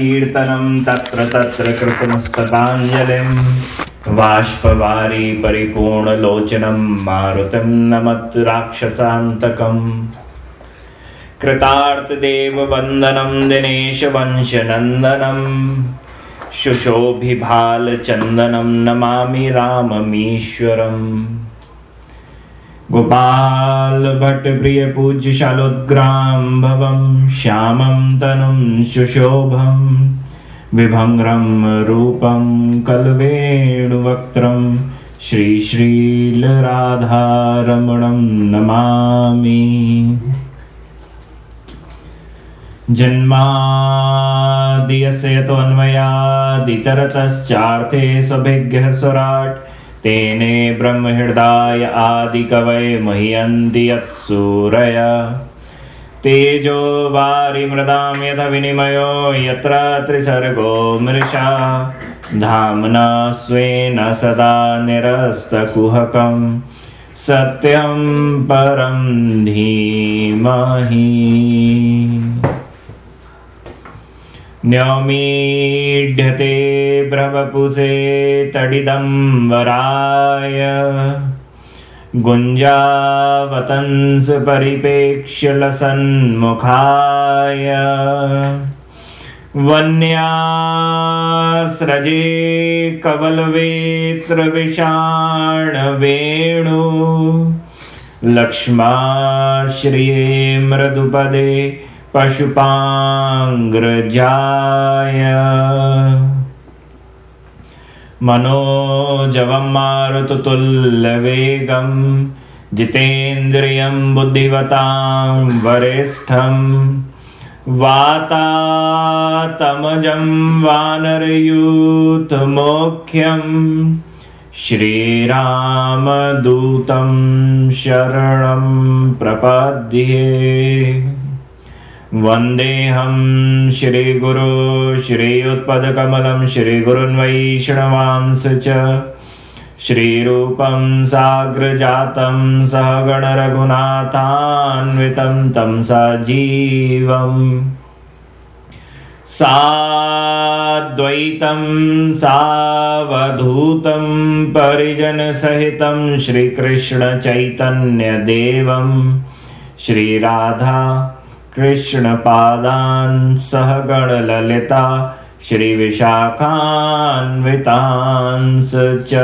कीर्तनं तत्र तत्र कृतमस्तकाञ्जलिं बाष्पवारी परिपूर्णलोचनं मारुतिं नमत् राक्षसान्तकम् कृतार्थदेववन्दनं दिनेशवंशनन्दनं शुशोभिभालचन्दनं नमामि राममीश्वरम्। गोपाल भट्ट प्रिय पूज्य शालोद्ग्राम भवम श्यामं तनुं सुशोभं विभङ्ग्रं रूपं कल्वेणुवक्त्रं श्रीश्रीलराधारमणं नमामि। जन्मादियस्य त्वन्मयादितरतश्चार्थे स्वभिज्ञः स्वराट् तेने ब्रह्महृदाय आदिकवये मह्यन्ति यत्सूरय। तेजो वारिमृदां यथ विनिमयो यत्र त्रिसर्गो मृषा। धाम्ना स्वेन सदा निरस्तकुहकं सत्यं परं धीमहि। न्यमीढ्यते भ्रवपुषे तडिदम्बराय। गुञ्जावतंस परिपेक्ष्य लसन्मुखाय वन्यास्रजे कवलवेत्रविषाणवेणु। लक्ष्माश्रिये मृदुपदे पशुपाङ्ग्रजाय मनोजवं मारुतुल्यवेगं जितेन्द्रियं बुद्धिवतां वरिष्ठं वातातमजं वानरयूतमोख्यं श्रीरामदूतं शरणं प्रपद्ये वन्देऽहं श्रीगुरो श्रीयुत्पदकमलं श्रीगुरुन् वैष्णवांस च। श्रीरूपं साग्रजातं सहगणरघुनाथान्वितं तं सजीवम्। साद्वैतं सावधूतं परिजनसहितं श्रीकृष्णचैतन्यदेवं। श्रीराधा कृष्णपादान् सह गणललिता श्रीविशाखान्वितांस च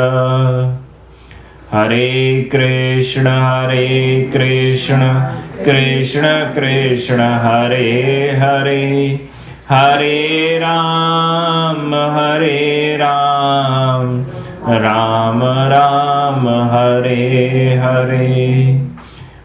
हरे कृष्ण हरे कृष्ण कृष्ण कृष्ण, हरे हरे। हरे राम हरे राम राम राम, हरे हरे।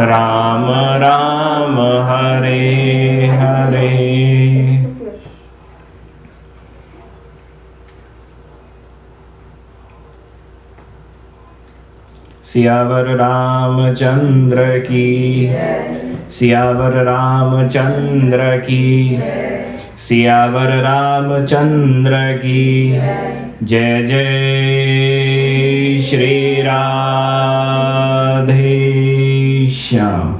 राम राम, हरे हरे। सियावर रामचंद्र की सियावर रामचंद्र की सियावर रामचंद्र की जय जय श्री राधे। श्याम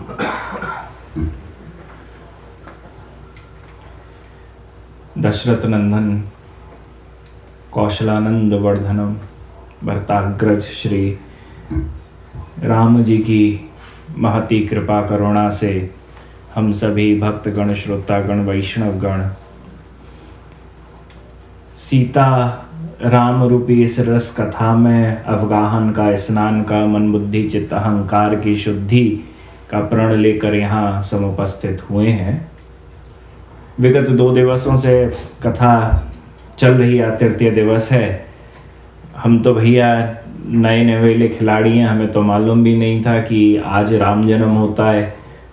दशरथ नंदन कौशलानंद वर्धनम भरताग्रज श्री राम जी की महती कृपा करुणा से हम सभी भक्तगण, श्रोतागण, वैष्णवगण, सीता राम रूपी इस रस कथा में अवगाहन का, स्नान का मन बुद्धि चित्त अहंकार की शुद्धि का प्रण लेकर यहाँ समुपस्थित हुए हैं। विगत दो दिवसों से कथा चल रही है तृतीय दिवस है। हम तो भैया नए नवेले खिलाड़ी हैं, हमें तो मालूम भी नहीं था कि आज राम जन्म होता है।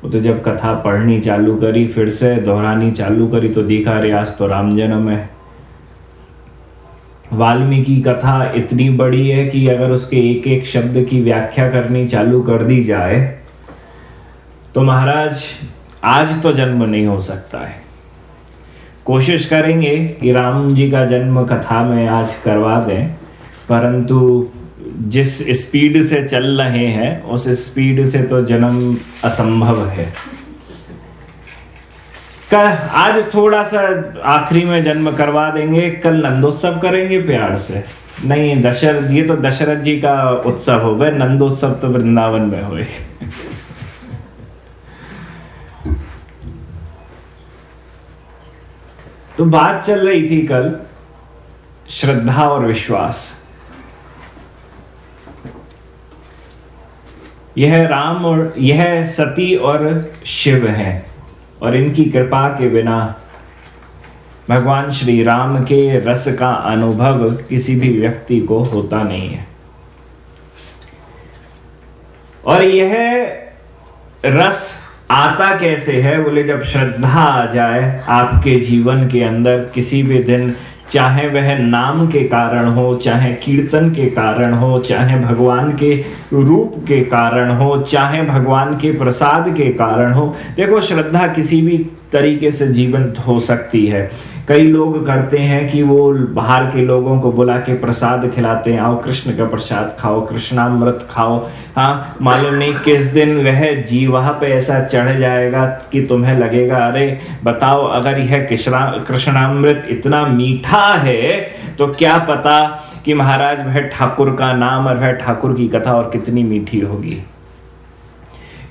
वो तो जब कथा पढ़नी चालू करी, फिर से दोहरानी चालू करी तो दिखा रे आज तो राम जन्म है। वाल्मीकि कथा इतनी बड़ी है कि अगर उसके एक एक शब्द की व्याख्या करनी चालू कर दी जाए तो महाराज, आज तो जन्म नहीं हो सकता है। कोशिश करेंगे कि राम जी का जन्म कथा में आज करवा दें, परंतु जिस स्पीड से चल रहे हैं, उस स्पीड से तो जन्म असंभव है। कल आज थोड़ा सा आखिरी में जन्म करवा देंगे, कल नंदोत्सव करेंगे प्यार से। नहीं, दशरथ, ये तो दशरथ जी का उत्सव हो गए, नंदोत्सव तो वृंदावन में हुए। तो बात चल रही थी कल श्रद्धा और विश्वास। यह राम और यह सती और शिव है और इनकी कृपा के बिना भगवान श्री राम के रस का अनुभव किसी भी व्यक्ति को होता नहीं है। और यह रस आता कैसे है? बोले, जब श्रद्धा आ जाए आपके जीवन के अंदर, किसी भी दिन, चाहे वह नाम के कारण हो, चाहे कीर्तन के कारण हो, चाहे भगवान के रूप के कारण हो, चाहे भगवान के प्रसाद के कारण हो, देखो, श्रद्धा किसी भी तरीके से जीवंत हो सकती है। कई लोग करते हैं कि वो बाहर के लोगों को बुला के प्रसाद खिलाते हैं, आओ कृष्ण का प्रसाद खाओ, कृष्णामृत खाओ। हाँ मालूम नहीं किस दिन वह जीवा पे ऐसा चढ़ जाएगा कि तुम्हें लगेगा, अरे, बताओ, अगर यह कृष्णा, कृष्णामृत इतना मीठा है तो क्या पता कि महाराज वह ठाकुर का नाम और वह ठाकुर की कथा और कितनी मीठी होगी?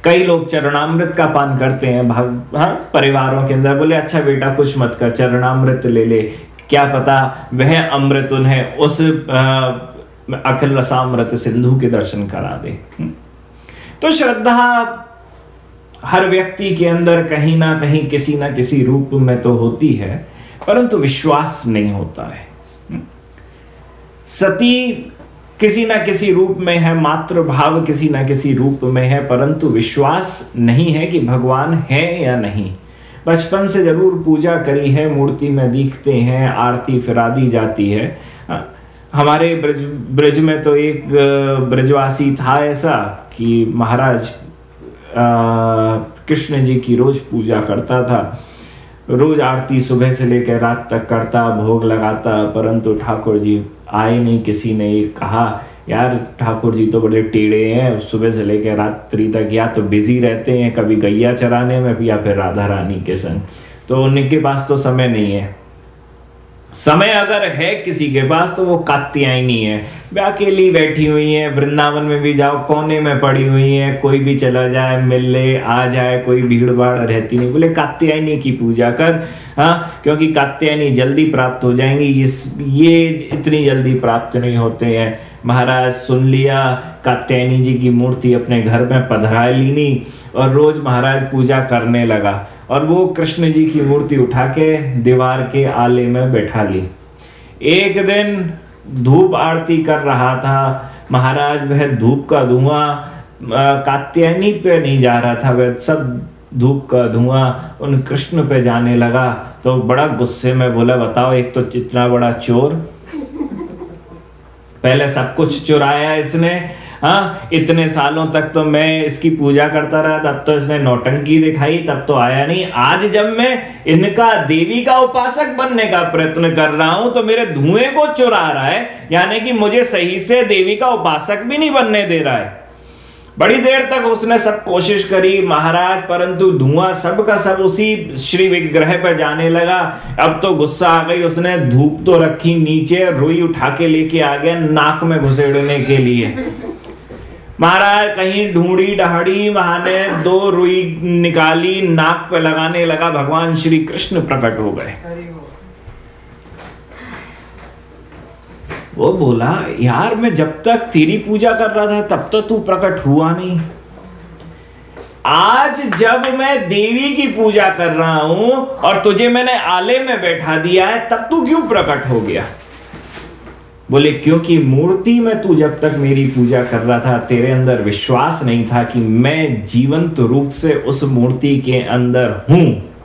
कई लोग चरणामृत का पान करते हैं भाग हाँ परिवारों के अंदर बोले अच्छा बेटा कुछ मत कर चरणामृत ले ले क्या पता वह अमृत उन्हें उस अखिल रसामृत सिंधु के दर्शन करा दे हम्म। तो श्रद्धा हर व्यक्ति के अंदर कहीं ना कहीं किसी ना किसी रूप में तो होती है परंतु विश्वास नहीं होता है हम्म। सती किसी ना किसी रूप में है मात्र भाव किसी ना किसी रूप में है, परंतु विश्वास नहीं है कि भगवान है या नहीं। बचपन से ज़रूर पूजा करी है, मूर्ति में दिखते हैं, आरती फिरा दी जाती है। हमारे ब्रज ब्रज में तो एक ब्रजवासी था ऐसा कि महाराज कृष्ण जी की रोज पूजा करता था। रोज आरती सुबह से लेकर रात तक करता, भोग लगाता, परंतु ठाकुर जी आए नहीं, किसी ने कहा, यार ठाकुर जी तो बड़े टेढ़े हैं, सुबह से लेकर रात्रि तक या तो बिज़ी रहते हैं, कभी गैया चराने में या फिर राधा रानी के संग। तो उनके पास तो समय नहीं है। समय अगर है किसी के पास तो वो कात्यायनी है। वे अकेली बैठी हुई है, वृंदावन में भी जाओ, कोने में पड़ी हुई है, कोई भी चला जाए, मिल ले, आ जाए, कोई भीड़ भाड़ रहती नहीं। बोले, कात्यायनी की पूजा कर। हाँ क्योंकि कात्यायनी जल्दी प्राप्त हो जाएँगी। इस, ये इतनी जल्दी प्राप्त नहीं होते हैं। महाराज सुन लिया कात्यायनी जी की मूर्ति अपने घर में पधरा लीनी और रोज महाराज पूजा करने लगा और वो कृष्ण जी की मूर्ति उठा के दीवार के आले में बैठा ली। एक दिन धूप आरती कर रहा था। महाराज वह धूप का धुआँ कात्यायनी पे नहीं जा रहा था। वह सब धूप का धुआँ उन कृष्ण पे जाने लगा। तो बड़ा गुस्से में बोला, बताओ, एक तो इतना बड़ा चोर। पहले सब कुछ चुराया इसने हाँ इतने सालों तक तो मैं इसकी पूजा करता रहा, तब तो इसने नौटंकी दिखाई, तब तो आया नहीं। आज जब मैं इनका देवी का उपासक बनने का प्रयत्न कर रहा हूँ तो मेरे धुएँ को चुरा रहा है, यानी कि मुझे सही से देवी का उपासक भी नहीं बनने दे रहा है। बड़ी देर तक उसने सब कोशिश करी, महाराज, परंतु धुआँ सब का सब उसी श्री विग्रह पर जाने लगा। अब तो गुस्सा आ गई, उसने धूप तो रखी नीचे, रुई उठा के लेके आ गया नाक में घुसेड़ने के लिए। महाराज, कहीं ढूंढी डहड़ी, महाने दो रुई निकाली, नाक पे लगाने लगा, भगवान श्री कृष्ण प्रकट हो गए। वो बोला, यार, मैं जब तक तेरी पूजा कर रहा था, तब तो तू प्रकट हुआ नहीं। आज जब मैं देवी की पूजा कर रहा हूँ और तुझे मैंने आले में बैठा दिया है, तब तू क्यों प्रकट हो गया? बोले, क्योंकि मूर्ति में तू जब तक मेरी पूजा कर रहा था, तेरे अंदर विश्वास नहीं था कि मैं जीवंत रूप से उस मूर्ति के अंदर हूँ।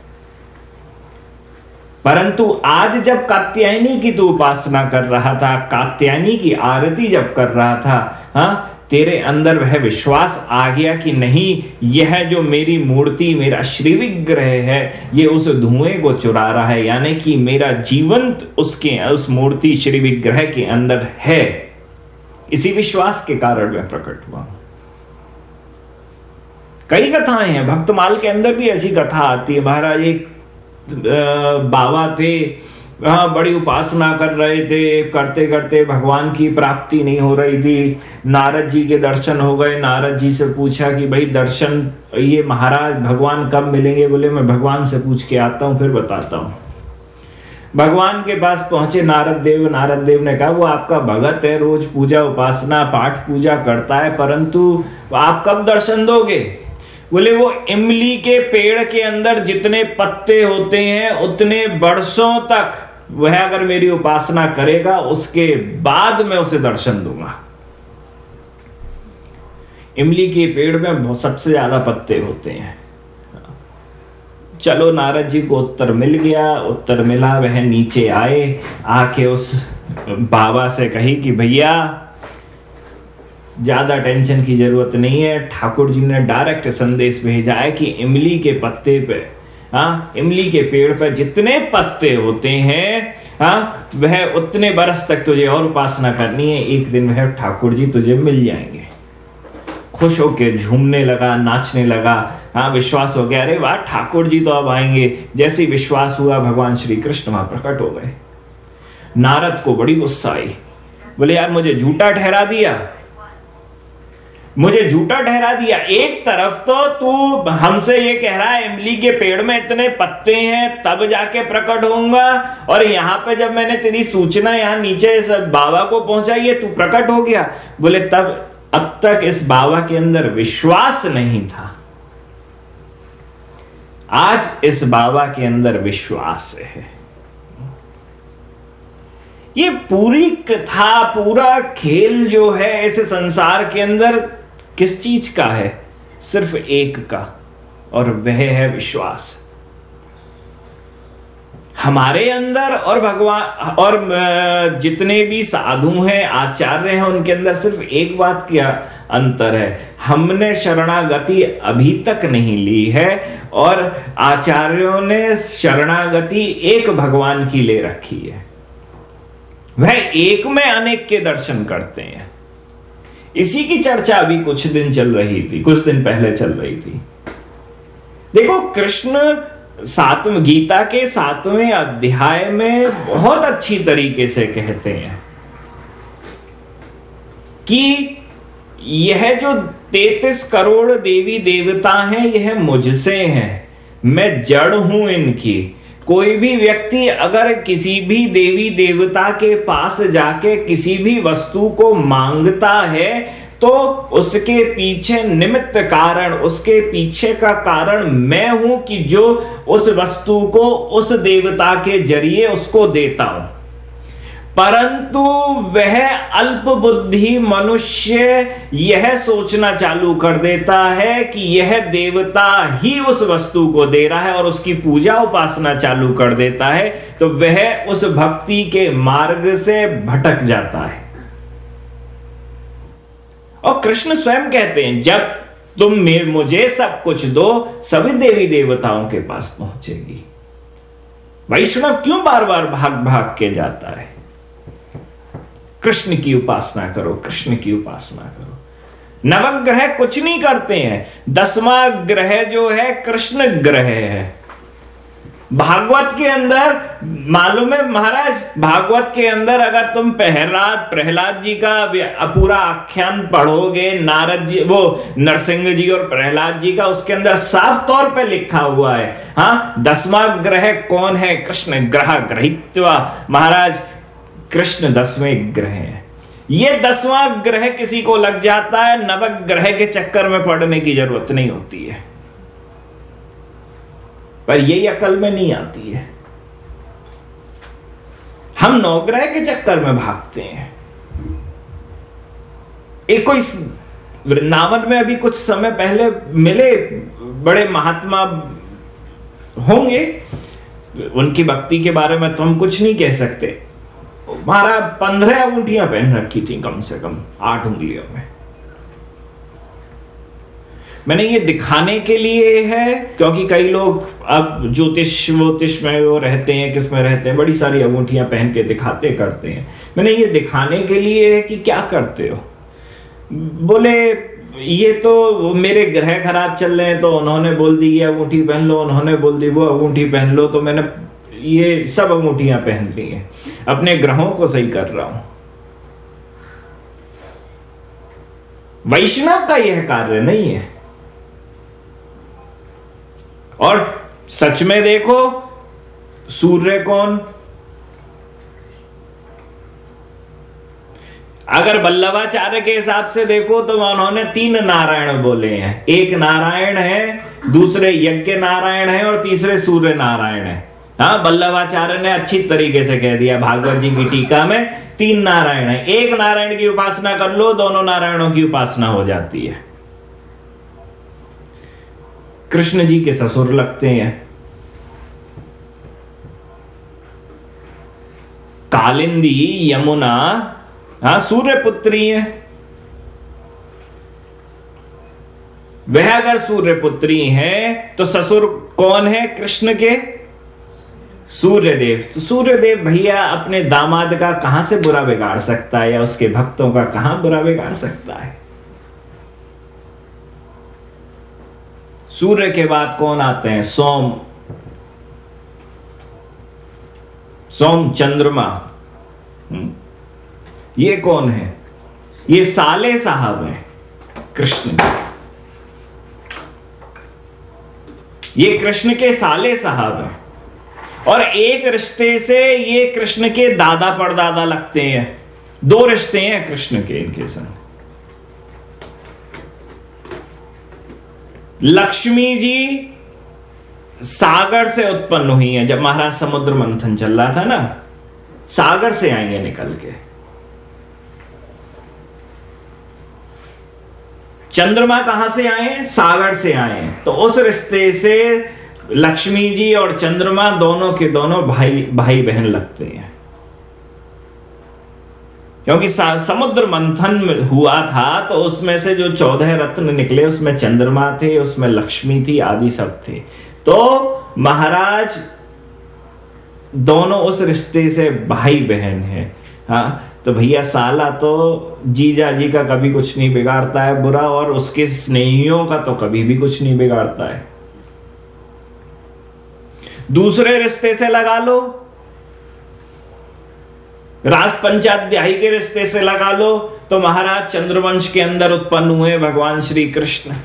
परंतु आज जब कात्यायनी की तू उपासना कर रहा था, कात्यायनी की आरती जब कर रहा था, हा? तेरे अंदर वह विश्वास आ गया कि नहीं, यह जो मेरी मूर्ति, मेरा श्री विग्रह है, ये उस धुएँ को चुरा रहा है, यानी कि मेरा जीवंत उसके, उस मूर्ति श्री विग्रह के अंदर है इसी विश्वास के कारण वह प्रकट हुआ कई कथाएँ हैं, भक्तमाल के अंदर भी ऐसी कथा आती है, महाराज, एक बाबा थे हाँ बड़ी उपासना कर रहे थे करते करते भगवान की प्राप्ति नहीं हो रही थी। नारद जी के दर्शन हो गए। नारद जी से पूछा कि भाई, दर्शन, ये महाराज भगवान कब मिलेंगे? बोले, मैं भगवान से पूछ के आता हूँ, फिर बताता हूँ। भगवान के पास पहुँचे नारद देव। नारद देव ने कहा, वो आपका भगत है, रोज पूजा उपासना पाठ पूजा करता है, परंतु आप कब दर्शन दोगे? बोले, वो इमली के पेड़ के अंदर जितने पत्ते होते हैं, उतने बरसों तक वह अगर मेरी उपासना करेगा, उसके बाद मैं उसे दर्शन दूँगा। इमली के पेड़ में सबसे ज़्यादा पत्ते होते हैं। चलो, नारद जी को उत्तर मिल गया। उत्तर मिला, वह नीचे आए। आके उस बाबा से कही कि, भैया ज़्यादा टेंशन की ज़रूरत नहीं है। ठाकुर जी ने डायरेक्ट संदेश भेजा है कि इमली के पत्ते पे हाँ इमली के पेड़ पर जितने पत्ते होते हैं हाँ वह उतने बरस तक तुझे और उपासना करनी है। एक दिन वह ठाकुर जी तुझे मिल जाएँगे। खुश होके झूमने लगा, नाचने लगा। हाँ विश्वास हो गया, अरे वाह ठाकुर जी तो अब आएँगे। जैसे विश्वास हुआ, भगवान श्री कृष्ण वहाँ प्रकट हो गए। नारद को बड़ी गुस्सा आई। बोले, यार, मुझे झूठा ठहरा दिया। मुझे झूठा ठहरा दिया। एक तरफ़ तो तू हमसे ये कह रहा है, इमली के पेड़ में इतने पत्ते हैं, तब जाके प्रकट होऊँगा। और यहाँ पे जब मैंने तेरी सूचना यहाँ नीचे सब बाबा को पहुंचाई है, तू प्रकट हो गया। बोले, तब, अब तक इस बाबा के अंदर विश्वास नहीं था। आज इस बाबा के अंदर विश्वास है। ये पूरी कथा, पूरा खेल जो है इस संसार के अंदर किस चीज़ का है? सिर्फ़ एक का। और वह है विश्वास। हमारे अंदर और भगवान, और जितने भी साधु हैं, आचार्य हैं, उनके अंदर सिर्फ़ एक बात क्या अंतर है? हमने शरणागति अभी तक नहीं ली है, और आचार्यों ने शरणागति एक भगवान की ले रखी है। वह एक में अनेक के दर्शन करते हैं। इसी की चर्चा अभी कुछ दिन चल रही थी, कुछ दिन पहले चल रही थी। देखो, कृष्ण सातवें गीता के सातवें अध्याय में बहुत अच्छी तरीके से कहते हैं कि यह जो तैतीस करोड़ देवी देवता हैं, यह मुझसे हैं। मैं जड़ हूँ इनकी। कोई भी व्यक्ति अगर किसी भी देवी देवता के पास जाके किसी भी वस्तु को माँगता है तो उसके पीछे निमित्त कारण, उसके पीछे का कारण मैं हूँ कि जो उस वस्तु को उस देवता के ज़रिए उसको देता हूँ। परंतु वह अल्प बुद्धि मनुष्य यह सोचना चालू कर देता है कि यह देवता ही उस वस्तु को दे रहा है और उसकी पूजा उपासना चालू कर देता है तो वह उस भक्ति के मार्ग से भटक जाता है। और कृष्ण स्वयं कहते हैं, जब तुम मुझे सब कुछ दो, सभी देवी देवताओं के पास पहुंचेगी। वैष्णव क्यों बार बार भाग भाग के जाता है? कृष्ण की उपासना करो, कृष्ण की उपासना करो। नवग्रह कुछ नहीं करते हैं। दसवा ग्रह जो है, कृष्ण ग्रह है। भागवत के अंदर, मालूम है महाराज, भागवत के अंदर अगर तुम प्रहलाद प्रहलाद जी का पूरा आख्यान पढ़ोगे, नारद जी, वो नरसिंह जी और प्रहलाद जी का उसके अंदर साफ़ तौर पे लिखा हुआ है। हाँ दसवा ग्रह कौन है? कृष्ण ग्रह ग्रहित्वा। महाराज कृष्ण दसवें ग्रह है। ये दसवां ग्रह किसी को लग जाता है, नवग्रह के चक्कर में पड़ने की ज़रूरत नहीं होती है। पर यही अकल में नहीं आती है। हम नौग्रह के चक्कर में भागते हैं। एक कोई वृंदावन में अभी कुछ समय पहले मिले बड़े महात्मा होंगे, उनकी भक्ति के बारे में तो हम कुछ नहीं कह सकते। हमारा पंद्रह अंगूठियाँ पहन रखी थी कम से कम, आठ उंगलियों में। मैंने ये दिखाने के लिए है, क्योंकि कई लोग अब ज्योतिष वोतिष में वो रहते हैं, किसमें रहते हैं, बड़ी सारी अंगूठियाँ पहन के दिखाते करते हैं। मैंने ये दिखाने के लिए है कि क्या करते हो? बोले, ये तो मेरे ग्रह खराब चल रहे हैं तो उन्होंने बोल दी, ये अंगूठी पहन लो, उन्होंने बोल दी, वो अंगूठी पहन लो। तो मैंने ये सब अंगूठियाँ पहन ली हैं। अपने ग्रहों को सही कर रहा हूँ। वैष्णव का यह कार्य नहीं है। और सच में देखो, सूर्य कौन? अगर बल्लभाचार्य के हिसाब से देखो तो उन्होंने तीन नारायण बोले हैं। एक नारायण है, दूसरे यज्ञ नारायण है, और तीसरे सूर्य नारायण है। हाँ बल्लभाचार्य ने अच्छी तरीके से कह दिया, भागवत जी की टीका में तीन नारायण है। एक नारायण की उपासना कर लो, दोनों नारायणों की उपासना हो जाती है। कृष्ण जी के ससुर लगते हैं। कालिंदी यमुना हाँ सूर्य पुत्री है। वह अगर सूर्य पुत्री है तो ससुर कौन है? कृष्ण के। सूर्य देव तो सूर्यदेव भैया अपने दामाद का कहाँ से बुरा बिगाड़ सकता है या उसके भक्तों का कहाँ बुरा बिगाड़ सकता है? सूर्य के बाद कौन आते हैं? सोम। सोम चंद्रमा। हम्म। ये कौन है? ये साले साहब हैं, कृष्ण। ये कृष्ण के साले साहब हैं। और एक रिश्ते से ये कृष्ण के दादा परदादा लगते हैं। दो रिश्ते हैं कृष्ण के इनके संग। लक्ष्मी जी सागर से उत्पन्न हुई है। जब महाराज समुद्र मंथन चल रहा था ना, सागर से आएँगे निकल के। चंद्रमा कहाँ से आए सागर से आए तो उस रिश्ते से लक्ष्मी जी और चंद्रमा दोनों के दोनों भाई भाई बहन लगते हैं। क्योंकि समुद्र मंथन हुआ था तो उसमें से जो चौदह रत्न निकले, उसमें चंद्रमा थे, उसमें लक्ष्मी थी, आदि सब थे। तो महाराज, दोनों उस रिश्ते से भाई बहन है। हाँ तो भैया, साला तो जीजा जी का कभी कुछ नहीं बिगाड़ता है, बुरा और उसके स्नेहियों का तो कभी भी कुछ नहीं बिगाड़ता है। दूसरे रिश्ते से लगा लो। रास पंचाध्यायी के रिश्ते से लगा लो। तो महाराज चंद्रवंश के अंदर उत्पन्न हुए भगवान श्री कृष्ण।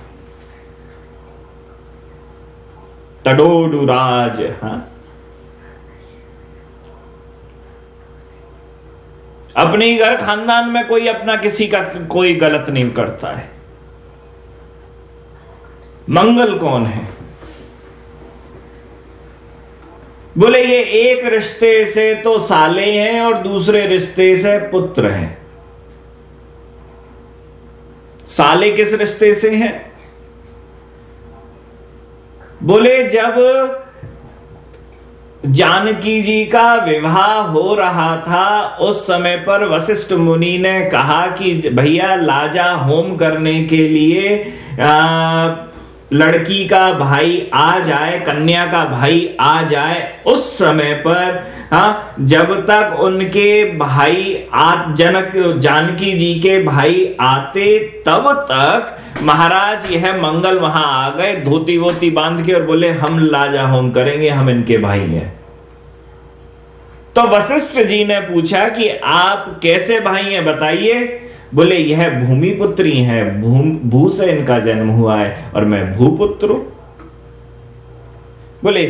तडोडुराज हाँ। अपने घर खानदान में कोई अपना किसी का कोई गलत नहीं करता है। मंगल कौन है? बोले ये एक रिश्ते से तो साले हैं और दूसरे रिश्ते से पुत्र हैं। साले किस रिश्ते से हैं? बोले जब जानकी जी का विवाह हो रहा था उस समय पर वशिष्ठ मुनि ने कहा कि भैया लाजा होम करने के लिए आ, लड़की का भाई आ जाए, कन्या का भाई आ जाए, उस समय पर हाँ जब तक उनके भाई आ जनक जानकी जी के भाई आते, तब तक महाराज यह मंगल वहाँ आ गए, धोती वोती बाँध के और बोले, हम लाजा होम करेंगे, हम इनके भाई हैं. तो वशिष्ठ जी ने पूछा कि आप कैसे भाई हैं, बताइए। बोले यह भूमि पुत्री है भू भू से इनका जन्म हुआ है और मैं भूपुत्र हूँ। बोले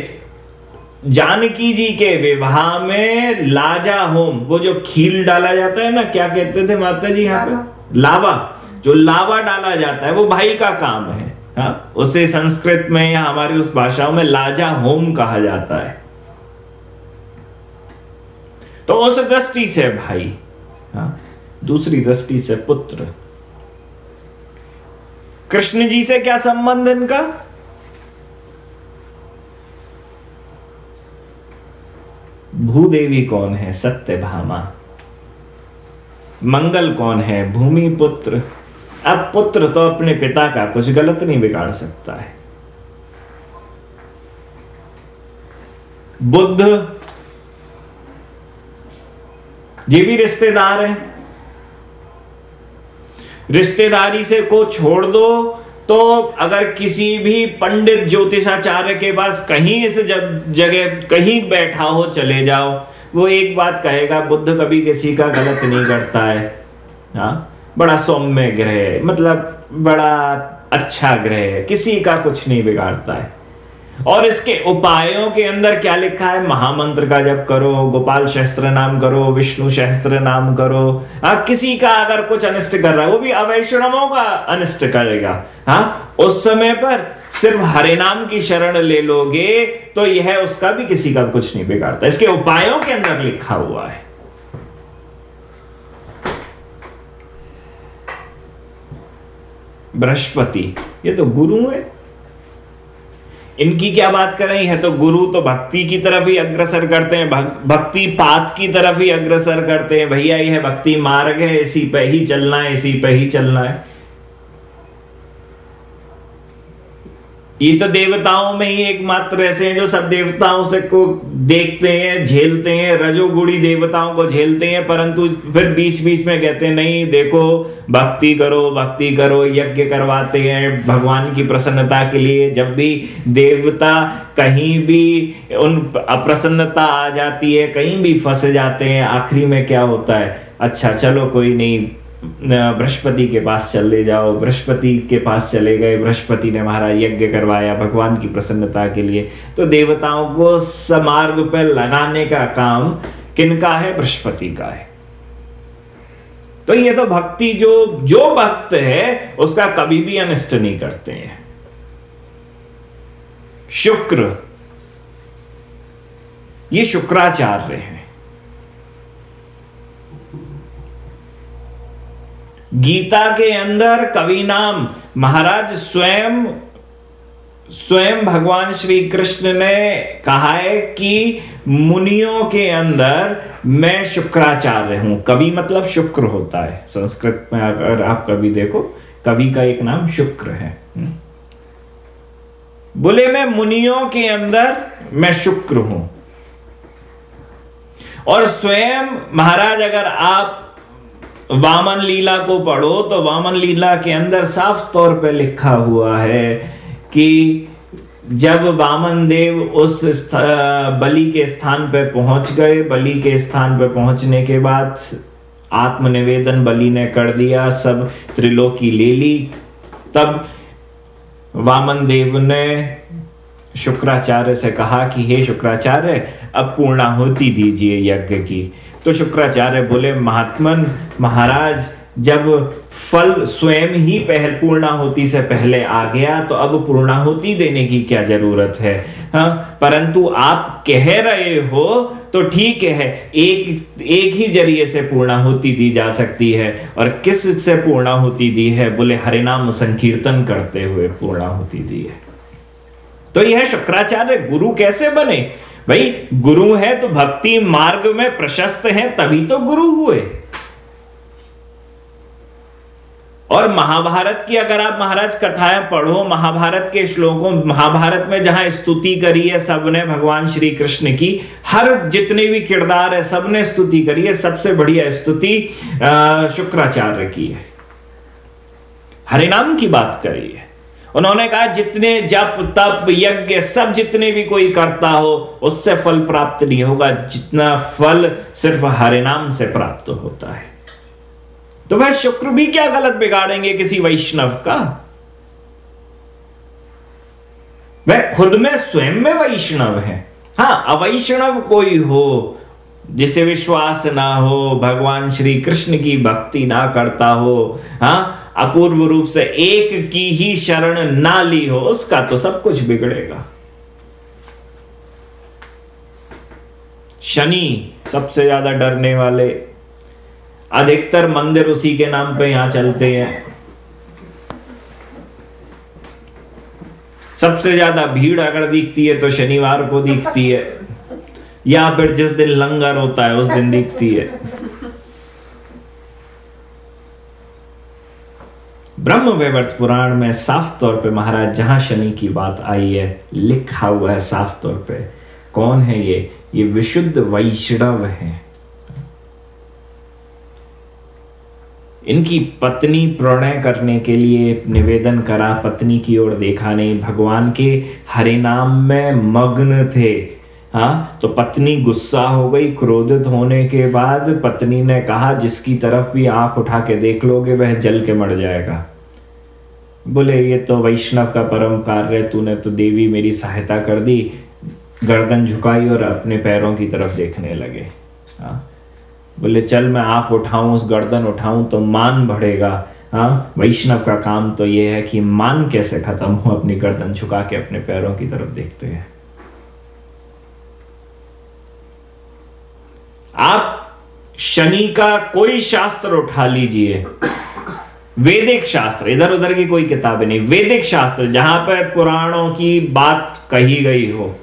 जानकी जी के विवाह में लाजा होम वो जो खील डाला जाता है ना क्या कहते थे माता जी यहाँ पे? लावा। जो लावा डाला जाता है वो भाई का काम है हा? उसे संस्कृत में या हमारी उस भाषाओं में लाजा होम कहा जाता है। तो उस दृष्टि से भाई हाँ? दूसरी दृष्टि से पुत्र। कृष्ण जी से क्या संबंध इनका? भूदेवी कौन है? सत्य भामा मंगल कौन है? भूमि पुत्र। अब पुत्र तो अपने पिता का कुछ गलत नहीं बिगाड़ सकता है। बुद्ध। ये भी रिश्तेदार है। रिश्तेदारी से को छोड़ दो तो अगर किसी भी पंडित ज्योतिषाचार्य के पास कहीं इस जगह, कहीं बैठा हो, चले जाओ, वो एक बात कहेगा, बुद्ध कभी किसी का गलत नहीं करता है। हाँ? बड़ा सौम्य ग्रह मतलब बड़ा अच्छा ग्रह किसी का कुछ नहीं बिगाड़ता है। और इसके उपायों के अंदर क्या लिखा है? महामंत्र का जब करो, गोपाल शस्त्र नाम करो, विष्णु शस्त्र नाम करो। हाँ किसी का अगर कुछ अनिष्ट कर रहा है, वो भी अवैष्णवों का अनिष्ट करेगा। हाँ उस समय पर सिर्फ़ हरे नाम की शरण ले लोगे तो यह उसका भी किसी का कुछ नहीं बिगाड़ता। इसके उपायों के अंदर लिखा हुआ है। बृहस्पति, ये तो गुरु है। इनकी क्या बात कर? रही है तो गुरु तो भक्ति की तरफ़ ही अग्रसर करते हैं। भक्ति पात की तरफ़ ही अग्रसर करते हैं। भैया, यह भक्ति मार्ग है, इसी पे ही चलना है, इसी पे ही चलना है। ये तो देवताओं में ही एकमात्र ऐसे हैं जो सब देवताओं से को देखते हैं, झेलते हैं रजोगुड़ी देवताओं को झेलते हैं, परंतु फिर बीच बीच में कहते हैं, नहीं, देखो, भक्ति करो भक्ति करो, यज्ञ करवाते हैं, भगवान की प्रसन्नता के लिए, जब भी देवता कहीं भी उन अप्रसन्नता आ जाती है, कहीं भी फंस जाते हैं, आखिरी में क्या होता है? अच्छा चलो, कोई नहीं बृहस्पति के पास चले जाओ। बृहस्पति के पास चले गए। बृहस्पति ने हमारा यज्ञ करवाया, भगवान की प्रसन्नता के लिए। तो देवताओं को समार्ग पर लगाने का काम किनका है? बृहस्पति का है। तो ये तो भक्ति जो जो भक्त है, उसका कभी भी अनिष्ट नहीं करते हैं। शुक्र। ये शुक्राचार्य हैं। गीता के अंदर कवि नाम महाराज स्वयं स्वयं भगवान श्री कृष्ण ने कहा है कि मुनियों के अंदर मैं शुक्राचार्य हूँ। कवि मतलब शुक्र होता है। संस्कृत में अगर आप कवि देखो, कवि का एक नाम शुक्र है। हम्म। बोले, मैं मुनियों के अंदर मैं शुक्र हूँ। और स्वयं, महाराज, अगर आप वामन लीला को पढ़ो तो वामन लीला के अंदर साफ़ तौर पे लिखा हुआ है कि जब वामन देव उस बलि के स्थान पे पहुँच गए, बलि के स्थान पे पहुँचने के बाद आत्मनिवेदन बलि ने कर दिया, सब त्रिलोकी ले ली। तब वामन देव ने शुक्राचार्य से कहा कि, हे शुक्राचार्य, अब पूर्णाहुति दीजिए यज्ञ की। तो शुक्राचार्य बोले, महात्मन, महाराज, जब फल स्वयं ही पहल पूर्णाहुति से पहले आ गया तो अब पूर्णाहुति देने की क्या ज़रूरत है? हाँ परंतु आप कह रहे हो तो ठीक है, एक एक ही ज़रिए से पूर्णाहुति दी जा सकती है। और किस से पूर्णाहुति दी है? बोले, हरिनाम संकीर्तन करते हुए पूर्णाहुति दी है। तो यह शुक्राचार्य गुरु कैसे बने? भाई, गुरु है तो भक्ति मार्ग में प्रशस्त है, तभी तो गुरु हुए। और महाभारत की अगर आप महाराज कथाएँ पढ़ो, महाभारत के श्लोकों, महाभारत में जहाँ स्तुति करी है सबने भगवान श्री कृष्ण की, हर जितने भी किरदार है, सबने स्तुति करी है, सबसे बढ़िया स्तुति शुक्राचार्य की है। हरिनाम की बात करी है उन्होंने कहा, जितने जप, तप, यज्ञ, सब जितने भी कोई करता हो, उससे फल प्राप्त नहीं होगा। जितना फल सिर्फ़ हरिनाम से प्राप्त होता है। तो वह शुक्र भी क्या गलत बिगाड़ेंगे किसी वैष्णव का? वह खुद में स्वयं में वैष्णव है। हाँ अवैष्णव कोई हो, जिसे विश्वास ना हो, भगवान श्री कृष्ण की भक्ति ना करता हो हाँ अपूर्व रूप से एक की ही शरण ना ली हो, उसका तो सब कुछ बिगड़ेगा। शनि सबसे ज़्यादा डरने वाले। अधिकतर मंदिर उसी के नाम पे यहाँ चलते हैं। सबसे ज़्यादा भीड़ अगर दिखती है तो शनिवार को दिखती है। या फिर जिस दिन लंगर होता है, उस दिन दिखती है। ब्रह्म वैवर्त पुराण में साफ़ तौर पे महाराज जहाँ शनि की बात आई है, लिखा हुआ है साफ़ तौर पे। कौन है ये? ये विशुद्ध वैष्णव है। इनकी पत्नी प्रणय करने के लिए निवेदन करा, पत्नी की ओर देखा नहीं, भगवान के हरे नाम में मग्न थे। हाँ तो पत्नी गुस्सा हो गई, क्रोधित होने के बाद पत्नी ने कहा, जिसकी तरफ़ भी आँख उठा के देख लोगे, वह जल के मर जाएगा। बोले, ये तो वैष्णव का परम कार्य तूने तो देवी मेरी सहायता कर दी। गर्दन झुकाई और अपने पैरों की तरफ़ देखने लगे। हाँ। बोले, चल, मैं आप उठाऊं, उस गर्दन उठाऊं तो मान बढ़ेगा। हाँ। वैष्णव का काम तो ये है कि मान कैसे खत्म हो, अपनी गर्दन झुका के अपने पैरों की तरफ़ देखते हैं। आप शनि का कोई शास्त्र उठा लीजिए। वैदिक शास्त्र इधर उधर की कोई किताब नहीं। वैदिक शास्त्र, जहाँ पर पुराणों की बात कही गई हो,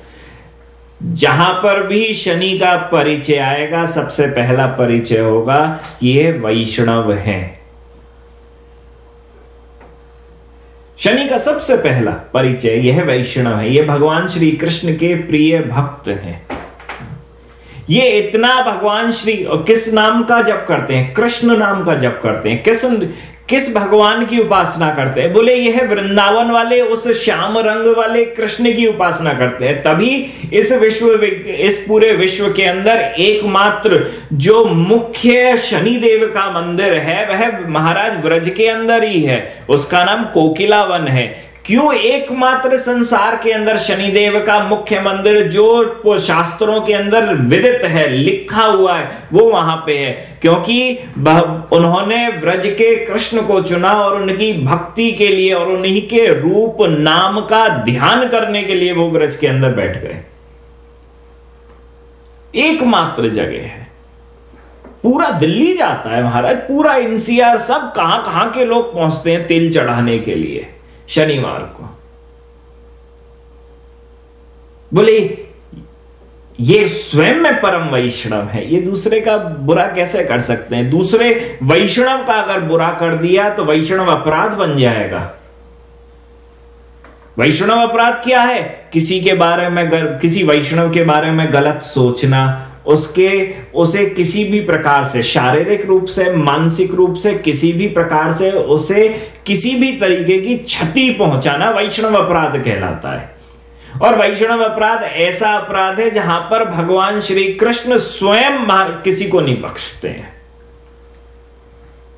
जहाँ पर भी शनि का परिचय आएगा, सबसे पहला परिचय होगा कि ये वैष्णव है। शनि का सबसे पहला परिचय, यह वैष्णव है। यह भगवान श्री कृष्ण के प्रिय भक्त हैं। ये इतना भगवान श्री और किस नाम का जप करते हैं? कृष्ण नाम का जप करते हैं। किस किस भगवान की उपासना करते हैं? बोले, यह वृंदावन वाले, उस श्याम रंग वाले कृष्ण की उपासना करते हैं। तभी इस विश्व इस पूरे विश्व के अंदर एकमात्र जो मुख्य शनि देव का मंदिर है, वह महाराज व्रज के अंदर ही है। उसका नाम कोकिलावन है। क्यों एकमात्र संसार के अंदर शनिदेव का मुख्य मंदिर जो शास्त्रों के अंदर विदित है, लिखा हुआ है, वो वहाँ पे है? क्योंकि उन्होंने व्रज के कृष्ण को चुना और उनकी भक्ति के लिए और उन्हीं के रूप नाम का ध्यान करने के लिए वो व्रज के अंदर बैठ गए। एकमात्र जगह है। पूरा दिल्ली जाता है महाराज, पूरा एनसीआर सब कहाँ कहाँ के लोग पहुँचते हैं तेल चढ़ाने के लिए। शनिवार को। बोले ये स्वयं में परम वैष्णव है ये दूसरे का बुरा कैसे कर सकते हैं? दूसरे वैष्णव का अगर बुरा कर दिया तो वैष्णव अपराध बन जाएगा। वैष्णव अपराध क्या है? किसी के बारे में गर, किसी वैष्णव के बारे में गलत सोचना उसके, उसे किसी भी प्रकार से, शारीरिक रूप से, मानसिक रूप से, किसी भी प्रकार से उसे किसी भी तरीके की क्षति पहुंचाना वैष्णव अपराध कहलाता है। और वैष्णव अपराध ऐसा अपराध है जहाँ पर भगवान श्री कृष्ण स्वयं किसी को नहीं बख्शते हैं।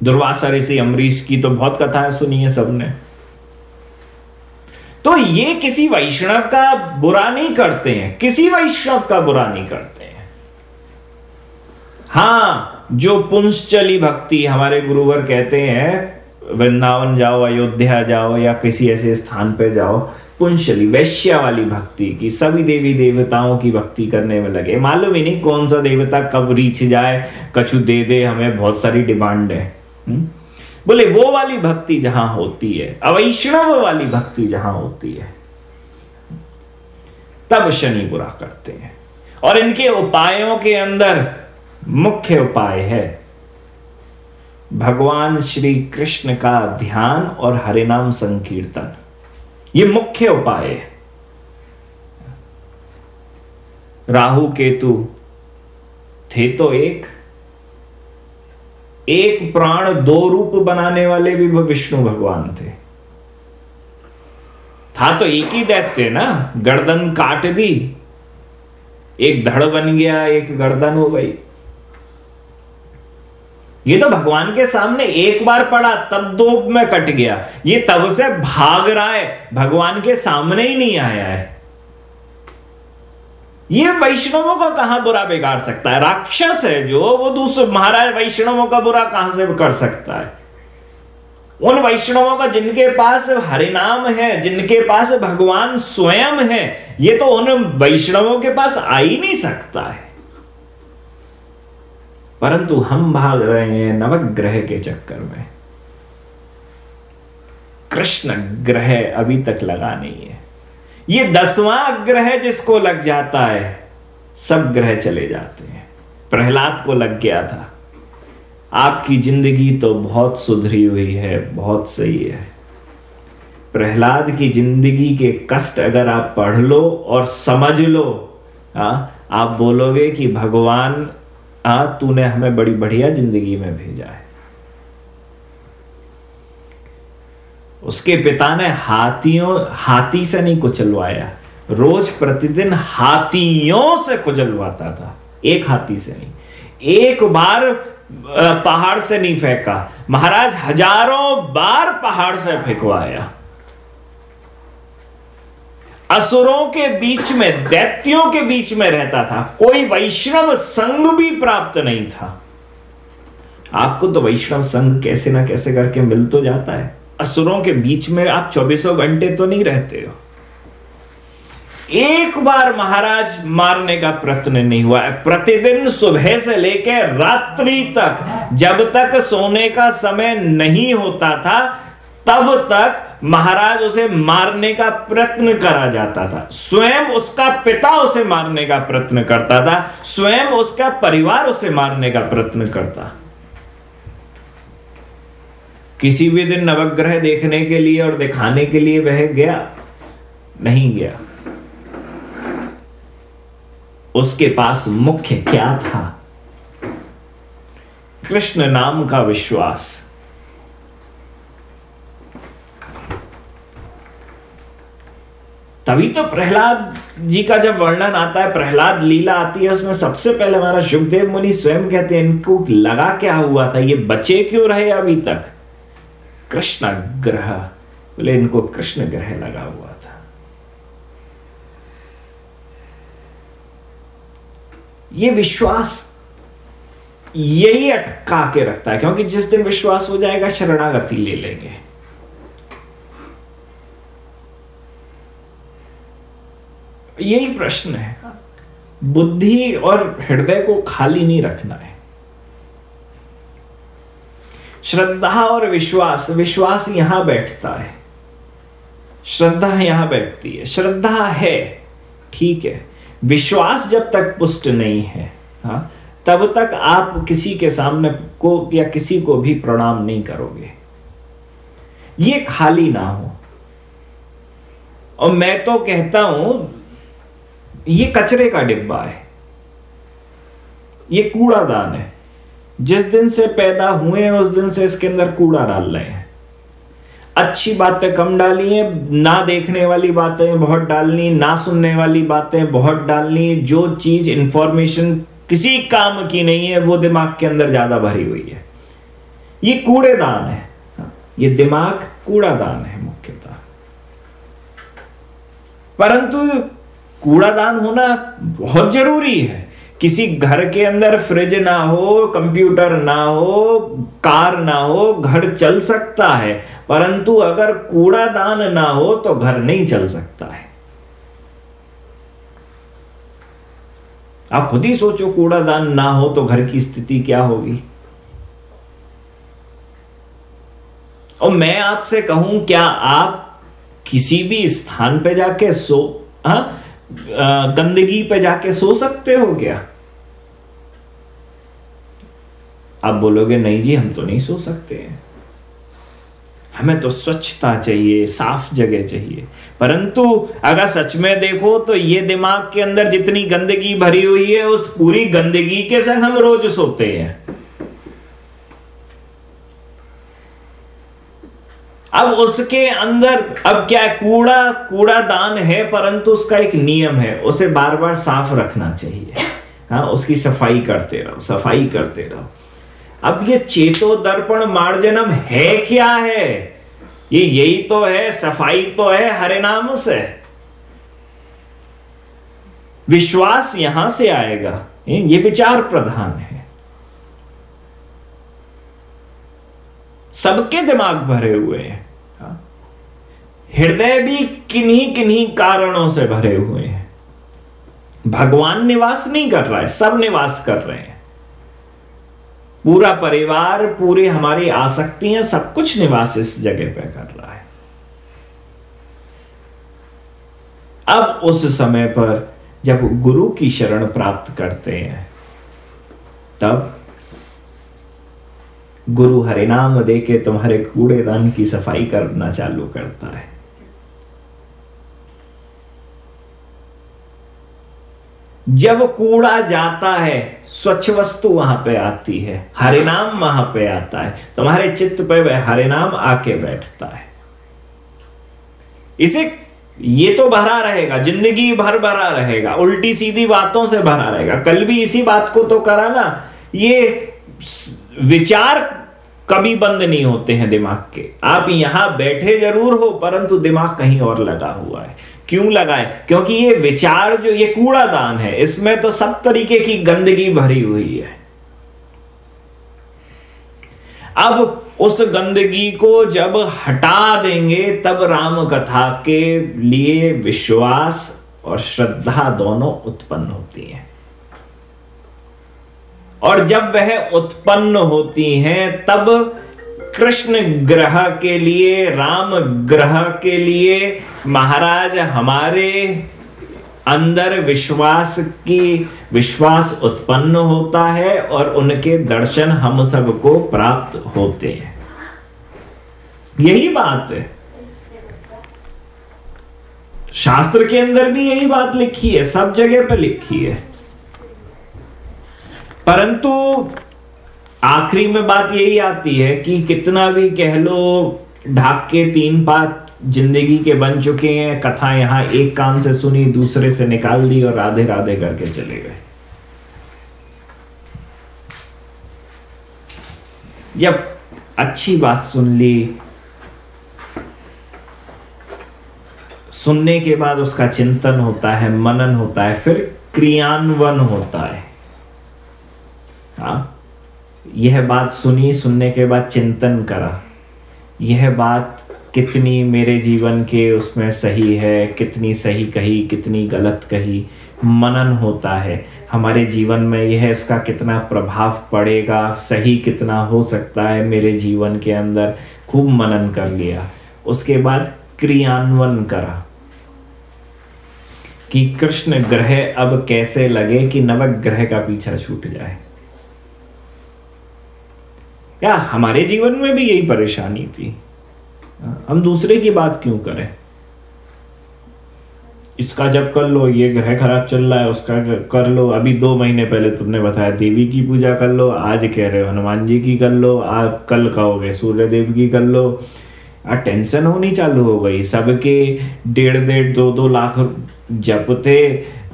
दुर्वासा ऋषि अमरीश की तो बहुत कथाएँ सुनी है सबने। तो ये किसी वैष्णव का बुरा नहीं करते हैं, किसी वैष्णव का बुरा नहीं करते। हैं, जो पुंसचली भक्ति हमारे गुरुवर कहते हैं, वृंदावन जाओ, अयोध्या जाओ, या किसी ऐसे स्थान पे जाओ पुंशली वैश्या वाली भक्ति की, सभी देवी देवताओं की भक्ति करने में लगे मालूम ही नहीं कौन सा देवता कब रीच जाए, कछु दे दे, हमें बहुत सारी डिमांड है हुँ? हम्म? बोले, वो वाली भक्ति जहाँ होती है, अवैष्णव वाली भक्ति जहाँ होती है, तब शनि बुरा करते हैं और इनके उपायों के अंदर मुख्य उपाय है। भगवान श्री कृष्ण का ध्यान और हरिनाम संकीर्तन। ये मुख्य उपाय है। राहु केतु थे तो एक। एक प्राण दो रूप बनाने वाले भी विष्णु भगवान थे। था तो एक ही दैत्य ना, गर्दन काट दी। एक धड़ बन गया, एक गर्दन हो गई। ये तो भगवान के सामने एक बार पड़ा, तब दो में कट गया। ये तब से भाग रहा है, भगवान के सामने ही नहीं आया है। ये वैष्णवों का कहाँ बुरा बिगाड़ सकता है? राक्षस है जो, वो दूसरे महाराज वैष्णवों का बुरा कहाँ से कर सकता है? उन वैष्णवों का जिनके पास हरिनाम है, जिनके पास भगवान स्वयं है, ये तो उन वैष्णवों के पास आ ही नहीं सकता है। परंतु हम भाग रहे हैं नवग्रह के चक्कर में। कृष्ण ग्रह अभी तक लगा नहीं है। ये दसवां ग्रह जिसको लग जाता है सब ग्रह चले जाते हैं। प्रहलाद को लग गया था। आपकी ज़िंदगी तो बहुत सुधरी हुई है बहुत सही है। प्रहलाद की ज़िंदगी के कष्ट अगर आप पढ़ लो और समझ लो आ, आप बोलोगे कि भगवान आ तूने हमें बड़ी बढ़िया ज़िंदगी में भेजा है। उसके पिता ने हाथियों, हाथी से नहीं कुचलवाया, रोज प्रतिदिन हाथियों से कुचलवाता था, एक हाथी से नहीं। एक बार पहाड़ से नहीं फेंका, महाराज हज़ारों बार पहाड़ से फेंकवाया। असुरों के बीच में, दैत्यों के बीच में रहता था। कोई वैष्णव संघ भी प्राप्त नहीं था। आपको तो वैष्णव संघ कैसे ना कैसे करके मिल तो जाता है। असुरों के बीच में आप चौबीसों घंटे तो नहीं रहते हो। एक बार महाराज मारने का प्रयत्न नहीं हुआ है। प्रतिदिन सुबह से लेकर रात्रि तक, जब तक सोने का समय नहीं होता था, तब तक महाराज उसे मारने का प्रयत्न करा जाता था। स्वयं उसका पिता उसे मारने का प्रयत्न करता था। स्वयं उसका परिवार उसे मारने का प्रयत्न करता। किसी भी दिन नवग्रह देखने के लिए और दिखाने के लिए वह गया। नहीं गया। उसके पास मुख्य क्या था? कृष्ण नाम का विश्वास। तभी तो प्रहलाद जी का जब वर्णन आता है, प्रहलाद लीला आती है, उसमें सबसे पहले हमारा सुखदेव मुनि स्वयं कहते हैं, इनको लगा क्या हुआ था? ये बचे क्यों रहे अभी तक? कृष्ण ग्रह, बोले, इनको कृष्ण ग्रह लगा हुआ था। ये विश्वास यही अटका के रखता है, क्योंकि जिस दिन विश्वास हो जाएगा, शरणागति ले लेंगे। यही प्रश्न है। बुद्धि और हृदय को खाली नहीं रखना है। श्रद्धा और विश्वास विश्वास यहाँ बैठता है। श्रद्धा यहाँ बैठती है। श्रद्धा है, ठीक है। विश्वास जब तक पुष्ट नहीं है, हा? तब तक आप किसी के सामने को या किसी को भी प्रणाम नहीं करोगे। ये खाली ना हो। और मैं तो कहता हूँ ये कचरे का डिब्बा है। ये कूड़ादान है। जिस दिन से पैदा हुए हैं, उस दिन से इसके अंदर कूड़ा डाल रहे हैं। अच्छी बातें कम डाली हैं, ना देखने वाली बातें बहुत डालनी, ना सुनने वाली बातें बहुत डालनी, जो चीज़ इंफॉर्मेशन किसी काम की नहीं है, वो दिमाग के अंदर ज़्यादा भरी हुई है। ये कूड़ेदान है, ये दिमाग कूड़ादान है मुख्यतः। परंतु कूड़ादान होना बहुत ज़रूरी है। किसी घर के अंदर फ्रिज ना हो कंप्यूटर ना हो कार ना हो, घर चल सकता है। परंतु अगर कूड़ादान ना हो तो घर नहीं चल सकता है। आप खुद ही सोचो, कूड़ादान ना हो तो घर की स्थिति क्या होगी? और मैं आपसे कहूँ, क्या आप किसी भी स्थान पे जाके सो, हा? गंदगी पे जाके सो सकते हो क्या? आप बोलोगे, नहीं जी, हम तो नहीं सो सकते हैं। हमें तो स्वच्छता चाहिए, साफ़ जगह चाहिए। परंतु अगर सच में देखो तो ये दिमाग के अंदर जितनी गंदगी भरी हुई है, उस पूरी गंदगी के संग हम रोज सोते हैं। अब उसके अंदर, अब क्या कूड़ा कूड़ा दान है, परंतु उसका एक नियम है, उसे बार बार साफ़ रखना चाहिए। हाँ उसकी सफ़ाई करते रहो, सफ़ाई करते रहो। अब ये चेतो दर्पण मार्जनम है क्या है? ये यही तो है, सफ़ाई तो है, हरे नाम से। विश्वास यहाँ से आएगा। ये विचार प्रधान है। सबके दिमाग भरे हुए हैं। हृदय भी किन्हीं किन्हीं कारणों से भरे हुए हैं। भगवान निवास नहीं कर रहा है, सब निवास कर रहे हैं। पूरा परिवार, पूरी हमारी आसक्तियाँ सब कुछ निवास इस जगह पे कर रहा है। अब उस समय पर जब गुरु की शरण प्राप्त करते हैं, तब गुरु हरिनाम दे के तुम्हारे कूड़ेदान की सफ़ाई करना चालू करता है। जब कूड़ा जाता है, स्वच्छ वस्तु वहाँ पे आती है, हरिनाम वहाँ पे आता है। तुम्हारे चित्त पे वह हरिनाम आके बैठता है। इसे, ये तो भरा रहेगा, ज़िंदगी भर भरा रहेगा, उल्टी सीधी बातों से भरा रहेगा। कल भी इसी बात को तो करा ना, ये विचार कभी बंद नहीं होते हैं दिमाग के। आप यहाँ बैठे ज़रूर हो, परंतु दिमाग कहीं और लगा हुआ है। क्यों लगाए? क्योंकि ये विचार जो, ये कूड़ादान है, इसमें तो सब तरीके की गंदगी भरी हुई है। अब उस गंदगी को जब हटा देंगे, तब राम कथा के लिए विश्वास और श्रद्धा दोनों उत्पन्न होती हैं। और जब वह उत्पन्न होती हैं, तब कृष्ण ग्रह के लिए, राम ग्रह के लिए, महाराज हमारे अंदर विश्वास की, विश्वास उत्पन्न होता है और उनके दर्शन हम सबको प्राप्त होते हैं। यही बात है। शास्त्र के अंदर भी यही बात लिखी है, सब जगह पर लिखी है। परंतु आखिरी में बात यही आती है कि कितना भी कह लो ढाक के तीन पात ज़िंदगी के बन चुके हैं, कथा यहाँ एक कान से सुनी, दूसरे से निकाल दी और राधे राधे करके चले गए। जब अच्छी बात सुन ली। सुनने के बाद उसका चिंतन होता है, मनन होता है, फिर क्रियान्वन होता है। हाँ? यह बात सुनी, सुनने के बाद चिंतन करा। यह बात कितनी मेरे जीवन के उसमें सही है, कितनी सही कही, कितनी गलत कही, मनन होता है। हमारे जीवन में यह इसका कितना प्रभाव पड़ेगा, सही कितना हो सकता है, मेरे जीवन के अंदर खूब मनन कर लिया। उसके बाद क्रियान्वयन करा कि कृष्ण ग्रह अब कैसे लगे कि नवग्रह का पीछा छूट जाए। क्या हमारे जीवन में भी यही परेशानी थी? हम दूसरे की बात क्यों करें? इसका जब कर लो, ये ग्रह खराब चल रहा है, उसका कर लो। अभी दो महीने पहले तुमने बताया, देवी की पूजा कर लो, आज कह रहे हो, हनुमान जी की कर लो आज कल कहोगे सूर्य देव की कर लो। आ टेंशन होनी चालू हो गई, सबके डेढ़ डेढ़ दो दो लाख जप थे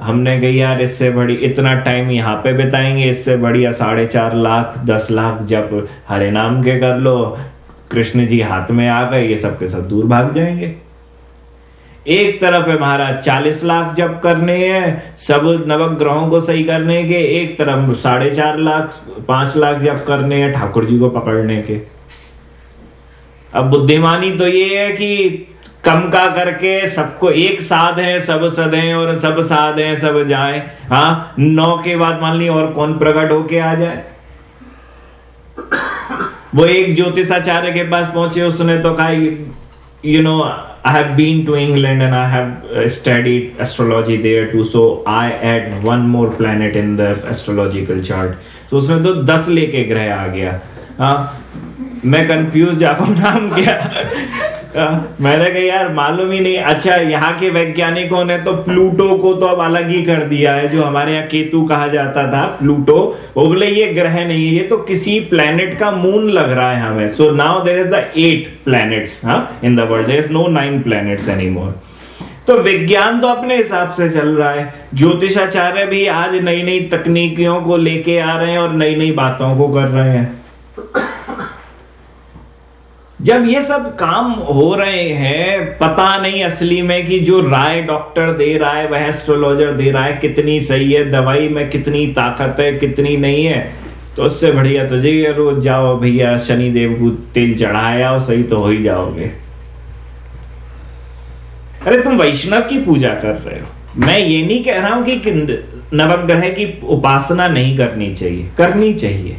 हमने कही यार इससे बड़ी, इतना टाइम यहाँ पे बिताएँगे, इससे बढ़िया साढ़े चार लाख, दस लाख जब हरे नाम के कर लो, कृष्ण जी हाथ में आ गए, ये सब के सब दूर भाग जाएँगे। एक तरफ़ है महाराज चालीस लाख जब करने हैं, सब नवग्रहों को सही करने के, एक तरफ़ साढ़े चार लाख, पाँच लाख जब करने हैं ठाकुर जी को पकड़ने के। अब बुद्धिमानी तो ये है कि कम का करके सबको एक साध है, सब सद और सब साध है, सब जाए। हाँ नौ के बाद मान ली और कौन प्रकट होके आ जाए? वो एक ज्योतिषाचार्य के पास पहुँचे, उसने तो कहा you know I have been to England and I have studied astrology there too so I add one more planet in the astrological chart तो उसमें तो दस लेके ग्रह आ गया। हाँ मैं कंफ्यूज जाको नाम क्या? मैंने कहा, यार, मालूम ही नहीं। अच्छा यहाँ के वैज्ञानिकों ने तो प्लूटो को तो अब अलग ही कर दिया है, जो हमारे यहाँ केतु कहा जाता था, प्लूटो। वो बोले, ये ग्रह नहीं है, ये तो किसी प्लेनेट का मून लग रहा है हमें। So now there is the eight planets in the world there is no nine planets any more तो विज्ञान तो अपने हिसाब से चल रहा है। ज्योतिषाचार्य भी आज नई नई तकनीकियों को लेके आ रहे हैं और नई नई बातों को कर रहे हैं। जब ये सब काम हो रहे हैं, पता नहीं असली में कि जो राय डॉक्टर दे रहा है, वह एस्ट्रोलॉजर दे रहा है, कितनी सही है, दवाई में कितनी ताकत है, कितनी नहीं है तो उससे बढ़िया तो जी रोज जाओ भैया शनि देव को तेल चढ़ाया और सही तो हो ही जाओगे। अरे तुम वैष्णव की पूजा कर रहे हो। मैं ये नहीं कह रहा हूँ कि नवग्रह की उपासना नहीं करनी चाहिए करनी चाहिए।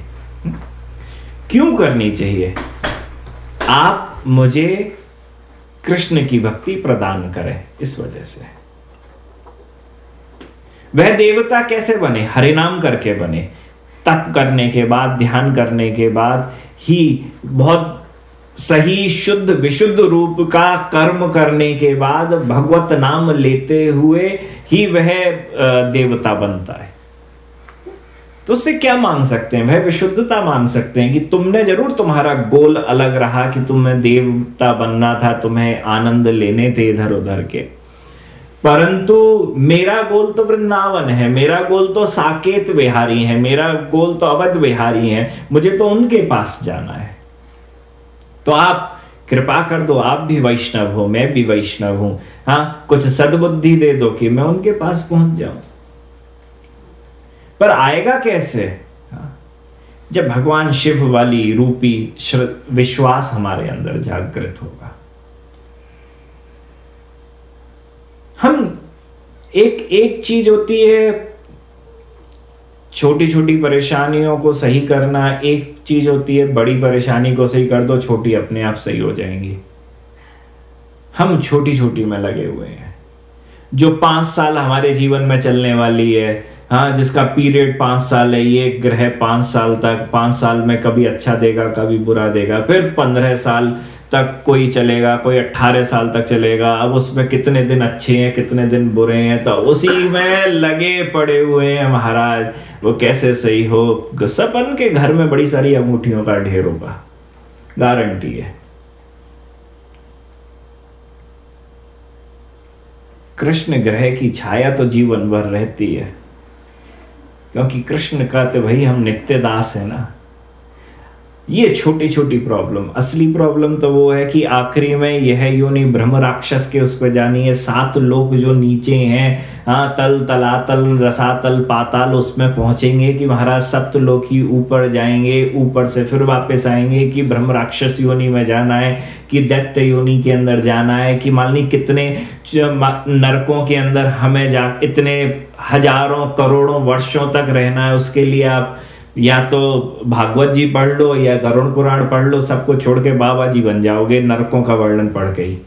क्यों करनी चाहिए? आप मुझे कृष्ण की भक्ति प्रदान करें इस वजह से। वह देवता कैसे बने? हरिनाम करके बने। तप करने के बाद, ध्यान करने के बाद ही बहुत सही, शुद्ध, विशुद्ध रूप का कर्म करने के बाद भगवत नाम लेते हुए ही वह देवता बनता है। तो उससे क्या मान सकते हैं? वह विशुद्धता मान सकते हैं कि तुमने ज़रूर तुम्हारा गोल अलग रहा कि तुम्हें देवता बनना था, तुम्हें आनंद लेने थे इधर उधर के। परंतु मेरा गोल तो वृंदावन है, मेरा गोल तो साकेत विहारी है, मेरा गोल तो अवध विहारी है, मुझे तो उनके पास जाना है। तो आप कृपा कर दो, आप भी वैष्णव हो, मैं भी वैष्णव हूँ। हाँ कुछ सदबुद्धि दे दो कि मैं उनके पास पहुँच जाऊँ। पर आएगा कैसे? जब भगवान शिव वाली रूपी विश्वास हमारे अंदर जागृत होगा। हम एक एक चीज़ होती है छोटी छोटी परेशानियों को सही करना, एक चीज़ होती है, बड़ी परेशानी को सही कर दो, छोटी अपने आप सही हो जाएँगी। हम छोटी छोटी में लगे हुए हैं। जो पाँच साल हमारे जीवन में चलने वाली है हाँ जिसका पीरियड पाँच साल है, ये ग्रह पाँच साल तक, पाँच साल में कभी अच्छा देगा, कभी बुरा देगा। फिर पंद्रह साल तक कोई चलेगा, कोई अट्ठारह साल तक चलेगा। अब उसमें कितने दिन अच्छे हैं, कितने दिन बुरे हैं तो उसी में लगे पड़े हुए हैं महाराज। वो कैसे सही हो? सपन के घर में बड़ी सारी अंगूठियों का ढेर होगा। गारंटी है। कृष्ण ग्रह की छाया तो जीवन भर रहती है। क्योंकि कृष्ण का तो भाई हम नित्य दास हैं ना। ये छोटी छोटी प्रॉब्लम असली प्रॉब्लम तो वो है कि आखिरी में यह योनि ब्रह्म राक्षस के उस पर जानी है। सात लोग जो नीचे हैं हाँ तल, तलातल, रसातल, पाताल, उसमें पहुँचेंगे कि महाराज सप्त लोग ही ऊपर जाएँगे। ऊपर से फिर वापस आएँगे कि ब्रह्म राक्षस योनि में जाना है, कि दैत्य योनि के अंदर जाना है, कि ली कितने नरकों के अंदर हमें जा, इतने हज़ारों, करोड़ों वर्षों तक रहना है, उसके लिए आप या तो भागवत जी पढ़ लो या गरुण पुराण पढ़ लो, सबको छोड़ के बाबा जी बन जाओगे, नरकों का वर्णन पढ़ के ही।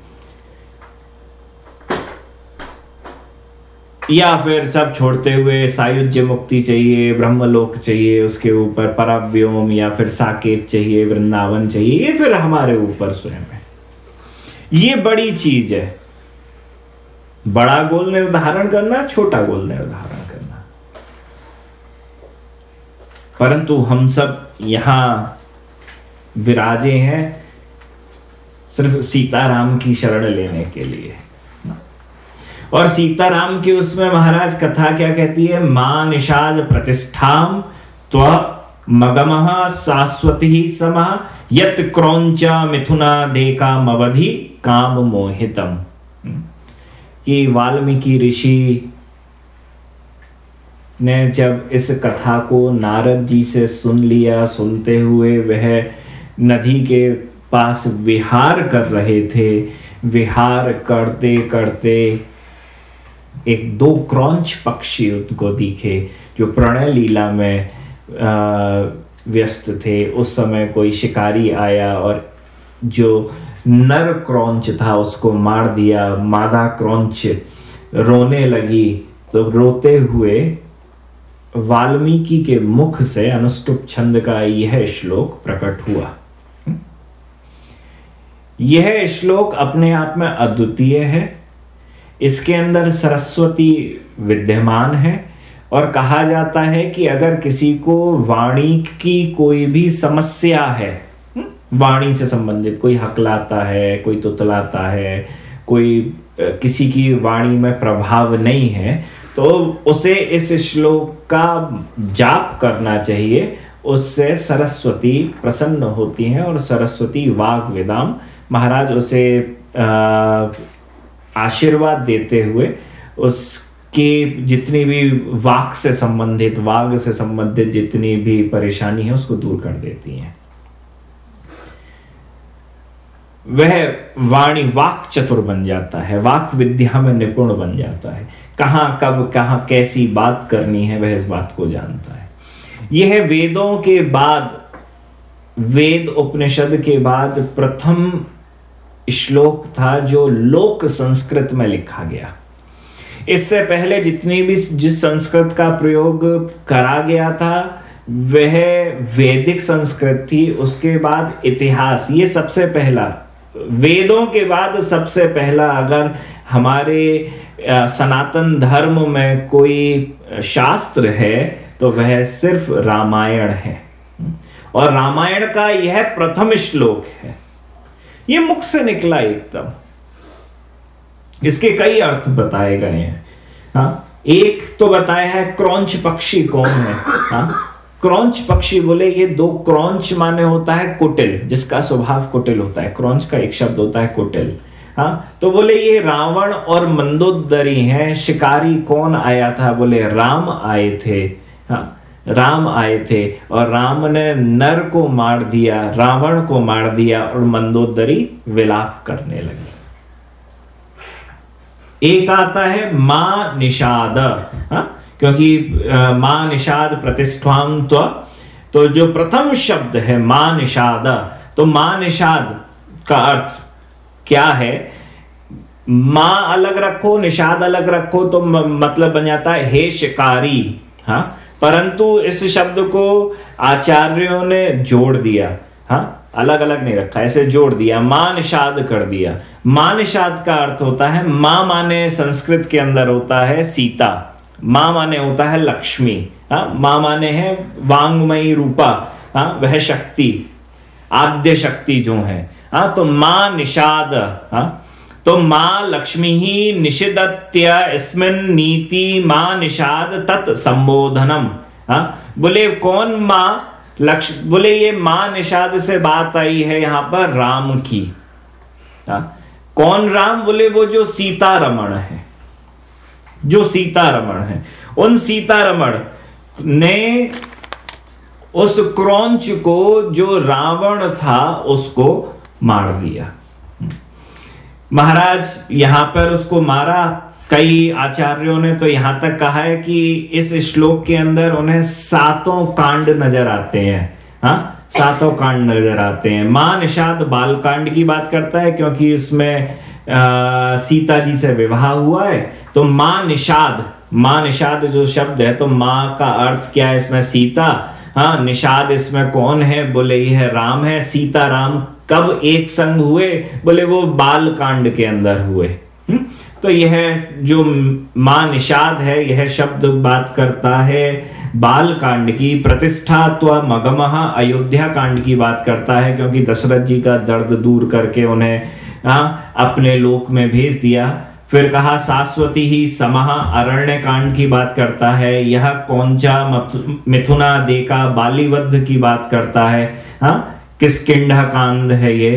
या फिर सब छोड़ते हुए सायुज्य मुक्ति चाहिए, ब्रह्मलोक चाहिए उसके ऊपर परव्योम या फिर साकेत चाहिए, वृंदावन चाहिए, ये फिर हमारे ऊपर स्वयं है। ये बड़ी चीज़ है। बड़ा गोल निर्धारण करना, छोटा गोल निर्धारण। परंतु हम सब यहाँ विराजे हैं सिर्फ़ सीताराम की शरण लेने के लिए। और सीताराम की उसमें महाराज कथा क्या कहती है? माँ निषाद प्रतिष्ठाम, त्व मगम शाश्वती समा, यत क्रौच मिथुना देका मवधि काम मोहितम। कि वाल्मीकि ऋषि ने जब इस कथा को नारद जी से सुन लिया, सुनते हुए वह नदी के पास विहार कर रहे थे। विहार करते करते एक दो क्रॉन्च पक्षी उनको दिखे, जो प्रणय लीला में व्यस्त थे। उस समय कोई शिकारी आया और जो नर क्रॉन्च था, उसको मार दिया। मादा क्रॉन्च रोने लगी। तो रोते हुए वाल्मीकि के मुख से अनुष्टुप छंद का यह श्लोक प्रकट हुआ। यह श्लोक अपने आप में अद्वितीय है। इसके अंदर सरस्वती विद्यमान है और कहा जाता है कि अगर किसी को वाणी की कोई भी समस्या है वाणी से संबंधित, कोई हकलाता है, कोई तुतलाता है, कोई किसी की वाणी में प्रभाव नहीं है तो उसे इस श्लोक का जाप करना चाहिए। उससे सरस्वती प्रसन्न होती हैं और सरस्वती वाग वेदाम। महाराज उसे आशीर्वाद देते हुए उसके जितनी भी वाक से संबंधित, वाग से संबंधित जितनी भी परेशानी है, उसको दूर कर देती हैं। वह वाणी वाक चतुर बन जाता है, वाक विद्या में निपुण बन जाता है। कहाँ, कब, कहाँ कैसी बात करनी है, वह इस बात को जानता है। यह वेदों के बाद, वेद उपनिषद के बाद प्रथम श्लोक था जो लोक संस्कृत में लिखा गया। इससे पहले जितनी भी जिस संस्कृत का प्रयोग करा गया था, वह वैदिक संस्कृत थी, उसके बाद इतिहास। ये सबसे पहला, वेदों के बाद सबसे पहला अगर हमारे सनातन धर्म में कोई शास्त्र है तो वह सिर्फ़ रामायण है। और रामायण का यह प्रथम श्लोक है। यह मुख से निकला एकदम। इसके कई अर्थ बताए गए हैं। हाँ एक तो बताया है क्रौच पक्षी कौन है। हाँ क्रौच पक्षी बोले, ये दो क्रौच माने होता है कुटिल, जिसका स्वभाव कुटिल होता है। क्रौच का एक शब्द होता है कुटिल। हाँ तो बोले, ये रावण और मंदोदरी हैं, शिकारी कौन आया था? बोले, राम आए थे। हाँ राम आए थे और राम ने नर को मार दिया, रावण को मार दिया और मंदोदरी विलाप करने लगी। एक आता है माँ निषाद हा? क्योंकि माँ निषाद प्रतिष्ठाम तो जो प्रथम शब्द है माँ निषाद तो माँ निषाद का अर्थ क्या है? माँ अलग रखो, निषाद अलग रखो तो मतलब बन जाता है हे शिकारी। हाँ? परंतु इस शब्द को आचार्यों ने जोड़ दिया। हाँ? अलग अलग नहीं रखा, ऐसे जोड़ दिया, माँ निषाद कर दिया। माँ निषाद का अर्थ होता है, माँ माने संस्कृत के अंदर होता है सीता। माँ माने होता है लक्ष्मी। हाँ? माँ माने है वांगमयी रूपा। हाँ? वह शक्ति, आद्य शक्ति जो है। हाँ तो माँ निषाद हाँ? तो माँ लक्ष्मी ही निषिदत्य इसमिन नीति, माँ निषाद तत् संबोधनम हाँ? बोले, कौन माँ लक्ष्य बोले, ये माँ निषाद से बात आई है यहाँ पर राम की, हा? कौन राम? बोले, वो जो सीता रमण है, जो सीता रमण है। उन सीता रमण ने उस क्रौच को, जो रावण था, उसको मार दिया महाराज, यहाँ पर उसको मारा कई आचार्यों ने तो यहाँ तक कहा है कि इस श्लोक के अंदर उन्हें सातों कांड नज़र आते हैं। हाँ सातों कांड नज़र आते हैं। माँ निषाद बाल कांड की बात करता है क्योंकि उसमें सीता जी से विवाह हुआ है। तो माँ निषाद माँ निषाद जो शब्द है तो माँ का अर्थ क्या है इसमें? सीता। हाँ निषाद इसमें कौन है? बोले, यह राम है। सीता राम कब एक संग हुए? बोले वो बाल कांड के अंदर हुए। हुँ? तो यह जो माँ निषाद है यह शब्द बात करता है बाल कांड की प्रतिष्ठा तो मगमहा अयोध्या कांड की बात करता है क्योंकि दशरथ जी का दर्द दूर करके उन्हें आ, अपने लोक में भेज दिया। फिर कहा शाश्वती ही समहा अरण्य कांड की बात करता है यह कौंचा मिथुना देका बालीवद्ध की बात करता है। हाँ? किस किंड कांड है ये?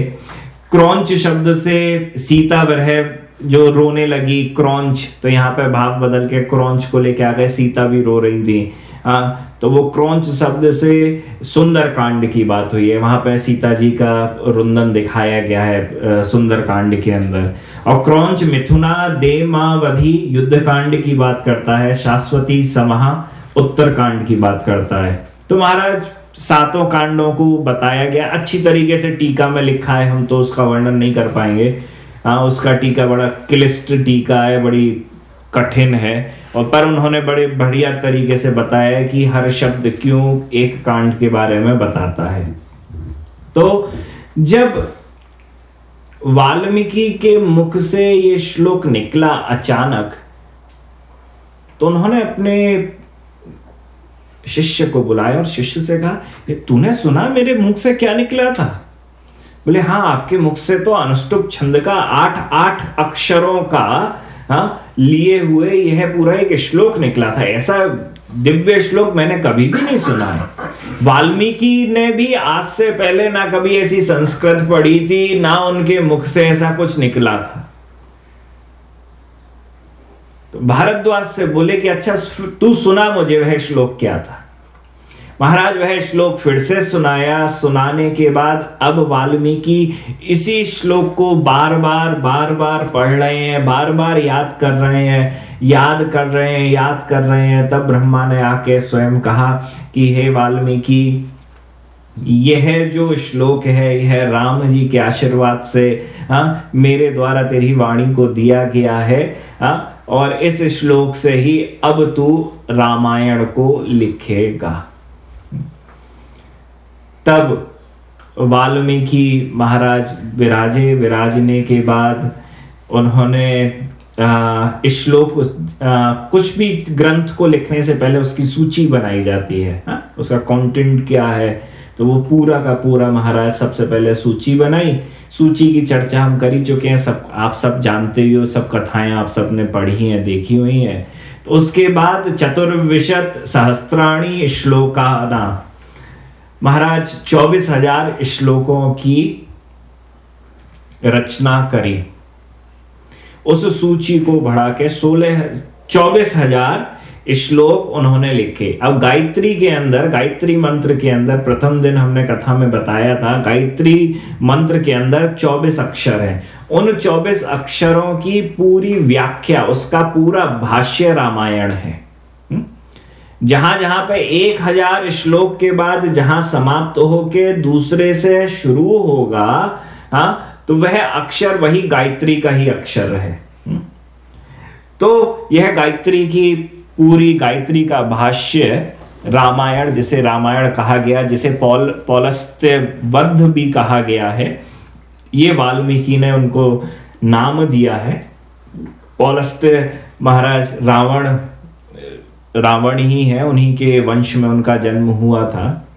क्रौच शब्द से सीता वह जो रोने लगी क्रौच। तो यहाँ पे भाव बदल के क्रौच को लेके आ गए, सीता भी रो रही थी। हाँ तो वो क्रौच शब्द से सुंदर कांड की बात हुई है। वहाँ पे सीता जी का रुंदन दिखाया गया है सुंदर कांड के अंदर। और क्रौच मिथुना दे देमावधि युद्ध कांड की बात करता है, शाश्वती समहा उत्तर कांड की बात करता है। तो महाराज सातों कांडों को बताया गया। अच्छी तरीके से टीका में लिखा है, हम तो उसका वर्णन नहीं कर पाएँगे। हाँ उसका टीका बड़ा क्लिष्ट टीका है, बड़ी कठिन है। और पर उन्होंने बड़े बढ़िया तरीके से बताया कि हर शब्द क्यों एक कांड के बारे में बताता है। तो जब वाल्मीकि के मुख से ये श्लोक निकला अचानक तो उन्होंने अपने शिष्य को बुलाया और शिष्य से कहा तूने सुना मेरे मुख से क्या निकला था? बोले हाँ आपके मुख से तो अनुष्टुप छंद का आठ आठ अक्षरों का हाँ लिए हुए यह पूरा एक श्लोक निकला था। ऐसा दिव्य श्लोक मैंने कभी भी नहीं सुना है। वाल्मीकि ने भी आज से पहले ना कभी ऐसी संस्कृत पढ़ी थी, ना उनके मुख से ऐसा कुछ निकला था। तो भारद्वाज से बोले कि अच्छा तू सुना मुझे वह श्लोक क्या था? महाराज वह श्लोक फिर से सुनाया। सुनाने के बाद अब वाल्मीकि इसी श्लोक को बार बार बार बार पढ़ रहे हैं बार बार याद कर रहे हैं, याद कर रहे हैं, याद कर रहे हैं। तब ब्रह्मा ने आके स्वयं कहा कि, हे वाल्मीकि, यह जो श्लोक है, यह राम जी के आशीर्वाद से हाँ मेरे द्वारा तेरी वाणी को दिया गया है हाँ और इस श्लोक से ही अब तू रामायण को लिखेगा। तब वाल्मीकि महाराज विराजे, विराजने के बाद उन्होंने श्लोक कुछ भी ग्रंथ को लिखने से पहले उसकी सूची बनाई जाती है, हा? उसका कंटेंट क्या है? तो वो पूरा का पूरा महाराज सबसे पहले सूची बनाई। सूची की चर्चा हम कर ही चुके हैं, सब, आप सब जानते ही हो, सब कथाएँ आप सबने पढ़ी हैं, देखी हुई हैं। तो उसके बाद चतुर्विशत सहस्त्राणी श्लोका ना महाराज, चौबीस हज़ार श्लोकों की रचना करी। उस सूची को बढ़ा के सोलह, चौबीस हज़ार श्लोक उन्होंने लिखे। अब गायत्री के अंदर, गायत्री मंत्र के अंदर, प्रथम दिन हमने कथा में बताया था, गायत्री मंत्र के अंदर 24 अक्षर हैं। उन 24 अक्षरों की पूरी व्याख्या, उसका पूरा भाष्य रामायण है? जहाँ जहाँ पे एक हज़ार श्लोक के बाद जहाँ समाप्त होके दूसरे से शुरू होगा, हा तो वह अक्षर वही गायत्री का ही अक्षर है? तो यह गायत्री की पूरी गायत्री का भाष्य, रामायण, जिसे रामायण कहा गया, जिसे पौल पौलस्त्य वध भी कहा गया है, ये वाल्मीकि ने उनको नाम दिया है पौलस्त्य महाराज रावण रावण ही है, उन्हीं के वंश में उनका जन्म हुआ था।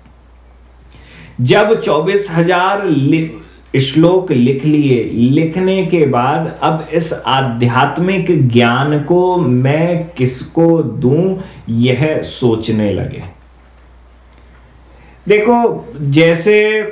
जब चौबीस हज़ार श्लोक लिख लिए, लिखने के बाद अब इस आध्यात्मिक ज्ञान को मैं किसको दूँ, यह सोचने लगे। देखो, जैसे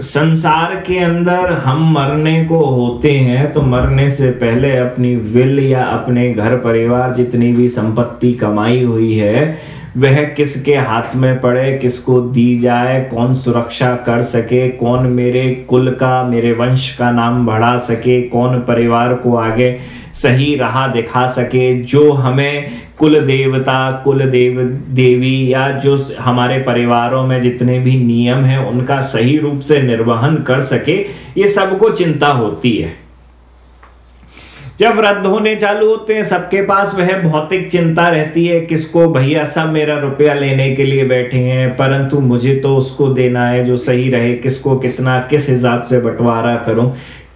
संसार के अंदर हम मरने को होते हैं तो मरने से पहले अपनी विल या अपने घर परिवार जितनी भी संपत्ति कमाई हुई है, वह किसके हाथ में पड़े, किसको दी जाए, कौन सुरक्षा कर सके, कौन मेरे कुल का, मेरे वंश का नाम बढ़ा सके, कौन परिवार को आगे सही राह दिखा सके, जो हमें कुल देवता कुल देव देवी या जो हमारे परिवारों में जितने भी नियम हैं, उनका सही रूप से निर्वहन कर सके, ये सबको चिंता होती है। जब रद्द होने चालू होते हैं, सबके पास वह भौतिक चिंता रहती है, किसको भैया सब मेरा रुपया लेने के लिए बैठे हैं, परंतु मुझे तो उसको देना है जो सही रहे, किसको कितना, किस हिसाब से बंटवारा करूँ।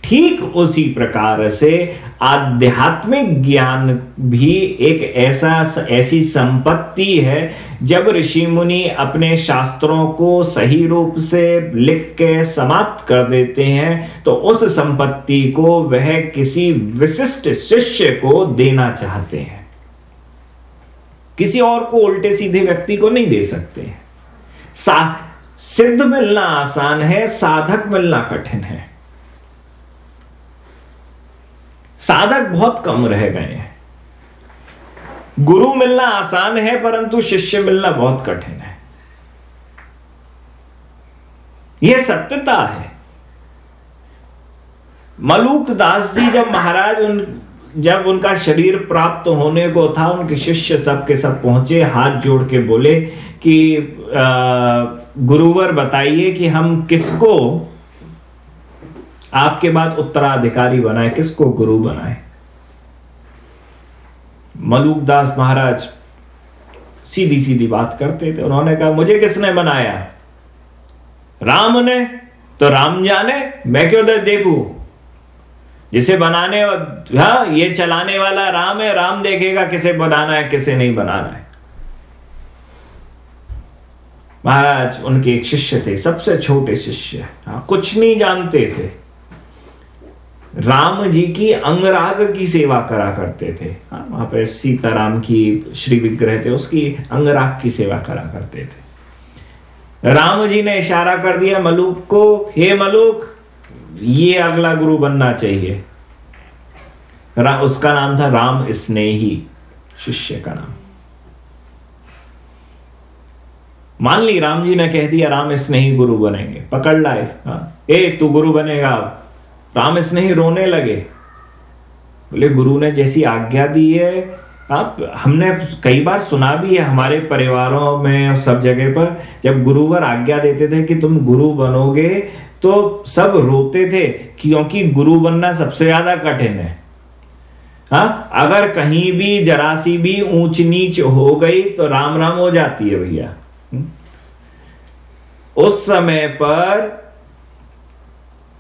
ठीक उसी प्रकार से आध्यात्मिक ज्ञान भी एक ऐसा ऐसी संपत्ति है, जब ऋषि मुनि अपने शास्त्रों को सही रूप से लिख के समाप्त कर देते हैं तो उस संपत्ति को वह किसी विशिष्ट शिष्य को देना चाहते हैं। किसी और को उल्टे सीधे व्यक्ति को नहीं दे सकते हैं। सिद्ध मिलना आसान है, साधक मिलना कठिन है। साधक बहुत कम रह गए हैं। गुरु मिलना आसान है, परंतु शिष्य मिलना बहुत कठिन है। यह सत्यता है। मलूक दास जी जब महाराज उन, जब उनका शरीर प्राप्त होने को था, उनके शिष्य सब के सब पहुँचे, हाथ जोड़ के बोले कि गुरुवर बताइए कि हम किसको आपके बाद उत्तराधिकारी बनाए, किसको गुरु बनाए? मलूक दास महाराज सीधी सीधी बात करते थे, उन्होंने कहा, मुझे किसने बनाया? राम ने तो राम जाने, मैं क्यों देखू? जिसे बनाने हाँ ये चलाने वाला राम है, राम देखेगा किसे बनाना है, किसे नहीं बनाना है। महाराज उनके एक शिष्य थे, सबसे छोटे शिष्य। हाँ कुछ नहीं जानते थे। राम जी की अंगराग की सेवा करा करते थे। हाँ। वहाँ पे सीताराम की श्री विग्रह थे उसकी अंगराग की सेवा करा करते थे। राम जी ने इशारा कर दिया मलुक को हे मलुक ये अगला गुरु बनना चाहिए। रा, उसका नाम था राम स्नेही शिष्य का नाम। मान ली राम जी ने कह दिया राम स्नेही गुरु बनेंगे पकड़ लाए। हाँ। ए तू गुरु बनेगा राम स्नेही रोने लगे बोले, गुरु ने जैसी आज्ञा दी है, आप, हमने कई बार सुना भी है हमारे परिवारों में और सब जगह पर, जब गुरुवर आज्ञा देते थे कि तुम गुरु बनोगे तो सब रोते थे, क्योंकि गुरु बनना सबसे ज़्यादा कठिन है हा? अगर कहीं भी जरा सी भी ऊंच नीच हो गई तो राम राम हो जाती है भैया? उस समय पर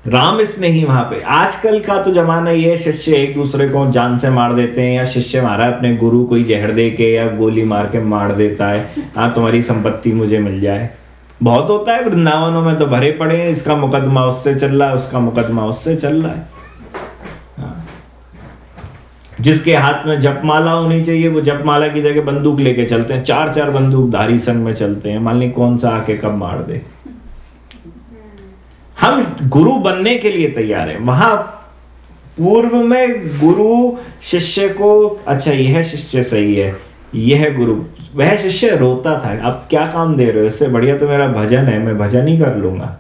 राम स्नेही वहाँ पे। आजकल का तो जमाना ये है, शिष्य एक दूसरे को जान से मार देते हैं या शिष्य मारा अपने गुरु कोई जहर दे के या गोली मार के मार देता है हाँ तुम्हारी संपत्ति मुझे मिल जाए। बहुत होता है, वृंदावनों में तो भरे पड़े हैं, इसका मुकदमा उससे चल रहा है, उसका मुकदमा उससे चल रहा है। हाँ। जिसके हाथ में जपमाला होनी चाहिए, वो जपमाला की जगह बंदूक लेके चलते हैं चार चार बंदूक धारी संग में चलते हैं। मान ली कौन सा आके कब मार दे। हम गुरु बनने के लिए तैयार है। वहाँ पूर्व में गुरु, शिष्य को अच्छा यह शिष्य सही है, यह गुरु, वह शिष्य रोता था। अब क्या काम दे रहे हो? इससे बढ़िया तो मेरा भजन है, मैं भजन ही कर लूँगा।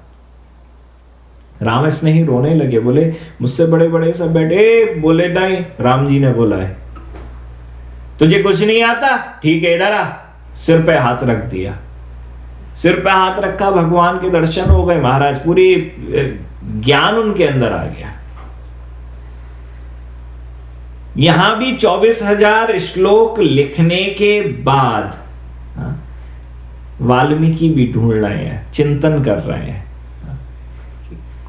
राम स्नेही रोने लगे, बोले, मुझसे बड़े बड़े सब बैठे बोले नहीं, राम जी ने बोला है। तुझे कुछ नहीं आता? ठीक है, इधर आ। सिर पे हाथ रख दिया। सिर पे हाथ रखा भगवान के दर्शन हो गए। महाराज पूरी ज्ञान उनके अंदर आ गया। यहाँ भी चौबीस हज़ार श्लोक लिखने के बाद हाँ, वाल्मीकि भी ढूंढ रहे हैं चिंतन कर रहे हैं।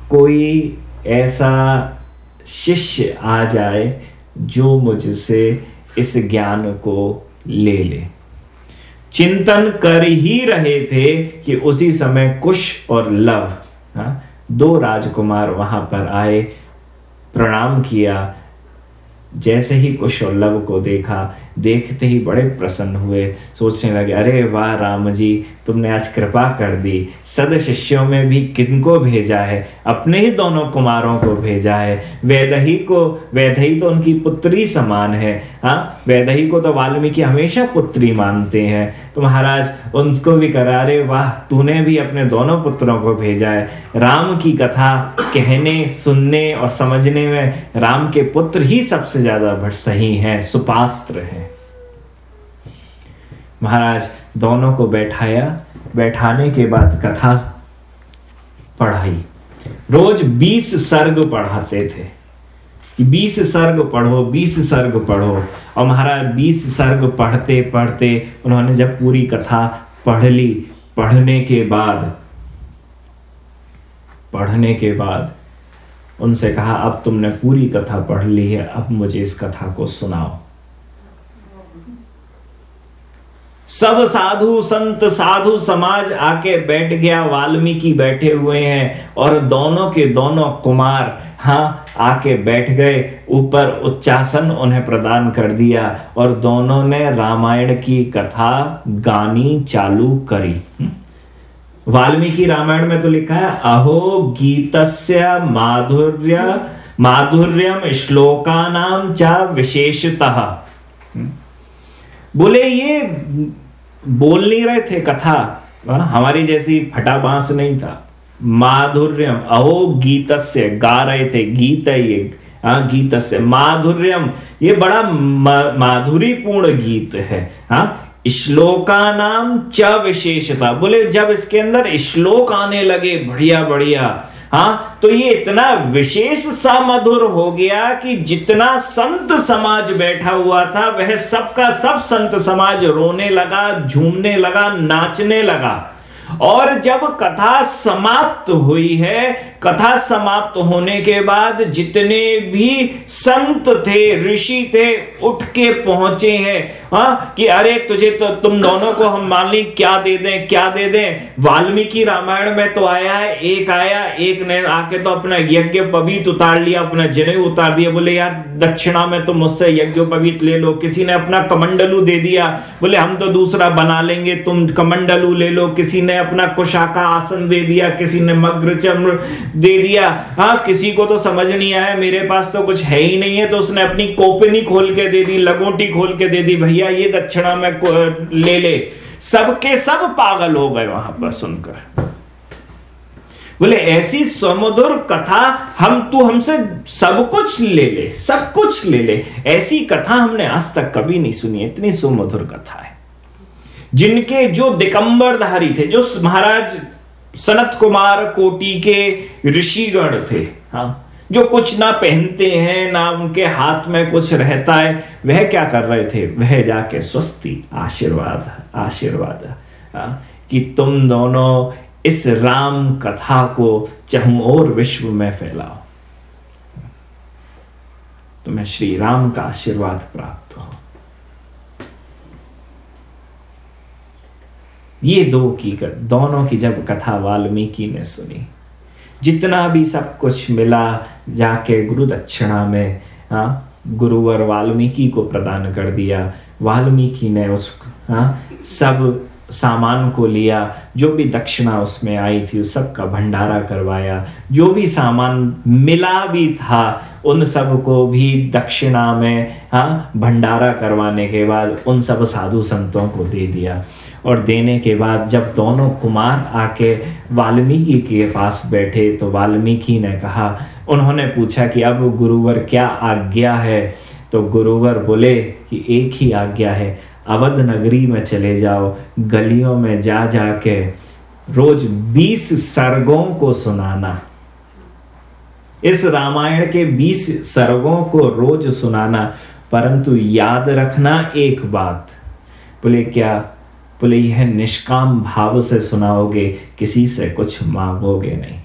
कोई ऐसा शिष्य आ जाए जो मुझसे इस ज्ञान को ले ले। चिंतन कर ही रहे थे कि उसी समय कुश और लव, हा? दो राजकुमार वहाँ पर आए, प्रणाम किया, जैसे ही कुश और लव को देखा देखते ही बड़े प्रसन्न हुए। सोचने लगे, अरे वाह राम जी, तुमने आज कृपा कर दी। सद शिष्यों में भी किनको भेजा है? अपने ही दोनों कुमारों को भेजा है। वैदही को, वैदही तो उनकी पुत्री समान है। हाँ वैदही को तो वाल्मीकि हमेशा पुत्री मानते हैं। तो महाराज, उनको भी करा। रे वाह, तूने भी अपने दोनों पुत्रों को भेजा है। राम की कथा कहने, सुनने और समझने में राम के पुत्र ही सबसे ज़्यादा सही हैं, सुपात्र हैं। महाराज, दोनों को बैठाया। बैठाने के बाद कथा पढ़ाई। रोज बीस सर्ग पढ़ाते थे। कि बीस सर्ग पढ़ो, बीस सर्ग पढ़ो। और महाराज, बीस सर्ग पढ़ते पढ़ते उन्होंने जब पूरी कथा पढ़ ली, पढ़ने के बाद, पढ़ने के बाद उनसे कहा, अब तुमने पूरी कथा पढ़ ली है, अब मुझे इस कथा को सुनाओ। सब साधु संत, साधु समाज आके बैठ गया, वाल्मीकि बैठे हुए हैं और दोनों के दोनों कुमार हाँ आके बैठ गए, ऊपर उच्चासन उन्हें प्रदान कर दिया और दोनों ने रामायण की कथा गानी चालू करी। वाल्मीकि रामायण में तो लिखा है, अहो गीतस्य माधुर्य, माधुर्यम श्लोका नाम चा विशेषतः। बोले, ये बोल नहीं रहे थे कथा। हमारी जैसी फटा बाँस नहीं था। माधुर्यम, अहो गीत गा रहे थे, गीत ये। हाँ गीत से माधुर्यम, ये बड़ा माधुरीपूर्ण गीत है। हाँ श्लोका नाम च विशेषता। बोले, जब इसके अंदर श्लोक आने लगे, बढ़िया बढ़िया। हाँ तो ये इतना विशेष सा मधुर हो गया कि जितना संत समाज बैठा हुआ था, वह सबका सब संत समाज रोने लगा, झूमने लगा, नाचने लगा। और जब कथा समाप्त हुई है कथा समाप्त होने के बाद जितने भी संत थे, ऋषि थे उठ के पहुँचे हैं। हाँ कि अरे तुझे तो तुम दोनों को हम मान ली, क्या दे दें, क्या दे दें? वाल्मीकि रामायण में तो आया है, एक आया, एक ने आके तो अपना यज्ञ पवित उतार लिया, अपना जने उतार दिया। बोले, यार, दक्षिणा में तुम मुझसे यज्ञ पवित ले लो, किसी ने अपना कमंडलू दे दिया। बोले, हम तो दूसरा बना लेंगे, तुम कमंडलू ले लो। किसी ने अपना कुशा का आसन दे दिया, किसी ने मग्र चम्र दे दिया। हाँ किसी को तो समझ नहीं आया, मेरे पास तो कुछ है ही नहीं है तो उसने अपनी कोपनी खोल के दे दी, लगोटी खोल के दे दी, भैया, ये दक्षिणा में ले ले। सबके सब पागल हो गए वहाँ पर सुनकर। बोले, ऐसी सुमधुर कथा हम, तू हमसे सब कुछ ले ले, सब कुछ ले ले। ऐसी कथा हमने आज तक कभी नहीं सुनी, इतनी सुमधुर कथा है। जिनके जो दिकंबरधारी थे, जो महाराज सनत कुमार कोटि के ऋषिगण थे। हाँ। जो कुछ ना पहनते हैं ना उनके हाथ में कुछ रहता है वह क्या कर रहे थे? वह जाके स्वस्ति आशीर्वाद आशीर्वाद। हाँ, कि तुम दोनों इस राम कथा को चहुओर विश्व में फैलाओ। तुम्हें श्री राम का आशीर्वाद प्राप्त हो ये दो की कर, दोनों की जब कथा वाल्मीकि ने सुनी जितना भी सब कुछ मिला जाके गुरु दक्षिणा में हाँ गुरुवर वाल्मीकि को प्रदान कर दिया वाल्मीकि ने उस हाँ सब सामान को लिया जो भी दक्षिणा उसमें आई थी उस सब का भंडारा करवाया जो भी सामान मिला भी था उन सबको भी दक्षिणा में हाँ भंडारा करवाने के बाद उन सब साधु संतों को दे दिया। और देने के बाद जब दोनों कुमार आके वाल्मीकि के पास बैठे तो वाल्मीकि ने कहा, उन्होंने पूछा कि अब गुरुवर क्या आज्ञा है? तो गुरुवर बोले कि एक ही आज्ञा है, अवध नगरी में चले जाओ, गलियों में जा जा के रोज बीस सर्गों को सुनाना। इस रामायण के बीस सर्गों को रोज सुनाना, परंतु याद रखना एक बात। बोले, क्या बोले, यह निष्काम भाव से सुनाओगे, किसी से कुछ मांगोगे नहीं.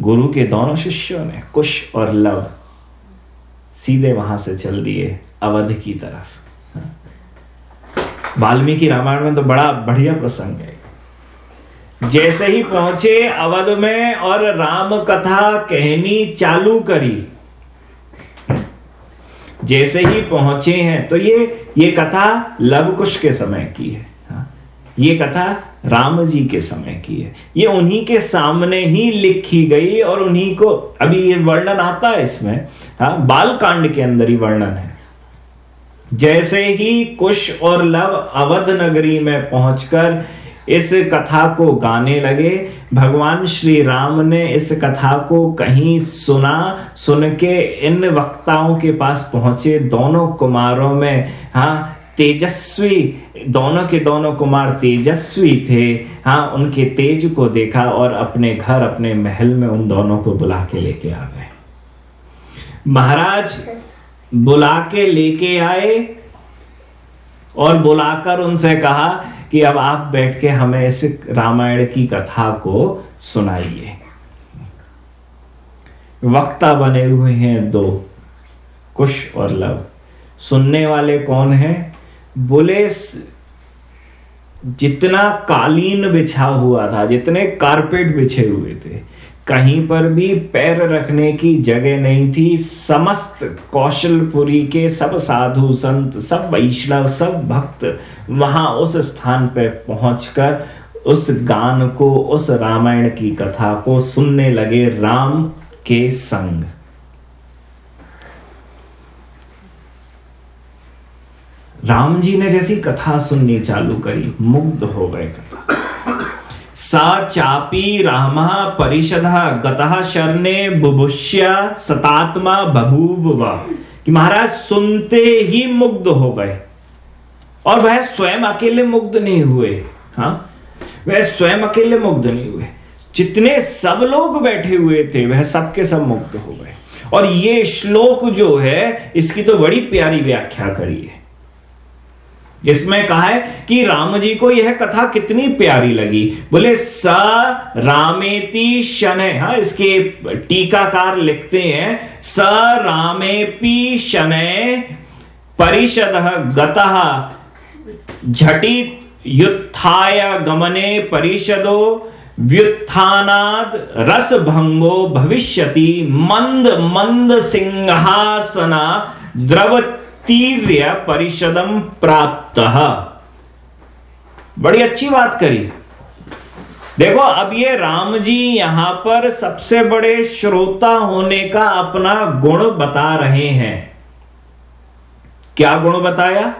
गुरु के दोनों शिष्यों ने कुश और लव सीधे वहाँ से चल दिए, अवध की तरफ़। वाल्मीकि रामायण में तो बड़ा बढ़िया प्रसंग है। जैसे ही पहुँचे अवध में और राम कथा कहनी चालू करी, जैसे ही पहुँचे हैं तो ये ये कथा लव कुश के समय की है हाँ। ये कथा राम जी के समय की है ये उन्हीं के सामने ही लिखी गई और उन्हीं को अभी ये वर्णन आता है इसमें हाँ बाल कांड के अंदर ही वर्णन है जैसे ही कुश और लव अवध नगरी में पहुंचकर इस कथा को गाने लगे भगवान श्री राम ने इस कथा को कहीं सुना, सुन के इन वक्ताओं के पास पहुँचे दोनों कुमारों में। हाँ तेजस्वी, दोनों के दोनों कुमार तेजस्वी थे। हाँ उनके तेज को देखा और अपने घर, अपने महल में उन दोनों को बुला के लेके आ गए। महाराज, बुला के लेके आए और बुलाकर उनसे कहा कि अब आप बैठ के हमें इस रामायण की कथा को सुनाइए। वक्ता बने हुए हैं दो, कुश और लव। सुनने वाले कौन हैं? बोले, जितना कालीन बिछा हुआ था, जितने कारपेट बिछे हुए थे कहीं पर भी पैर रखने की जगह नहीं थी। समस्त कौशलपुरी के सब साधु संत, सब वैष्णव, सब भक्त वहाँ उस स्थान पर पहुंचकर उस गान को, उस रामायण की कथा को सुनने लगे राम के संग। राम जी ने जैसी कथा सुननी चालू करी, मुग्ध हो गए। सा चापी राम परिषद गतः शरणे बुभुष्य सतात्मा बभूव कि महाराज, सुनते ही मुग्ध हो गए। और वह स्वयं अकेले मुग्ध नहीं हुए। हाँ? वह स्वयं अकेले मुग्ध नहीं हुए। जितने सब लोग बैठे हुए थे, वह सबके सब मुग्ध हो गए। और ये श्लोक जो है, इसकी तो बड़ी प्यारी व्याख्या करी है। इसमें कहा है कि राम जी को यह कथा कितनी प्यारी लगी। बोले, स रामेति शनै। हाँ इसके टीकाकार लिखते हैं, स रामेपी शनै परिषद गतः झटित युत्थाय गमने परिषदो व्युत्थानाद रस भंगो भविष्यति। मंद मंद सिंहासना द्रव तीर्य परिषदम प्राप्त। बड़ी अच्छी बात करी। देखो, अब ये राम जी यहाँ पर सबसे बड़े श्रोता होने का अपना गुण बता रहे हैं। क्या गुण बताया?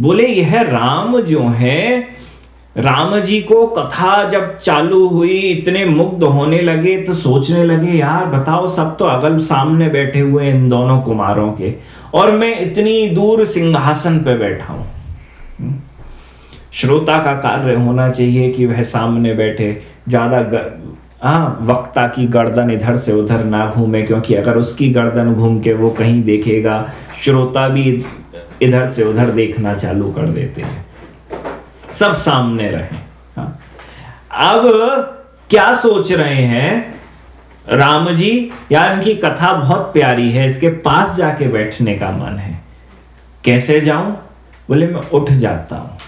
बोले, यह राम जो है राम जी को कथा जब चालू हुई, इतने मुग्ध होने लगे तो सोचने लगे, यार, बताओ, सब तो अगल सामने बैठे हुए इन दोनों कुमारों के, और मैं इतनी दूर सिंहासन पे बैठा हूँ हम्म? श्रोता का कार्य होना चाहिए कि वह सामने बैठे, ज़्यादा हाँ वक्ता की गर्दन इधर से उधर ना घूमे, क्योंकि अगर उसकी गर्दन घूम के वो कहीं देखेगा, श्रोता भी इधर से उधर देखना चालू कर देते हैं सब सामने रहे। हाँ। अब क्या सोच रहे हैं? राम जी या इनकी कथा बहुत प्यारी है, इसके पास जाके बैठने का मन है। कैसे जाऊँ? बोले, मैं उठ जाता हूँ।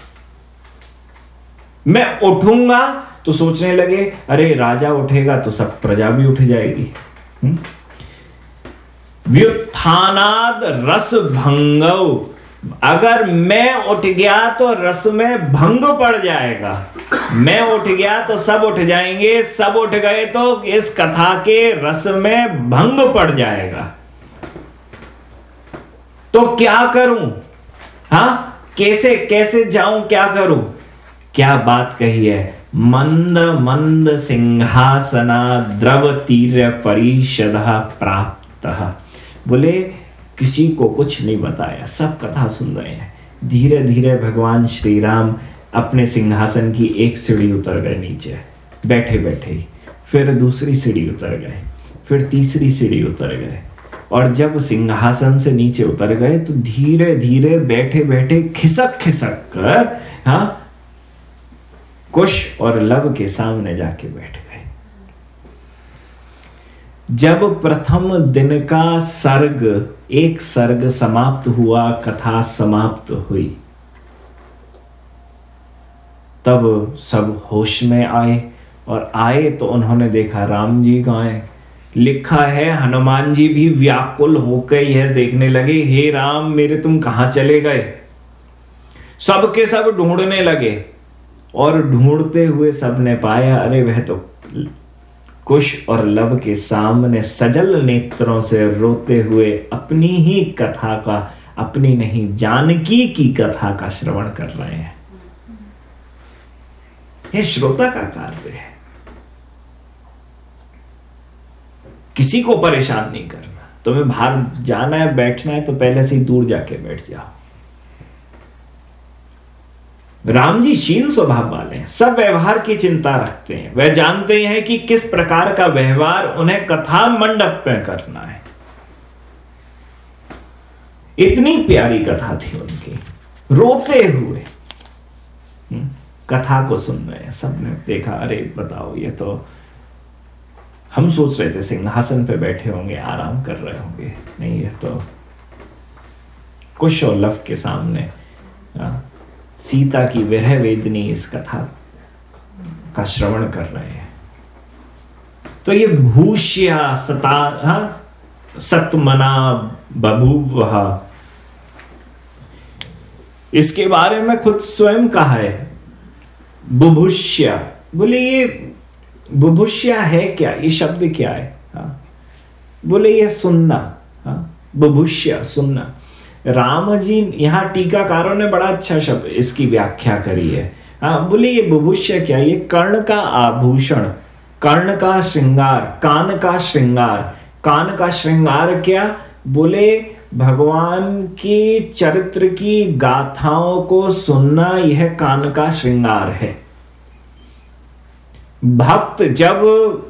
मैं उठूँगा? तो सोचने लगे, अरे, राजा उठेगा तो सब प्रजा भी उठ जाएगी। हम्म? व्युत्थानाद रस भंगव अगर मैं उठ गया तो रस में भंग पड़ जाएगा। मैं उठ गया तो सब उठ जाएँगे, सब उठ गए तो इस कथा के रस में भंग पड़ जाएगा। तो क्या करूँ? हा, कैसे कैसे जाऊँ, क्या करूँ? क्या बात कही है? मंद मंद सिंहासना द्रव तीर परिषद प्राप्त। बोले किसी को कुछ नहीं बताया। सब कथा सुन रहे हैं। धीरे धीरे भगवान श्री राम अपने सिंहासन की एक सीढ़ी उतर गए नीचे। बैठे बैठे फिर दूसरी सीढ़ी उतर गए। फिर तीसरी सीढ़ी उतर गए। और जब सिंहासन से नीचे उतर गए तो धीरे धीरे बैठे बैठे खिसक खिसक कर, हा, कुश और लव के सामने जाके बैठ गए। जब प्रथम दिन का सर्ग, एक सर्ग समाप्त हुआ, कथा समाप्त हुई। तब सब होश में आए और आए तो उन्होंने देखा राम जी गाए लिखा है, हनुमान जी भी व्याकुल होकर यह देखने लगे, हे राम, मेरे तुम कहाँ चले गए? सबके सब ढूँढने लगे और ढूंढते हुए सबने पाया, अरे वह तो कुश और लव के सामने सजल नेत्रों से रोते हुए अपनी ही कथा का, अपनी नहीं, जानकी की कथा का श्रवण कर रहे हैं। यह श्रोता का कार्य है। किसी को परेशान नहीं करना। तुम्हें बाहर जाना है, बैठना है तो पहले से ही दूर जाके बैठ जाओ। राम जी शील स्वभाव वाले हैं सब व्यवहार की चिंता रखते हैं। वह जानते हैं कि किस प्रकार का व्यवहार उन्हें कथा मंडप में करना है। इतनी प्यारी कथा थी उनकी। रोते हुए हम्म, कथा को सुन रहे हैं। सबने देखा अरे बताओ ये तो हम सोच रहे थे सिंहासन पे बैठे होंगे आराम कर रहे होंगे। नहीं ये तो कुश और लव के सामने आ, हाँ, सीता की विरह वेदनी इस कथा का श्रवण कर रहे हैं। तो ये भूष्या सता? सतमना बभूव। इसके बारे में खुद स्वयं कहा है। बुभुष्या। बोले, ये बुभुष्या है क्या? ये शब्द क्या है? हा? बोले, ये सुनना? बुभुष्या, सुनना। राम जी यहाँ टीकाकारों ने बड़ा अच्छा शब्द इसकी व्याख्या करी है। हाँ बोले ये बुभुष्य क्या? ये कर्ण का आभूषण, कर्ण का श्रृंगार, कान का श्रृंगार। कान का श्रृंगार क्या? बोले, भगवान की चरित्र की गाथाओं को सुनना यह कान का श्रृंगार है। भक्त जब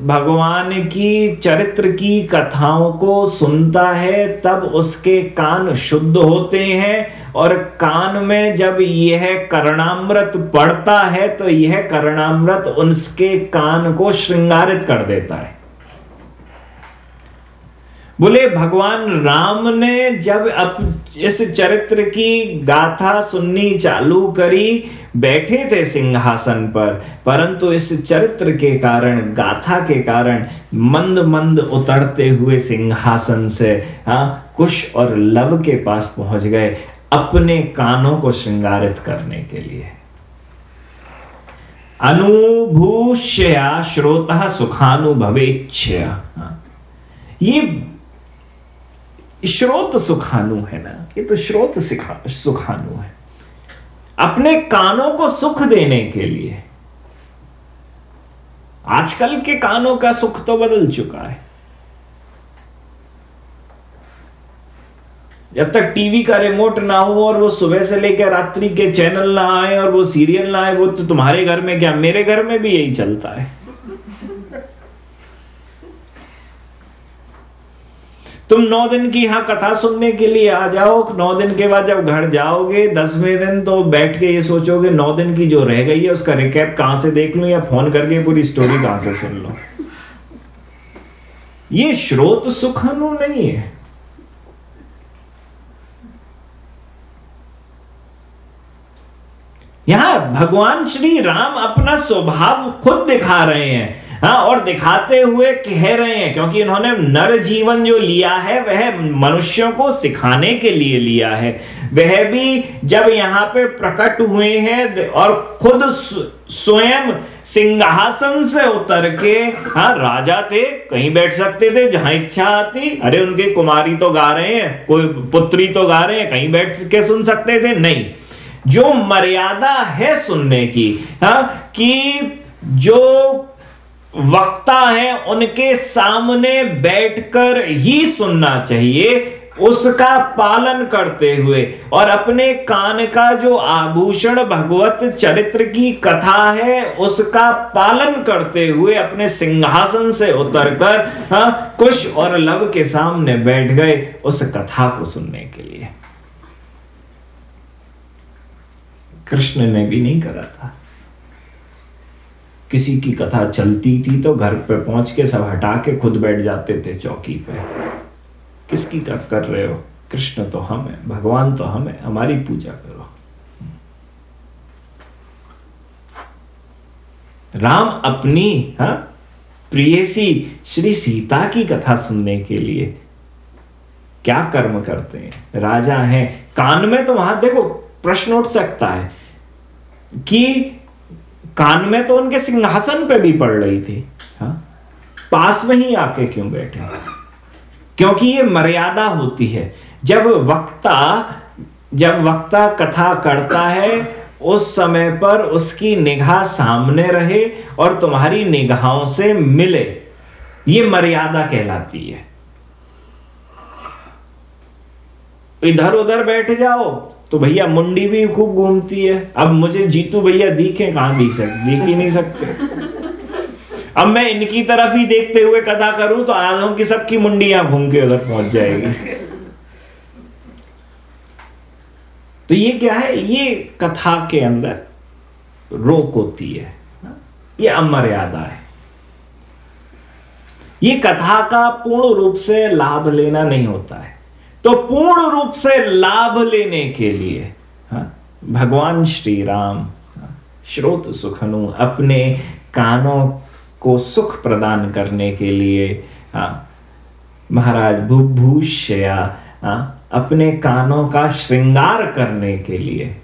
भगवान की चरित्र की कथाओं को सुनता है, तब उसके कान शुद्ध होते हैं और कान में जब यह करणामृत पड़ता है तो यह करणामृत उसके कान को श्रृंगारित कर देता है। बोले, भगवान राम ने जब अब इस चरित्र की गाथा सुननी चालू करी, बैठे थे सिंहासन पर, परंतु इस चरित्र के कारण, गाथा के कारण मंद मंद उतरते हुए सिंहासन से हाँ कुश और लव के पास पहुँच गए अपने कानों को श्रृंगारित करने के लिए अनुभूष्या श्रोता सुखानुभवेच्छया हाँ। ये श्रोत सुखानु है ना? ये तो श्रोत सुखानु है। अपने कानों को सुख देने के लिए। आजकल के कानों का सुख तो बदल चुका है। जब तक टीवी का रिमोट ना हो और वो सुबह से लेकर रात्रि के चैनल ना आए और वो सीरियल ना आए, वो तो तुम्हारे घर में क्या? मेरे घर में भी यही चलता है। तुम नौ दिन की यहाँ कथा सुनने के लिए आ जाओ। नौ दिन के बाद जब घर जाओगे, दसवें दिन तो बैठ के ये सोचोगे, नौ दिन की जो रह गई है उसका रिकैप कहाँ से देख लू या फ़ोन करके पूरी स्टोरी कहाँ से सुन लो? ये श्रोत सुखनु नहीं है। यहाँ भगवान श्री राम अपना स्वभाव खुद दिखा रहे हैं। हाँ और दिखाते हुए कह रहे हैं, क्योंकि इन्होंने नर जीवन जो लिया है, वह मनुष्यों को सिखाने के लिए लिया है। वह भी जब यहाँ पे प्रकट हुए हैं, और खुद स्वयं सिंहासन से उतर के हाँ राजा थे, कहीं बैठ सकते थे, जहाँ इच्छा आती अरे उनके कुमारी तो गा रहे हैं, कोई पुत्री तो गा रहे हैं, कहीं बैठ के सुन सकते थे? नहीं। जो मर्यादा है सुनने की हाँ कि जो वक्ता है, उनके सामने बैठकर ही सुनना चाहिए, उसका पालन करते हुए। और अपने कान का जो आभूषण भगवत चरित्र की कथा है, उसका पालन करते हुए अपने सिंहासन से उतरकर हाँ कुश और लव के सामने बैठ गए उस कथा को सुनने के लिए। कृष्ण ने भी नहीं करा था। किसी की कथा चलती थी तो घर पे पहुँच के सब हटा के खुद बैठ जाते थे चौकी पे। किसकी कथ कर रहे हो? कृष्ण तो हम है भगवान तो हम है हमारी पूजा करो। राम अपनी, हा? प्रियसी श्री सीता की कथा सुनने के लिए क्या कर्म करते हैं? राजा हैं। कान में तो वहाँ देखो, प्रश्न उठ सकता है कि कान में तो उनके सिंहासन पे भी पड़ रही थी, हा? पास में ही आके क्यों बैठे? क्योंकि ये मर्यादा होती है। जब वक्ता जब वक्ता कथा करता है, उस समय पर उसकी निगाह सामने रहे और तुम्हारी निगाहों से मिले। ये मर्यादा कहलाती है। इधर उधर बैठ जाओ। तो भैया मुंडी भी खूब घूमती है। अब मुझे जीतू भैया दिखे, कहाँ दिख सकते दिख ही नहीं सकते। अब मैं इनकी तरफ़ ही देखते हुए कथा करूँ तो आधों की सबकी मुंडी यहाँ घूम के उधर पहुँच जाएगी। तो ये क्या है? ये कथा के अंदर रोक होती है ये अमर्यादा है। ये कथा का पूर्ण रूप से लाभ लेना नहीं होता है। तो पूर्ण रूप से लाभ लेने के लिए हा? भगवान श्री राम हाँ, श्रोत सुखनु अपने कानों को सुख प्रदान करने के लिए हाँ, महाराज भूभूषया अपने कानों का श्रृंगार करने के लिए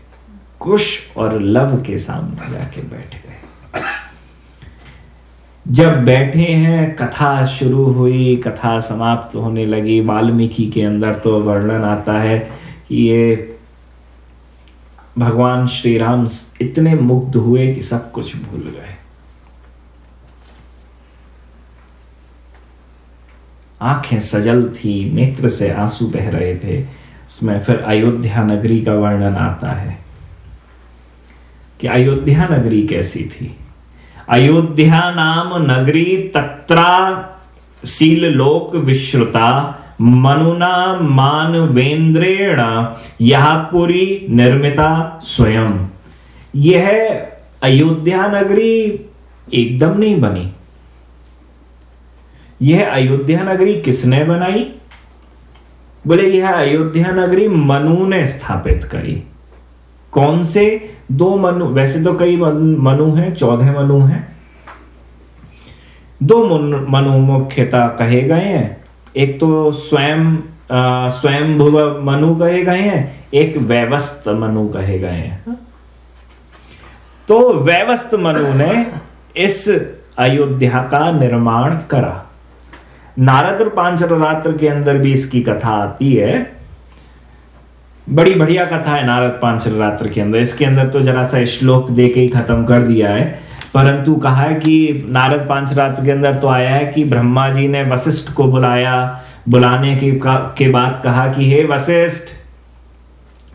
कुश और लव के सामने जाके बैठ जब बैठे हैं, कथा शुरू हुई, कथा समाप्त होने लगी। वाल्मीकि के अंदर तो वर्णन आता है कि ये भगवान श्री राम इतने मुग्ध हुए कि सब कुछ भूल गए। आँखें सजल थी, नेत्र से आँसू बह रहे थे। उसमें फिर अयोध्या नगरी का वर्णन आता है कि अयोध्या नगरी कैसी थी? अयोध्या नाम नगरी तत्रा सील लोक विश्रुता, मनुना मानवेंद्रेण यह पुरी निर्मिता स्वयं। यह अयोध्या नगरी एकदम नहीं बनी। यह अयोध्या नगरी किसने बनाई? बोले, यह अयोध्या नगरी मनु ने स्थापित करी। कौन से दो मनु, वैसे तो कई मनु हैं, चौदह मनु हैं। दो मनु मुख्यता कहे गए हैं। एक तो स्वयं स्वयं भुव मनु कहे गए हैं, एक व्यवस्थ मनु कहे गए हैं। तो व्यवस्थ मनु ने इस अयोध्या का निर्माण करा। नारद पाँच रात्र के अंदर भी इसकी कथा आती है। बड़ी बढ़िया कथा है नारद पांचल रात्र के अंदर। इसके अंदर तो जरा सा श्लोक दे के ही खत्म कर दिया है। परंतु कहा है कि नारद पाँच रात्र के अंदर तो आया है कि ब्रह्मा जी ने वशिष्ठ को बुलाया। बुलाने के के बाद कहा कि, हे वशिष्ठ,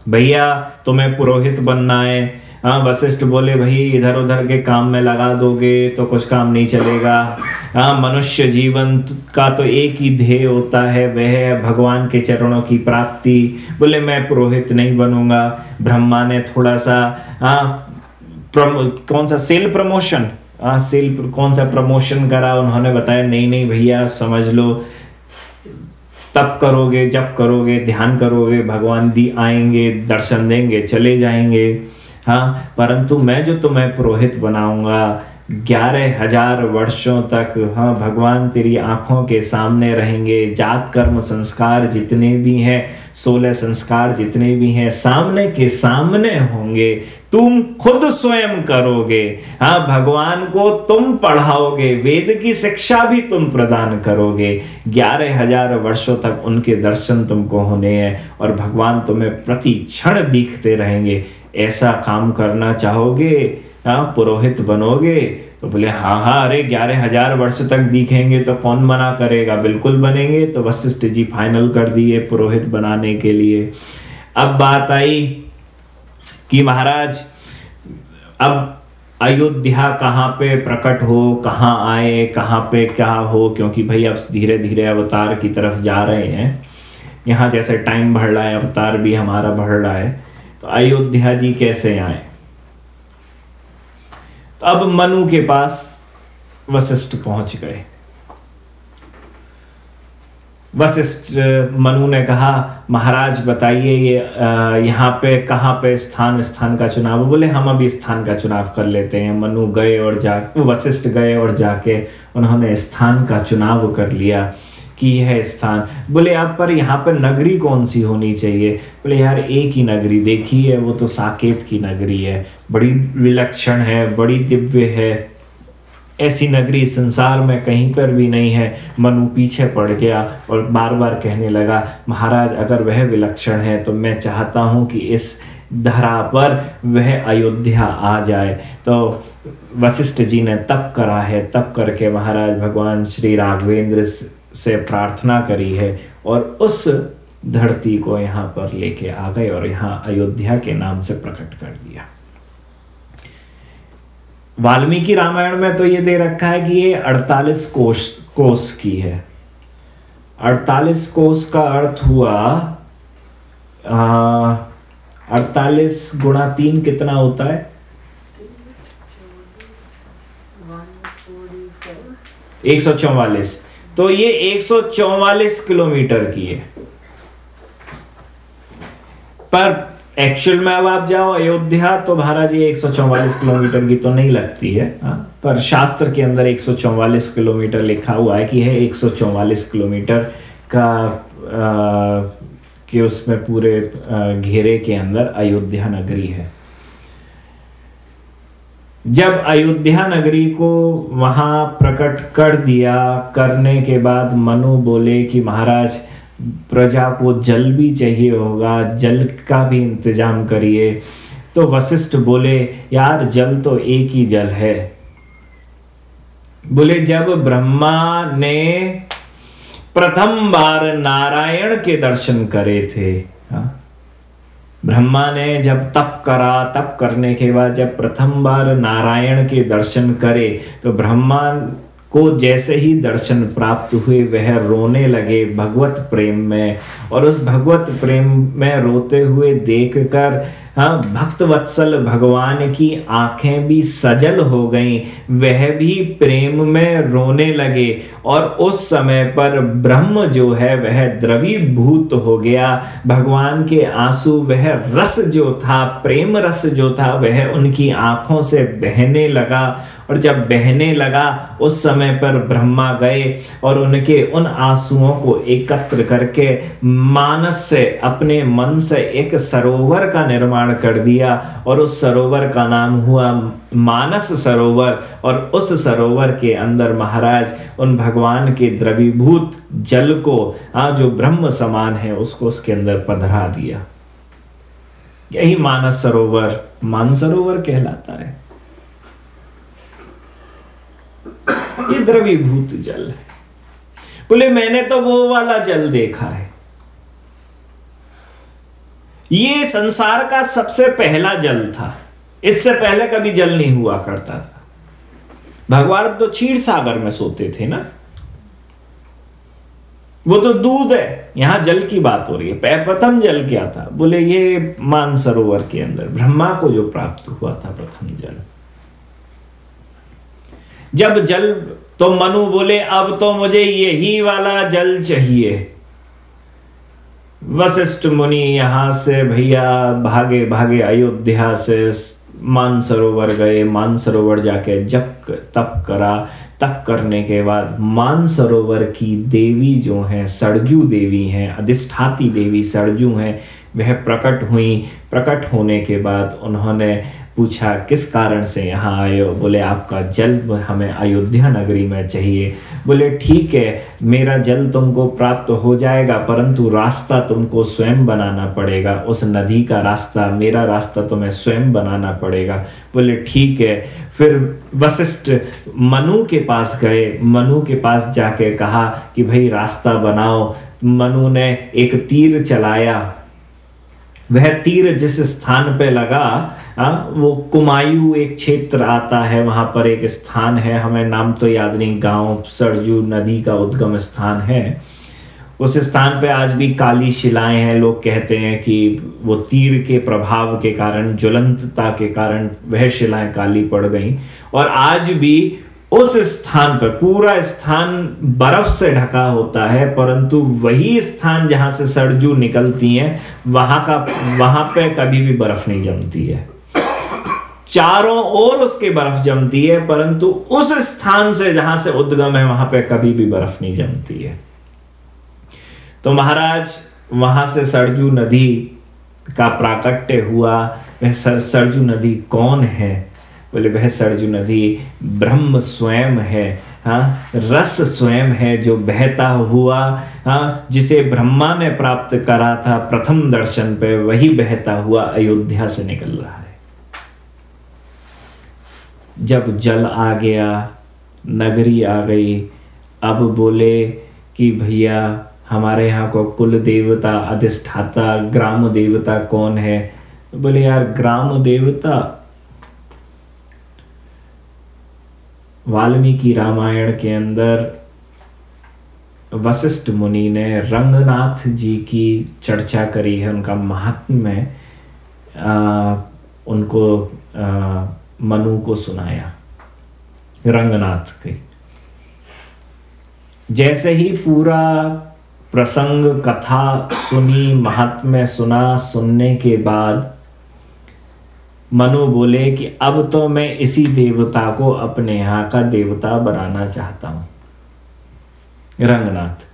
भैया, तुम्हें पुरोहित बनना है। हाँ वशिष्ठ बोले, भाई इधर उधर के काम में लगा दोगे तो कुछ काम नहीं चलेगा। हाँ मनुष्य जीवन का तो एक ही ध्येय होता है, वह भगवान के चरणों की प्राप्ति। बोले, मैं पुरोहित नहीं बनूँगा ब्रह्मा ने थोड़ा सा हाँ कौन सा सेल प्रमोशन? हाँ सेल कौन सा प्रमोशन करा? उन्होंने बताया, नहीं नहीं भैया, समझ लो तब करोगे जब करोगे, ध्यान करोगे, भगवान दी आएँगे, दर्शन देंगे, चले जाएँगे। हाँ परंतु मैं जो तुम्हें पुरोहित बनाऊँगा, ग्यारह हज़ार वर्षों तक हाँ भगवान तेरी आँखों के सामने रहेंगे। जात, कर्म, संस्कार जितने भी हैं, सोलह संस्कार जितने भी हैं, सामने के सामने होंगे। तुम खुद स्वयं करोगे। हाँ भगवान को तुम पढ़ाओगे। वेद की शिक्षा भी तुम प्रदान करोगे। ग्यारह हज़ार वर्षों तक उनके दर्शन तुमको होने हैं और भगवान तुम्हें प्रति क्षण दिखते रहेंगे। ऐसा काम करना चाहोगे हाँ पुरोहित बनोगे तो बोले हाँ हाँ अरे ग्यारह हज़ार वर्ष तक दिखेंगे तो कौन मना करेगा? बिल्कुल बनेंगे तो वशिष्ठ जी फाइनल कर दिए पुरोहित बनाने के लिए। अब बात आई कि महाराज, अब अयोध्या कहाँ पे प्रकट हो, कहाँ आए, कहाँ पे क्या हो? क्योंकि भाई अब धीरे धीरे अवतार की तरफ़ जा रहे हैं। यहाँ जैसे टाइम बढ़ रहा है, अवतार भी हमारा बढ़ रहा है। तो अयोध्या जी कैसे आए? अब मनु के पास वशिष्ठ पहुँच गए। वशिष्ठ मनु ने कहा, महाराज, बताइए ये यहाँ पे कहाँ पे स्थान स्थान का चुनाव? बोले, हम अभी स्थान का चुनाव कर लेते हैं। मनु गए और जा, वशिष्ठ गए और जाके उन्होंने स्थान का चुनाव कर लिया। की है स्थान। बोले आप पर यहाँ पर नगरी कौन सी होनी चाहिए? बोले, यार, एक ही नगरी। देखी है वो तो साकेत की नगरी है। बड़ी विलक्षण है, बड़ी दिव्य है। ऐसी नगरी संसार में कहीं पर भी नहीं है। मनु पीछे पड़ गया और बार बार कहने लगा, महाराज, अगर वह विलक्षण है तो मैं चाहता हूँ कि इस धरा पर वह अयोध्या आ जाए। तो वशिष्ठ जी ने तप करा है। तप करके महाराज भगवान श्री राघवेंद्र से प्रार्थना करी है और उस धरती को यहाँ पर लेके आ गए और यहाँ अयोध्या के नाम से प्रकट कर दिया। वाल्मीकि रामायण में तो ये दे रखा है कि ये 48 कोष कोष की है। 48 कोष का अर्थ हुआ अड़तालीस गुणा तीन कितना होता है? एक सौ चौवालीस। तो ये 144 किलोमीटर की है पर एक्चुअल में अब आप जाओ अयोध्या तो महाराज ये 144 किलोमीटर की तो नहीं लगती है हा? पर शास्त्र के अंदर 144 किलोमीटर लिखा हुआ है कि है 144 किलोमीटर का आ, कि उसमें पूरे घेरे के अंदर अयोध्या नगरी है जब अयोध्या नगरी को वहाँ प्रकट कर दिया, करने के बाद मनु बोले कि महाराज, प्रजा को जल भी चाहिए होगा, जल का भी इंतज़ाम करिए। तो वशिष्ठ बोले, यार, जल तो एक ही जल है। बोले, जब ब्रह्मा ने प्रथम बार नारायण के दर्शन करे थे। हा? ब्रह्मा ने जब तप करा, तप करने के बाद जब प्रथम बार नारायण के दर्शन करे तो ब्रह्मा को जैसे ही दर्शन प्राप्त हुए, वह रोने लगे भगवत प्रेम में। और उस भगवत प्रेम में रोते हुए देखकर हाँ भक्त वत्सल भगवान की आँखें भी सजल हो गईं, वह भी प्रेम में रोने लगे और उस समय पर ब्रह्म जो है, वह द्रवीभूत हो गया। भगवान के आँसू, वह रस जो था, प्रेम रस जो था, वह उनकी आँखों से बहने लगा और जब बहने लगा, उस समय पर ब्रह्मा गए और उनके उन आंसुओं को एकत्र करके मानस से, अपने मन से एक सरोवर का निर्माण कर दिया और उस सरोवर का नाम हुआ मानस सरोवर और उस सरोवर के अंदर महाराज, उन भगवान के द्रवीभूत जल को आ जो ब्रह्म समान है, उसको उसके अंदर पधरा दिया। यही मानस सरोवर मानसरोवर कहलाता है। ये द्रवीभूत जल है। बोले, मैंने तो वो वाला जल देखा है। ये संसार का सबसे पहला जल था। इससे पहले कभी जल नहीं हुआ करता था। भगवान तो क्षीर सागर में सोते थे ना। वो तो दूध है। यहाँ जल की बात हो रही है। प्रथम जल क्या था? बोले, ये मानसरोवर के अंदर, ब्रह्मा को जो प्राप्त हुआ था प्रथम जल। जब जल तो मनु बोले, अब तो मुझे यही वाला जल चाहिए। वशिष्ठ मुनि यहाँ से, भैया, भागे भागे अयोध्या से मानसरोवर गए। मानसरोवर जाके जप, तप करा। तप करने के बाद मानसरोवर की देवी जो है, सरजू देवी हैं, अधिष्ठाती देवी सरजू हैं, वह प्रकट हुई। प्रकट होने के बाद उन्होंने पूछा, किस कारण से यहाँ आए हो? बोले, आपका जल हमें अयोध्या नगरी में चाहिए। बोले, ठीक है, मेरा जल तुमको प्राप्त हो जाएगा, परंतु रास्ता तुमको स्वयं बनाना पड़ेगा। उस नदी का रास्ता, मेरा रास्ता तुम्हें स्वयं बनाना पड़ेगा। बोले, ठीक है। फिर वशिष्ठ मनु के पास गए। मनु के पास जाके कहा कि, भाई, रास्ता बनाओ। मनु ने एक तीर चलाया। वह तीर जिस स्थान पे लगा हाँ, वो कुमायु एक क्षेत्र आता है वहाँ पर एक स्थान है हमें नाम तो याद नहीं गाँव सरजू नदी का उद्गम स्थान है। उस स्थान पे आज भी काली शिलाएँ हैं लोग कहते हैं कि वो तीर के प्रभाव के कारण ज्वलंतता के कारण वह शिलाएँ काली पड़ गई। और आज भी उस स्थान पर पूरा स्थान बर्फ़ से ढका होता है परंतु वही स्थान जहाँ से सरजू निकलती हैं वहाँ का वहाँ पे कभी भी बर्फ़ नहीं जमती है। चारों ओर उसके बर्फ़ जमती है परंतु उस स्थान से जहाँ से उद्गम है वहाँ पे कभी भी बर्फ़ नहीं जमती है। तो महाराज वहाँ से सरजू नदी का प्राकट्य हुआ वह सर, सरजू नदी कौन है? बोले वह सरजू नदी ब्रह्म स्वयं है हाँ रस स्वयं है जो बहता हुआ हाँ जिसे ब्रह्मा ने प्राप्त करा था प्रथम दर्शन पे वही बहता हुआ अयोध्या से निकल रहा जब जल आ गया नगरी आ गई। अब बोले कि भैया हमारे यहाँ को कुल देवता अधिष्ठाता ग्राम देवता कौन है? बोले यार ग्राम देवता? वाल्मीकि रामायण के अंदर वशिष्ठ मुनि ने रंगनाथ जी की चर्चा करी है उनका महात्म्य। उनको आ, मनु को सुनाया रंगनाथ के जैसे ही पूरा प्रसंग, कथा सुनी, महात्म्य सुना, सुनने के बाद मनु बोले कि अब तो मैं इसी देवता को अपने यहाँ का देवता बनाना चाहता हूँ। रंगनाथ।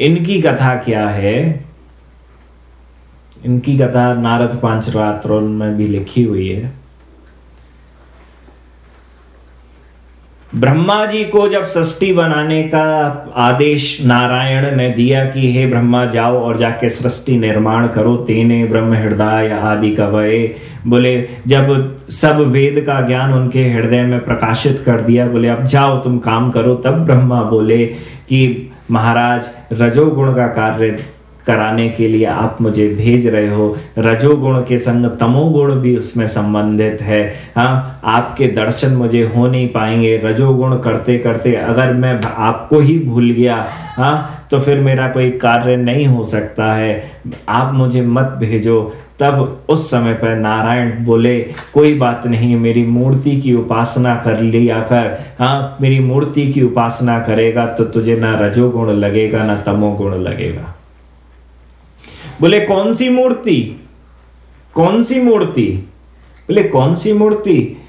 इनकी कथा क्या है? इनकी कथा नारद पाँच रात्रों में भी लिखी हुई है। ब्रह्मा जी को जब सृष्टि बनाने का आदेश नारायण ने दिया कि हे ब्रह्मा जाओ और जाके सृष्टि निर्माण करो, तेने ब्रह्म हृदय आदि कवये। बोले, जब सब वेद का ज्ञान उनके हृदय में प्रकाशित कर दिया, बोले, अब जाओ तुम काम करो। तब ब्रह्मा बोले कि महाराज, रजोगुण का कार्य कराने के लिए आप मुझे भेज रहे हो। रजोगुण के संग तमोगुण भी उसमें संबंधित है। हाँ आपके दर्शन मुझे हो नहीं पाएँगे। रजोगुण करते करते अगर मैं आपको ही भूल गया हाँ तो फिर मेरा कोई कार्य नहीं हो सकता है। आप मुझे मत भेजो। तब उस समय पर नारायण बोले, कोई बात नहीं, मेरी मूर्ति की उपासना कर लिया कर। हाँ मेरी मूर्ति की उपासना करेगा तो तुझे ना रजोगुण लगेगा, ना तमोगुण लगेगा। बोले, कौन सी मूर्ति? कौन सी मूर्ति? बोले, कौन सी मूर्ति?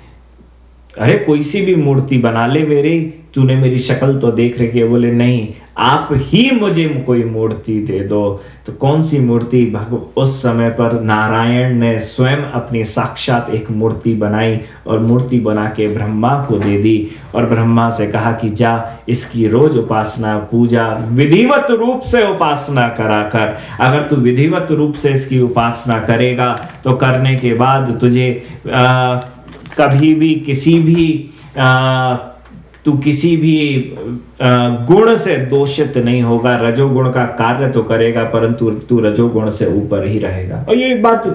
अरे, कोई सी भी मूर्ति बना ले मेरी। तूने मेरी शक्ल तो देख रखी है। बोले, नहीं आप ही मुझे कोई मूर्ति दे दो। तो कौन सी मूर्ति? भग उस समय पर नारायण ने स्वयं अपनी साक्षात एक मूर्ति बनाई और मूर्ति बना के ब्रह्मा को दे दी और ब्रह्मा से कहा कि जा इसकी रोज उपासना पूजा विधिवत रूप से उपासना करा कर अगर तू विधिवत रूप से इसकी उपासना करेगा तो करने के बाद तुझे आ, कभी भी किसी भी आ, तू किसी भी गुण से दोषित नहीं होगा, रजोगुण का कार्य तो करेगा, परंतु तू रजोगुण से ऊपर ही रहेगा। और ये एक बात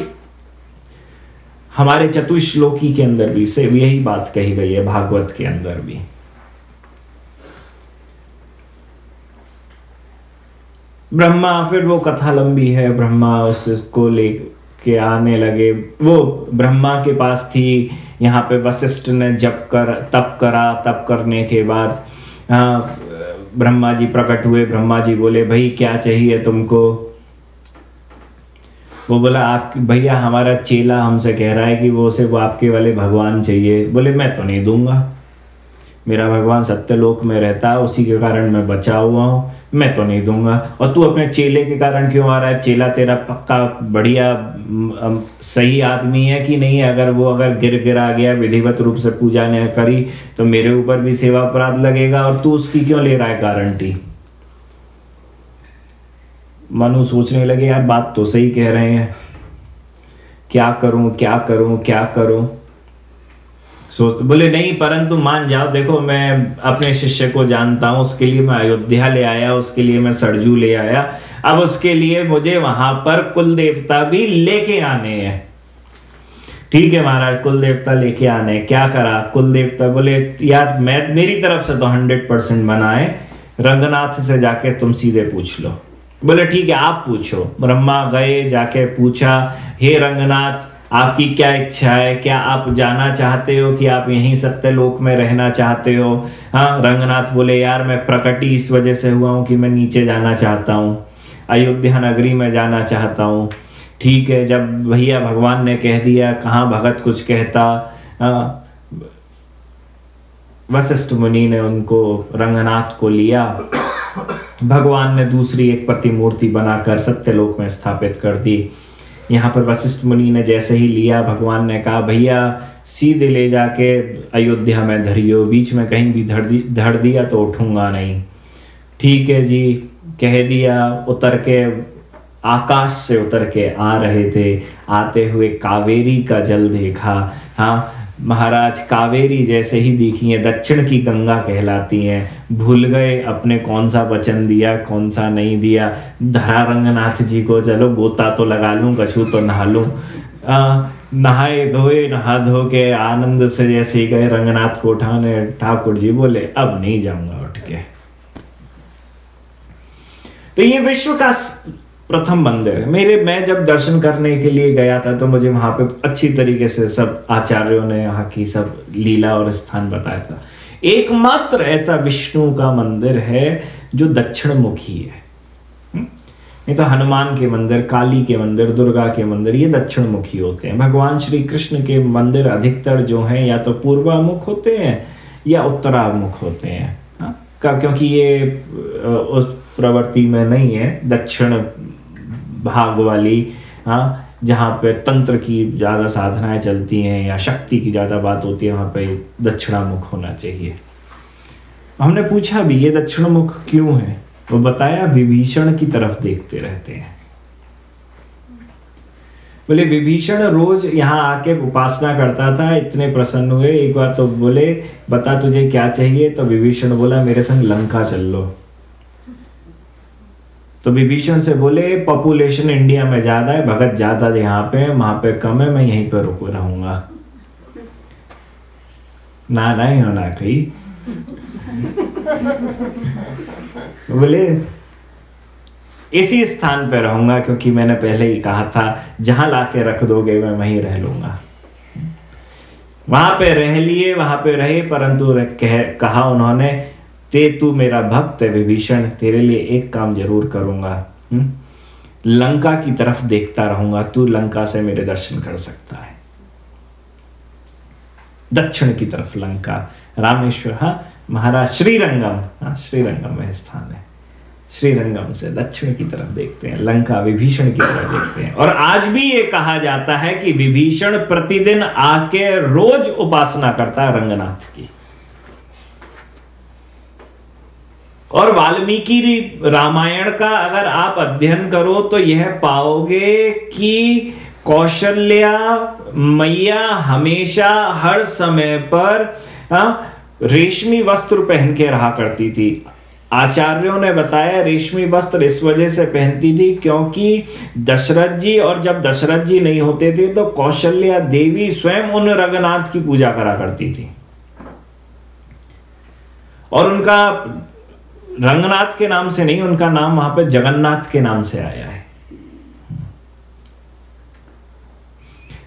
हमारे चतुश्लोकी के अंदर भी से यही बात कही गई है, भागवत के अंदर भी। ब्रह्मा, फिर वो कथा लंबी है, ब्रह्मा उसको ले के आने लगे। वो ब्रह्मा के पास थी यहाँ पे वशिष्ठ ने जप कर, तप करा, तप करने के बाद ब्रह्मा जी प्रकट हुए। ब्रह्मा जी बोले, भाई, क्या चाहिए तुमको? वो बोला, आप, भैया, हमारा चेला हमसे कह रहा है कि वो से वो आपके वाले भगवान चाहिए। बोले, मैं तो नहीं दूँगा। मेरा भगवान सत्यलोक में रहता है उसी के कारण मैं बचा हुआ हूँ। मैं तो नहीं दूँगा। और तू अपने चेले के कारण क्यों आ रहा है? चेला तेरा पक्का, बढ़िया सही आदमी है कि नहीं अगर वो अगर गिर गिरा गया, विधिवत रूप से पूजा ने करी तो मेरे ऊपर भी सेवा अपराध लगेगा और तू उसकी क्यों ले रहा है गारंटी? मनु सोचने लगे, यार, बात तो सही कह रहे हैं। क्या करूँ क्या करूँ क्या करूँ? सोच, बोले, नहीं, परंतु मान जाओ, देखो, मैं अपने शिष्य को जानता हूँ, उसके लिए मैं अयोध्या ले आया, उसके लिए मैं सरजू ले आया अब उसके लिए मुझे वहाँ पर कुल देवता भी लेके आने हैं। ठीक है महाराज, कुल देवता लेके आने। क्या करा? कुल देवता बोले यार मैं, मेरी तरफ़ से तो हंड्रेड परसेंट बनाए रंगनाथ से जाके तुम सीधे पूछ लो। बोले, ठीक है, आप पूछो। ब्रह्मा गए, जाके पूछा, हे रंगनाथ, आपकी क्या इच्छा है? क्या आप जाना चाहते हो कि आप यहीं सत्यलोक में रहना चाहते हो? हाँ रंगनाथ बोले, यार, मैं प्रकटी इस वजह से हुआ हूँ कि मैं नीचे जाना चाहता हूँ। अयोध्या नगरी में जाना चाहता हूँ। ठीक है, जब भैया भगवान ने कह दिया, कहाँ भगत कुछ कहता वशिष्ठ मुनि ने उनको रंगनाथ को लिया। भगवान ने दूसरी एक प्रतिमूर्ति बनाकर सत्यलोक में स्थापित कर दी। यहाँ पर वशिष्ठ मुनि ने जैसे ही लिया, भगवान ने कहा, भैया, सीधे ले जाके अयोध्या में धरियो, बीच में कहीं भी धड़ दी धड़ दिया तो उठूँगा नहीं। ठीक है जी कह दिया, उतर के आकाश से उतर के आ रहे थे। आते हुए कावेरी का जल देखा। हाँ महाराज, कावेरी जैसे ही दिखी है, दक्षिण की गंगा कहलाती हैं। भूल गए अपने कौन सा वचन दिया, कौन सा नहीं दिया। धरा रंगनाथ जी को, चलो, गोता तो लगा लूँ, कछू तो नहा लूँ। नहाए धोए, नहा धो के आनंद से जैसे ही गए, रंगनाथ को उठाने, ठाकुर जी बोले, अब नहीं जाऊँगा उठ के तो ये विश्व का प्रथम मंदिर है। मेरे, मैं जब दर्शन करने के लिए गया था तो मुझे वहाँ पे अच्छी तरीके से सब आचार्यों ने यहाँ की सब लीला और स्थान बताया था। एकमात्र ऐसा विष्णु का मंदिर है, जो दक्षिण मुखी है। हम्म? नहीं तो हनुमान के मंदिर, काली के मंदिर, दुर्गा के मंदिर, ये दक्षिण मुखी होते हैं। भगवान श्री कृष्ण के मंदिर अधिकतर जो हैं, या तो पूर्वामुख होते हैं, या उत्तरामुख होते हैं। हाँ? क्योंकि ये उस प्रवृत्ति में नहीं है, दक्षिण भाग वाली हाँ जहाँ पे तंत्र की ज़्यादा साधनाएँ चलती हैं या शक्ति की ज़्यादा बात होती है, वहाँ पे दक्षिणामुख होना चाहिए। हमने पूछा भी, ये दक्षिणमुख क्यों है? वो बताया, विभीषण की तरफ़ देखते रहते हैं। बोले, विभीषण रोज यहाँ आके उपासना करता था, इतने प्रसन्न हुए, एक बार तो बोले, बता तुझे क्या चाहिए? तो विभीषण बोला, मेरे संग लंका चल लो। तो विभीषण से बोले पॉपुलेशन इंडिया में ज़्यादा है भगत ज़्यादा यहाँ पे वहाँ पे कम है मैं यहीं पर रुक रहूँगा। ना ना ही होना कहीं। बोले इसी स्थान पर रहूँगा क्योंकि मैंने पहले ही कहा था जहाँ लाके रख दोगे मैं वहीं रह लूँगा। वहाँ पे रह लिए वहाँ पे रहे परंतु कह, कहा उन्होंने ते तू मेरा भक्त है विभीषण, तेरे लिए एक काम ज़रूर करूँगा। हम्म? लंका की तरफ़ देखता रहूँगा, तू लंका से मेरे दर्शन कर सकता है। दक्षिण की तरफ़ लंका, रामेश्वर हाँ महाराज श्रीरंगम हाँ श्रीरंगम में स्थान है। श्रीरंगम से दक्षिण की तरफ़ देखते हैं, लंका विभीषण की तरफ़ देखते हैं। और आज भी ये कहा जाता है कि विभीषण प्रतिदिन आके रोज उपासना करता है रंगनाथ की। और वाल्मीकि रामायण का अगर आप अध्ययन करो तो यह पाओगे कि कौशल्या मैया हमेशा हर समय पर हाँ, रेशमी वस्त्र पहन के रहा करती थी। आचार्यों ने बताया रेशमी वस्त्र इस वजह से पहनती थी क्योंकि दशरथ जी और जब दशरथ जी नहीं होते थे तो कौशल्या देवी स्वयं उन रघुनाथ की पूजा करा करती थी। और उनका रंगनाथ के नाम से नहीं, उनका नाम वहाँ पर जगन्नाथ के नाम से आया है।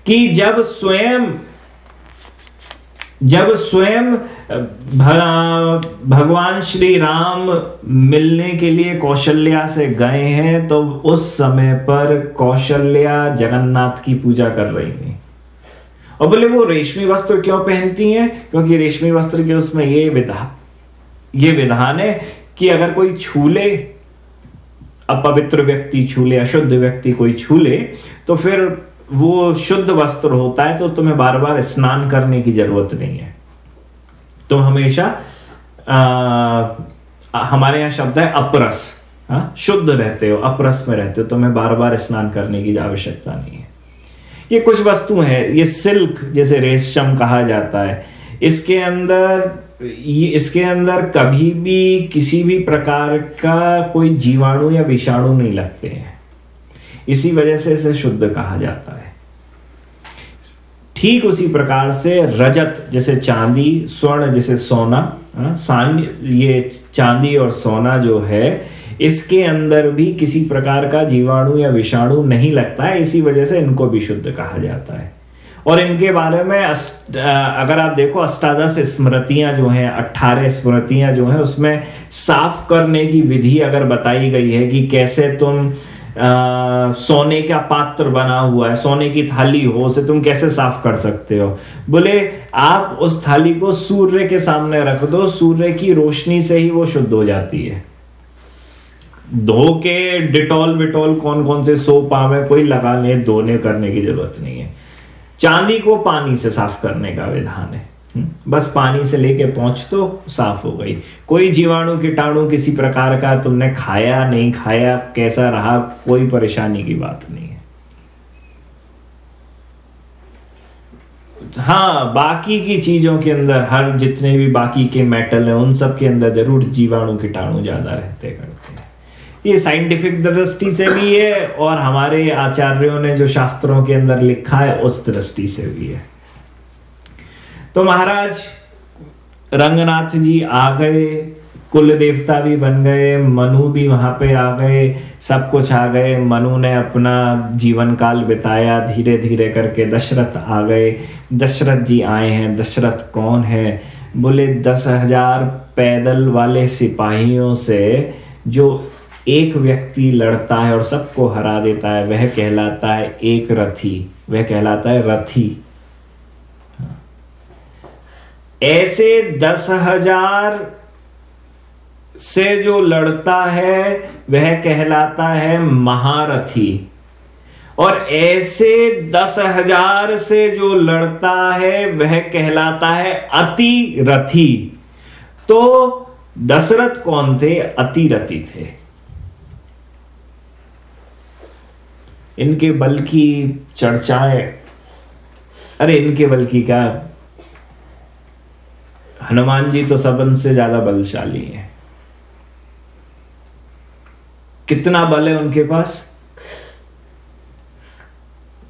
कि जब स्वयं जब स्वयं भगवान श्री राम मिलने के लिए कौशल्या से गए हैं तो उस समय पर कौशल्या जगन्नाथ की पूजा कर रही है। और बोले, वो रेशमी वस्त्र क्यों पहनती हैं? क्योंकि रेशमी वस्त्र के उसमें ये विधा, ये विधान है कि अगर कोई छूले अपवित्र व्यक्ति छूले अशुद्ध व्यक्ति कोई छूले तो फिर वो शुद्ध वस्त्र होता है तो तुम्हें बार बार स्नान करने की ज़रूरत नहीं है तुम हमेशा आ, हमारे यहाँ शब्द है अपरस हा? शुद्ध रहते हो अपरस में रहते हो तुम्हें बार बार स्नान करने की आवश्यकता नहीं है ये कुछ वस्तु है ये सिल्क जैसे रेशम कहा जाता है इसके अंदर ये इसके अंदर कभी भी किसी भी प्रकार का कोई जीवाणु या विषाणु नहीं लगते हैं। इसी वजह से इसे शुद्ध कहा जाता है। ठीक उसी प्रकार से रजत, जैसे चांदी, स्वर्ण, जैसे सोना सान ये चांदी और सोना जो है, इसके अंदर भी किसी प्रकार का जीवाणु या विषाणु नहीं लगता है। इसी वजह से इनको भी शुद्ध कहा जाता है। और इनके बारे में अगर आप देखो अष्टादश स्मृतियाँ जो हैं अट्ठारह स्मृतियाँ जो हैं उसमें साफ़ करने की विधि अगर बताई गई है कि कैसे तुम आ, सोने का पात्र बना हुआ है सोने की थाली हो उसे तुम कैसे साफ़ कर सकते हो? बोले आप उस थाली को सूर्य के सामने रख दो सूर्य की रोशनी से ही वो शुद्ध हो जाती है। धो के डिटॉल विटॉल कौन कौन से सोप आवे कोई लगाने धोने करने की ज़रूरत नहीं है। चांदी को पानी से साफ़ करने का विधान है। हम्म, बस पानी से लेके पहुँच तो साफ़ हो गई। कोई जीवाणु कीटाणु किसी प्रकार का तुमने खाया नहीं खाया कैसा रहा कोई परेशानी की बात नहीं है। हाँ बाकी की चीज़ों के अंदर हर जितने भी बाकी के मेटल हैं उन सब के अंदर ज़रूर जीवाणु कीटाणु ज़्यादा रहते हैं। ये साइंटिफिक दृष्टि से भी है और हमारे आचार्यों ने जो शास्त्रों के अंदर लिखा है, उस दृष्टि से भी है। तो महाराज, रंगनाथ जी आ गए कुल देवता भी बन गए, मनु भी वहाँ पे आ गए, सब कुछ आ गए। मनु ने अपना जीवन काल बिताया धीरे धीरे करके दशरथ आ गए। दशरथ जी आए हैं, दशरथ कौन है? बोले, दस हज़ार पैदल वाले सिपाहियों से जो एक व्यक्ति लड़ता है और सबको हरा देता है, वह कहलाता है एक रथी। वह कहलाता है रथी। ऐसे दस हज़ार से जो लड़ता है, वह कहलाता है महारथी। और ऐसे दस हज़ार से जो लड़ता है, वह कहलाता है अति रथी। तो दशरथ कौन थे? अतिरथी थे। इनके बल की चर्चाएँ। अरे, इनके बल की क्या? हनुमान जी तो सबन से ज़्यादा बलशाली हैं। कितना बल है उनके पास?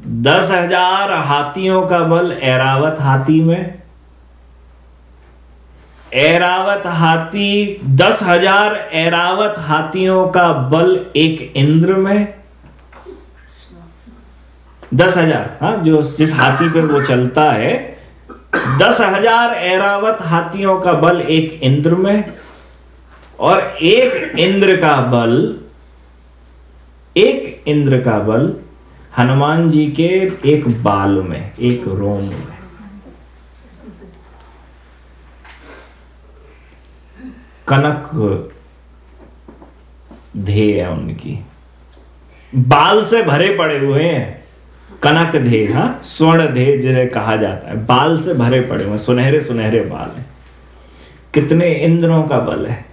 दस हज़ार हाथियों का बल एरावत हाथी में। एरावत हाथी, दस हज़ार एरावत हाथियों का बल एक इंद्र में। दस हज़ार। हाँ जो जिस हाथी पे वो चलता है, दस हज़ार एरावत हाथियों का बल एक इंद्र में और एक इंद्र का बल, एक इंद्र का बल हनुमान जी के एक बाल में, एक रोम में। कनक धे है उनकी। बाल से भरे पड़े हुए हैं। कनक धे हाँ स्वर्ण धे जिन्हें कहा जाता है। बाल से भरे पड़े हुए सुनहरे सुनहरे बाल है। कितने इंद्रों का बल है।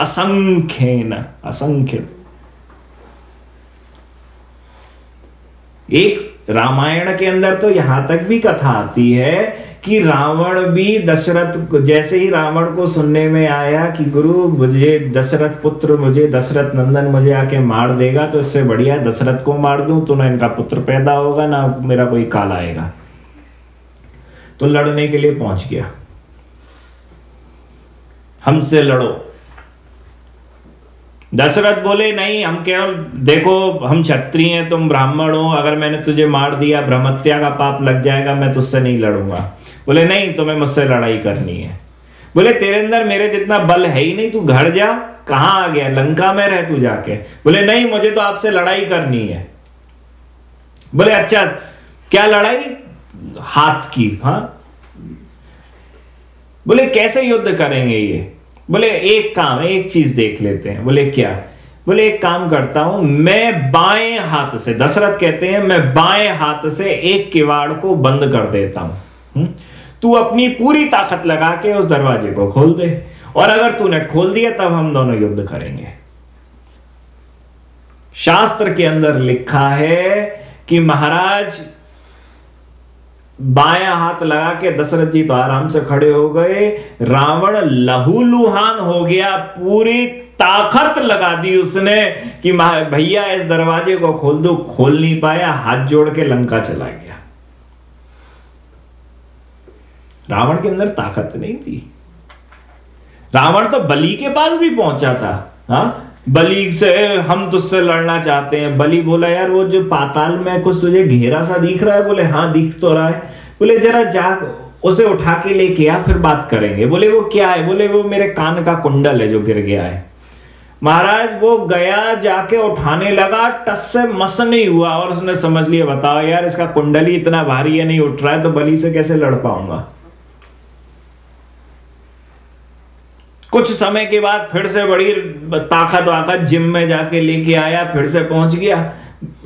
असंख्य न, असंख्य। एक रामायण के अंदर तो यहाँ तक भी कथा आती है कि रावण भी दशरथ जैसे ही रावण को सुनने में आया कि गुरु, मुझे दशरथ पुत्र, मुझे दशरथ नंदन, मुझे आके मार देगा तो इससे बढ़िया दशरथ को मार दूँ तो ना इनका पुत्र पैदा होगा, ना मेरा कोई काल आएगा। तो लड़ने के लिए पहुँच गया। हमसे लड़ो। दशरथ बोले, नहीं, हम केवल, देखो, हम क्षत्रिय हैं, तुम ब्राह्मण हो, अगर मैंने तुझे मार दिया, ब्रह्मत्या का पाप लग जाएगा, मैं तुझसे नहीं लड़ूँगा। बोले, नहीं, तुम्हें मुझसे लड़ाई करनी है। बोले, तेरे अंदर मेरे जितना बल है ही नहीं, तू घर जा। कहाँ आ गया? लंका में रह तू जाके। बोले, नहीं, मुझे तो आपसे लड़ाई करनी है। बोले अच्छा क्या लड़ाई? हाथ की हाँ। बोले, कैसे युद्ध करेंगे ये? बोले, एक काम, एक चीज़ देख लेते हैं। बोले, क्या? बोले, एक काम करता हूँ, मैं बाएँ हाथ से, दशरथ कहते हैं, मैं बाएँ हाथ से एक किवाड़ को बंद कर देता हूँ। हम्म? तू अपनी पूरी ताकत लगा के उस दरवाजे को खोल दे। और अगर तूने खोल दिया, तब हम दोनों युद्ध करेंगे। शास्त्र के अंदर लिखा है कि महाराज, बाया हाथ लगा के दशरथ जी तो आराम से खड़े हो गए। रावण लहूलुहान हो गया, पूरी ताकत लगा दी उसने कि भैया, इस दरवाजे को खोल दो। खोल नहीं पाया, हाथ जोड़ के लंका चला गया। रावण के अंदर ताकत नहीं थी। रावण तो बलि के पास भी पहुँचा था हाँ? बलि से हम तुझसे लड़ना चाहते हैं। बलि बोला, यार, वो जो पाताल में कुछ तुझे घेरा सा दिख रहा है? बोले हाँ दिख तो रहा है। बोले, जरा जा, उसे उठा के लेके आ, फिर बात करेंगे। बोले, वो क्या है? बोले, वो मेरे कान का कुंडल है जो गिर गया है। महाराज, वो गया जाके उठाने लगा, टस से मस नहीं हुआ और उसने समझ लिया, बताओ यार, इसका कुंडली इतना भारी है, नहीं उठ रहा है तो बलि से कैसे लड़ पाऊँगा? कुछ समय के बाद फिर से बड़ी ताकत वाकत जिम में जाके लेके आया, फिर से पहुँच गया।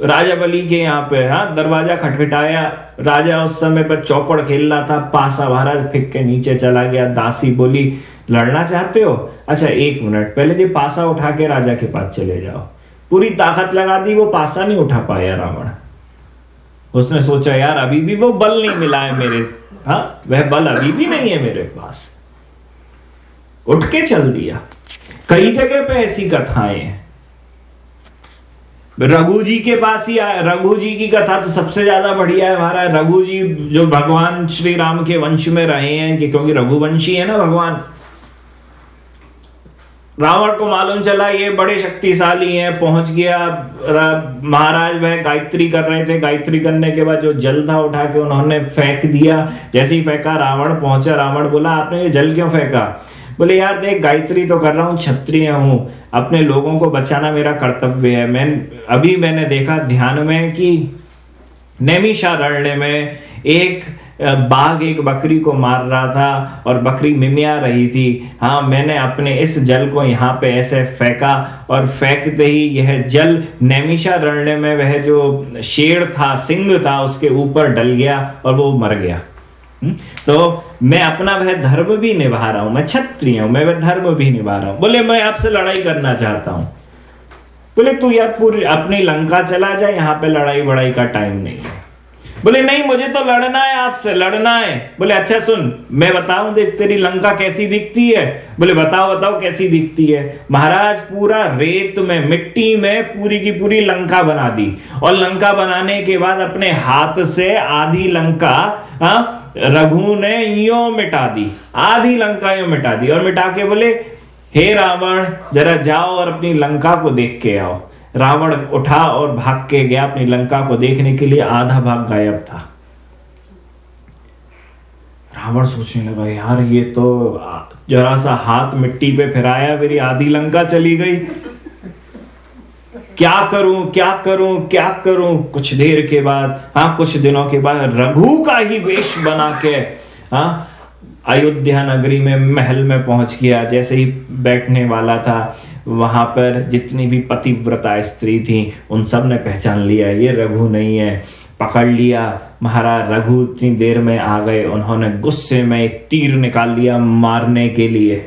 राजा बली के यहाँ पे हाँ दरवाज़ा खटखटाया। राजा उस समय पर चौपड़ खेल रहा था, पासा महाराज फिक के नीचे चला गया। दासी बोली, लड़ना चाहते हो? अच्छा एक मिनट, पहले जी पासा उठा के राजा के पास चले जाओ। पूरी ताकत लगा दी, वो पासा नहीं उठा पाया रावण। उसने सोचा, यार, अभी भी वो बल नहीं मिला है मेरे हाँ वह बल अभी भी नहीं है मेरे पास। उठ के चल दिया। कई जगह पे ऐसी कथाएँ हैं। रघु जी के पास ही रघु जी की कथा तो सबसे ज़्यादा बढ़िया है हमारा रघु जी जो भगवान श्री राम के वंश में रहे हैं, कि क्योंकि रघुवंशी है ना भगवान। रावण को मालूम चला, ये बड़े शक्तिशाली हैं, पहुँच गया। महाराज वह गायत्री कर रहे थे। गायत्री करने के बाद जो जल था उठा के उन्होंने फेंक दिया। जैसे ही फेंका, रावण पहुँचा। रावण बोला, आपने ये जल क्यों फेंका? बोले, यार देख, गायत्री तो कर रहा हूँ, क्षत्रिय हूँ। अपने लोगों को बचाना मेरा कर्तव्य है। मैं, अभी मैंने देखा ध्यान में कि नैमिषारण्य में एक बाघ एक बकरी को मार रहा था और बकरी मिमिया रही थी। हाँ मैंने अपने इस जल को यहाँ पे ऐसे फेंका और फेंकते ही यह जल नैमिषारण्य में वह जो शेर था, सिंह था, उसके ऊपर डल गया और वो मर गया? तो मैं अपना वह धर्म भी निभा रहा हूँ, मैं क्षत्रिय हूँ, मैं वह धर्म भी निभा रहा हूँ। बोले, मैं आपसे लड़ाई करना चाहता हूँ। बोले, तू यार पूरी अपनी लंका चला जाए यहाँ पे लड़ाई बड़ाई का टाइम नहीं है। बोले, नहीं, मुझे तो लड़ना है आपसे, लड़ना है। बोले अच्छा सुन, मैं बताऊँ, देख, तेरी लंका कैसी दिखती है? बोले, बताओ बताओ, कैसी दिखती है? महाराज, पूरा रेत में, मिट्टी में पूरी की पूरी लंका बना दी। और लंका बनाने के बाद अपने हाथ से आधी लंका हाँ रघु ने यो मिटा दी आधी लंका यो मिटा दी। और मिटा के बोले, हे रावण, जरा जाओ और अपनी लंका को देख के आओ। रावण उठा और भाग के गया अपनी लंका को देखने के लिए, आधा भाग गायब था। रावण सोचने लगा, यार, ये तो जरा सा हाथ मिट्टी पे फिराया, मेरी आधी लंका चली गई। क्या करूँ क्या करूँ क्या करूँ? कुछ देर के बाद हाँ कुछ दिनों के बाद रघु का ही वेश बना के हाँ अयोध्या नगरी में महल में पहुँच गया। जैसे ही बैठने वाला था, वहाँ पर जितनी भी पतिव्रता स्त्री थी, उन सबने पहचान लिया, ये रघु नहीं है। पकड़ लिया। महाराज रघु इतनी देर में आ गए, उन्होंने गुस्से में एक तीर निकाल लिया मारने के लिए।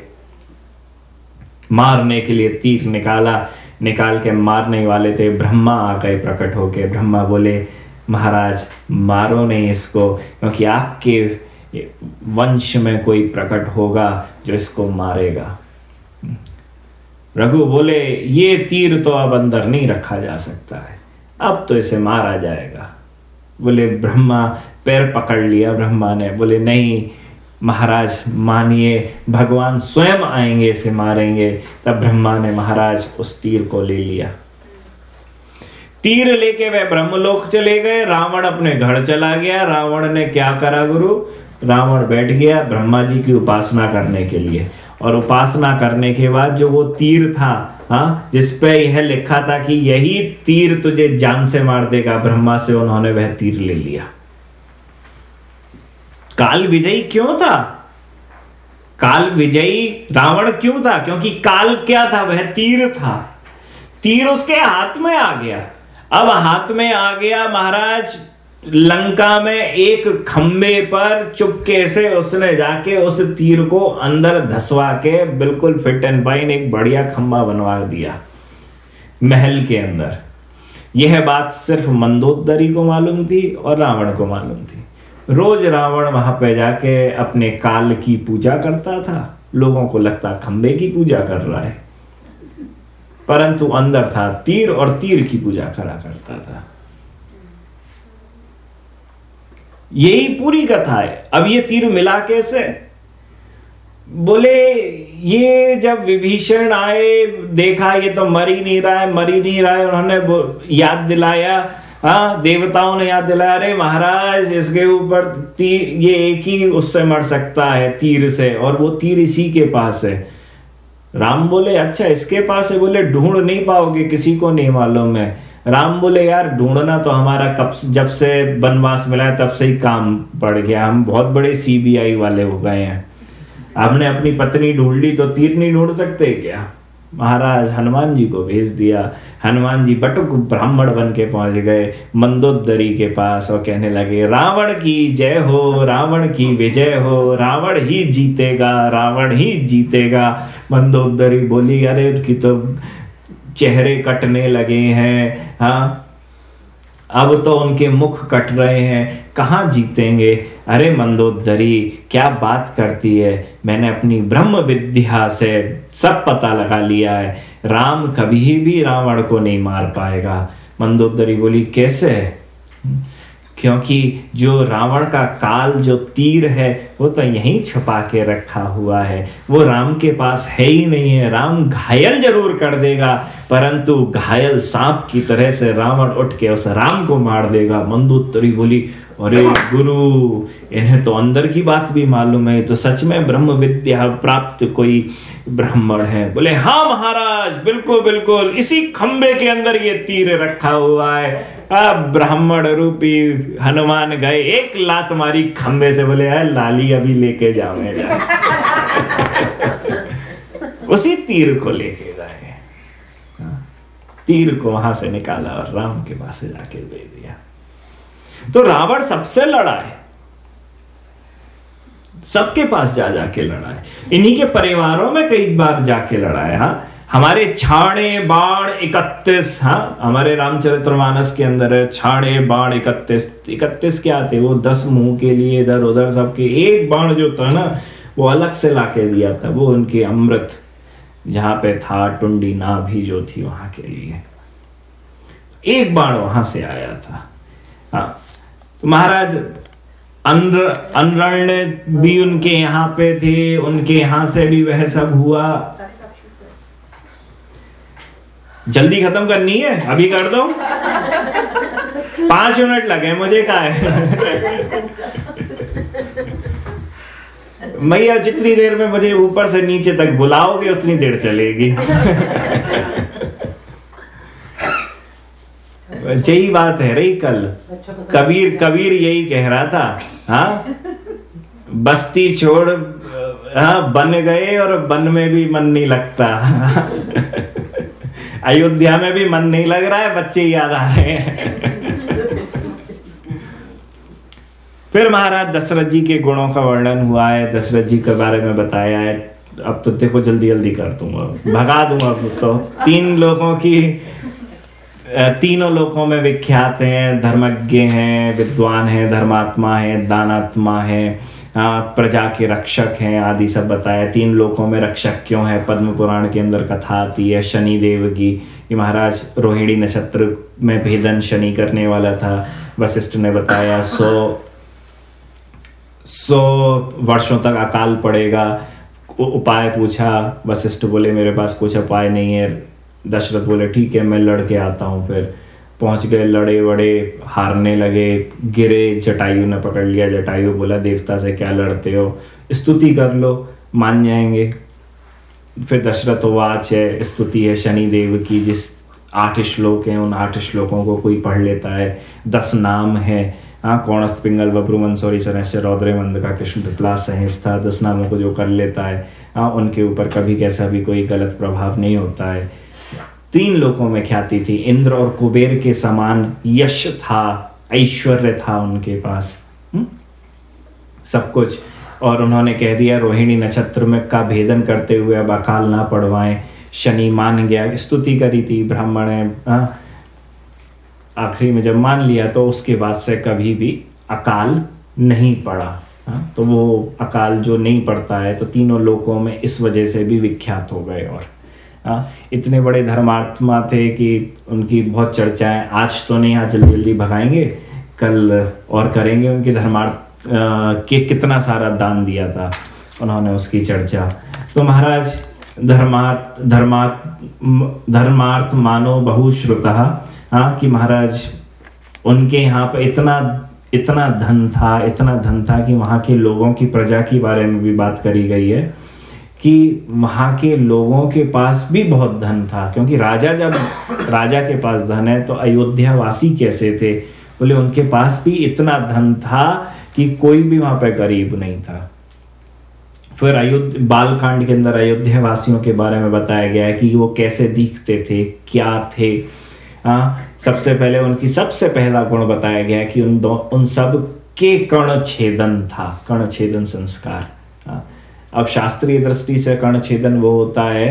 मारने के लिए तीर निकाला। निकाल के मारने वाले थे। ब्रह्मा आ गए प्रकट होके। ब्रह्मा बोले, महाराज, मारो नहीं इसको, क्योंकि आपके वंश में कोई प्रकट होगा जो इसको मारेगा। रघु बोले, ये तीर तो अब अंदर नहीं रखा जा सकता है। अब तो इसे मारा जाएगा। बोले, ब्रह्मा, पैर पकड़ लिया। ब्रह्मा ने बोले, नहीं महाराज मानिए, भगवान स्वयं आएँगे, इसे मारेंगे। तब ब्रह्मा ने महाराज उस तीर को ले लिया। तीर लेके वह ब्रह्मलोक चले गए। रावण अपने घर चला गया। रावण ने क्या करा गुरु? रावण बैठ गया ब्रह्मा जी की उपासना करने के लिए। और उपासना करने के बाद जो वो तीर था हाँ जिसपे यह लिखा था कि यही तीर तुझे जान से मार देगा, ब्रह्मा से उन्होंने वह तीर ले लिया। काल विजयी क्यों था? काल विजयी रावण क्यों था? क्योंकि काल क्या था? वह तीर था। तीर उसके हाथ में आ गया। अब हाथ में आ गया महाराज, लंका में एक खंबे पर चुपके से उसने जाके उस तीर को अंदर धसवा के बिल्कुल फिट एंड फाइन एक बढ़िया खंबा बनवा दिया महल के अंदर। यह बात सिर्फ़ मंदोदरी को मालूम थी और रावण को मालूम थी। रोज रावण वहाँ पे जाके अपने काल की पूजा करता था। लोगों को लगता खंबे की पूजा कर रहा है। परंतु अंदर था तीर और तीर की पूजा करा करता था। यही पूरी कथा है। अब ये तीर मिला कैसे? बोले, ये जब विभीषण आए, देखा ये तो मर ही नहीं रहा है, मर ही नहीं रहा है, उन्होंने याद दिलाया हाँ देवताओं ने याद दिलाया, अरे महाराज, इसके ऊपर तीर ये एक ही उससे मर सकता है, तीर से, और वो तीर इसी के पास है। राम बोले अच्छा इसके पास है? बोले, ढूंढ नहीं पाओगे, किसी को नहीं मालूम है। राम बोले, यार, ढूंढना तो हमारा कब जब से वनवास मिला है, तब से ही काम पड़ गया। हम बहुत बड़े सीबीआई वाले हो गए हैं। हमने अपनी पत्नी ढूंढ ली तो तीर नहीं ढूंढ सकते क्या? महाराज हनुमान जी को भेज दिया। हनुमान जी बटुक ब्राह्मण बन के पहुँच गए। मंदोदरी के पास और कहने लगे, रावण की जय हो, रावण की विजय हो, रावण ही जीतेगा, रावण ही जीतेगा। मंदोदरी बोली, अरे, की तो चेहरे कटने लगे हैं। हाँ अब तो उनके मुख कट रहे हैं। कहाँ जीतेंगे? अरे मंदोदरी, क्या बात करती है? मैंने अपनी ब्रह्म विद्या से सब पता लगा लिया है। राम कभी भी रावण को नहीं मार पाएगा। मंदोदरी बोली, कैसे? क्योंकि जो रावण का काल, जो तीर है, वो तो यहीं छुपा के रखा हुआ है। वो राम के पास है ही नहीं है। राम घायल ज़रूर कर देगा, परंतु घायल सांप की तरह से रावण उठ के उस राम को मार देगा। मंदोत्तरी बोली, अरे गुरु, इन्हें तो अंदर की बात भी मालूम है। तो सच में ब्रह्म विद्या प्राप्त कोई ब्राह्मण है। बोले हाँ महाराज बिल्कुल बिल्कुल इसी खंबे के अंदर ये तीर रखा हुआ है। अब ब्राह्मण रूपी हनुमान गए एक लात मारी खंबे से बोले यार लाली अभी लेके जाओ उसी तीर को लेके गए। हाँ, तीर को वहाँ से निकाला और राम के पास जाके दे दिया। तो रावण सबसे लड़ा है। सबके पास जा जाके लड़ा है इन्हीं के परिवारों में कई बार जाके लड़ा है। हाँ हमारे छाणे बाण इकतीस हाँ हमारे रामचरितमानस के अंदर है छाणे बाण इकतीस इकतीस क्या थे? वो दस मुँह के लिए इधर उधर सबके एक बाण जो था ना, वो अलग से लाके दिया था, वो उनके अमृत, जहाँ पे था टुंडी ना भी जो थी वहाँ के लिए। एक बाण वहाँ से आया था। हाँ महाराज अनरण्य भी उनके यहाँ पे थे, उनके यहाँ से भी वह सब हुआ। जल्दी खत्म करनी है? अभी कर दो। पाँच मिनट लगे मुझे कहा है। मैया जितनी देर में मुझे ऊपर से नीचे तक बुलाओगे, उतनी देर चलेगी। यही बात है रही कल। कबीर कबीर यही कह रहा था हाँ? बस्ती छोड़ हाँ बन गए और वन में भी मन नहीं लगता। अयोध्या में भी मन नहीं लग रहा है बच्चे याद आ रहे हैं। फिर महाराज दशरथ जी के गुणों का वर्णन हुआ है दशरथ जी के बारे में बताया है। अब तो देखो जल्दी जल्दी कर दूँगा भगा दूँगा तो। तीन लोगों की तीनों लोगों में विख्यात हैं, धर्मज्ञ हैं, विद्वान हैं, धर्मात्मा हैं, दानात्मा हैं प्रजा के रक्षक हैं, आदि सब बताया तीन लोकों में रक्षक क्यों है? पद्म पुराण के अंदर कथा आती है शनि देव की। कि महाराज रोहिणी नक्षत्र में भेदन शनि करने वाला था, वशिष्ठ ने बताया, सो, सौ वर्षों तक अकाल पड़ेगा। उपाय पूछा, वशिष्ठ बोले, मेरे पास कुछ उपाय नहीं है। दशरथ बोले, ठीक है, मैं लड़के आता हूँ। फिर पहुँच गए लड़े वड़े हारने लगे, गिरे, जटायु ने पकड़ लिया। जटायु बोला, देवता से क्या लड़ते हो? स्तुति कर लो, मान जाएँगे। फिर दशरथ वाच है, स्तुति है शनि देव की, जिस आठ श्लोक हैं, उन आठ श्लोकों को कोई पढ़ लेता है। दस नाम है। हाँ कौणस्त पिंगल, वब्रुमन, सौरी सरश्चर रौद्रे मंद का कृष्ण, पिपला सहिस्था दस नामों को जो कर लेता है हाँ उनके ऊपर कभी कैसा भी कोई गलत प्रभाव नहीं होता है। तीन लोगों में ख्याति थी इंद्र और कुबेर के समान यश था, ऐश्वर्य था उनके पास हुँ? हम्म? सब कुछ और उन्होंने कह दिया, रोहिणी नक्षत्र में का भेदन करते हुए अब अकाल ना पड़वाएँ शनि मान गया, स्तुति करी थी, ब्राह्मण है हाँ? आखिरी में जब मान लिया तो उसके बाद से कभी भी अकाल नहीं पड़ा हाँ? तो वो अकाल जो नहीं पड़ता है तो तीनों लोकों में इस वजह से भी विख्यात हो गए और हाँ इतने बड़े धर्मात्मा थे कि उनकी बहुत चर्चाएँ आज तो नहीं, आज जल्दी जल्दी भगाएँगे। कल और करेंगे उनके धर्मार्थ के कितना सारा दान दिया था उन्होंने उसकी चर्चा। तो महाराज, धर्मार्थ धर्मार्थ धर्मार्थ मानो बहुश्रुत हाँ कि महाराज, उनके यहाँ पर इतना इतना धन था, इतना धन था कि वहाँ के लोगों की प्रजा के बारे में भी बात करी गई है। कि वहाँ के लोगों के पास भी बहुत धन था क्योंकि राजा जब राजा के पास धन है तो अयोध्या वासी कैसे थे? बोले उनके पास भी इतना धन था कि कोई भी वहाँ पर गरीब नहीं था। फिर अयोध्या बालकांड के अंदर अयोध्या वासियों के बारे में बताया गया है कि वो कैसे दिखते थे क्या थे। हाँ, सबसे पहले उनकी सबसे पहला गुण बताया गया है कि उन दो उन सब के कर्ण छेदन था कर्ण छेदन संस्कार। हाँ, अब शास्त्रीय दृष्टि से कर्ण छेदन वो होता है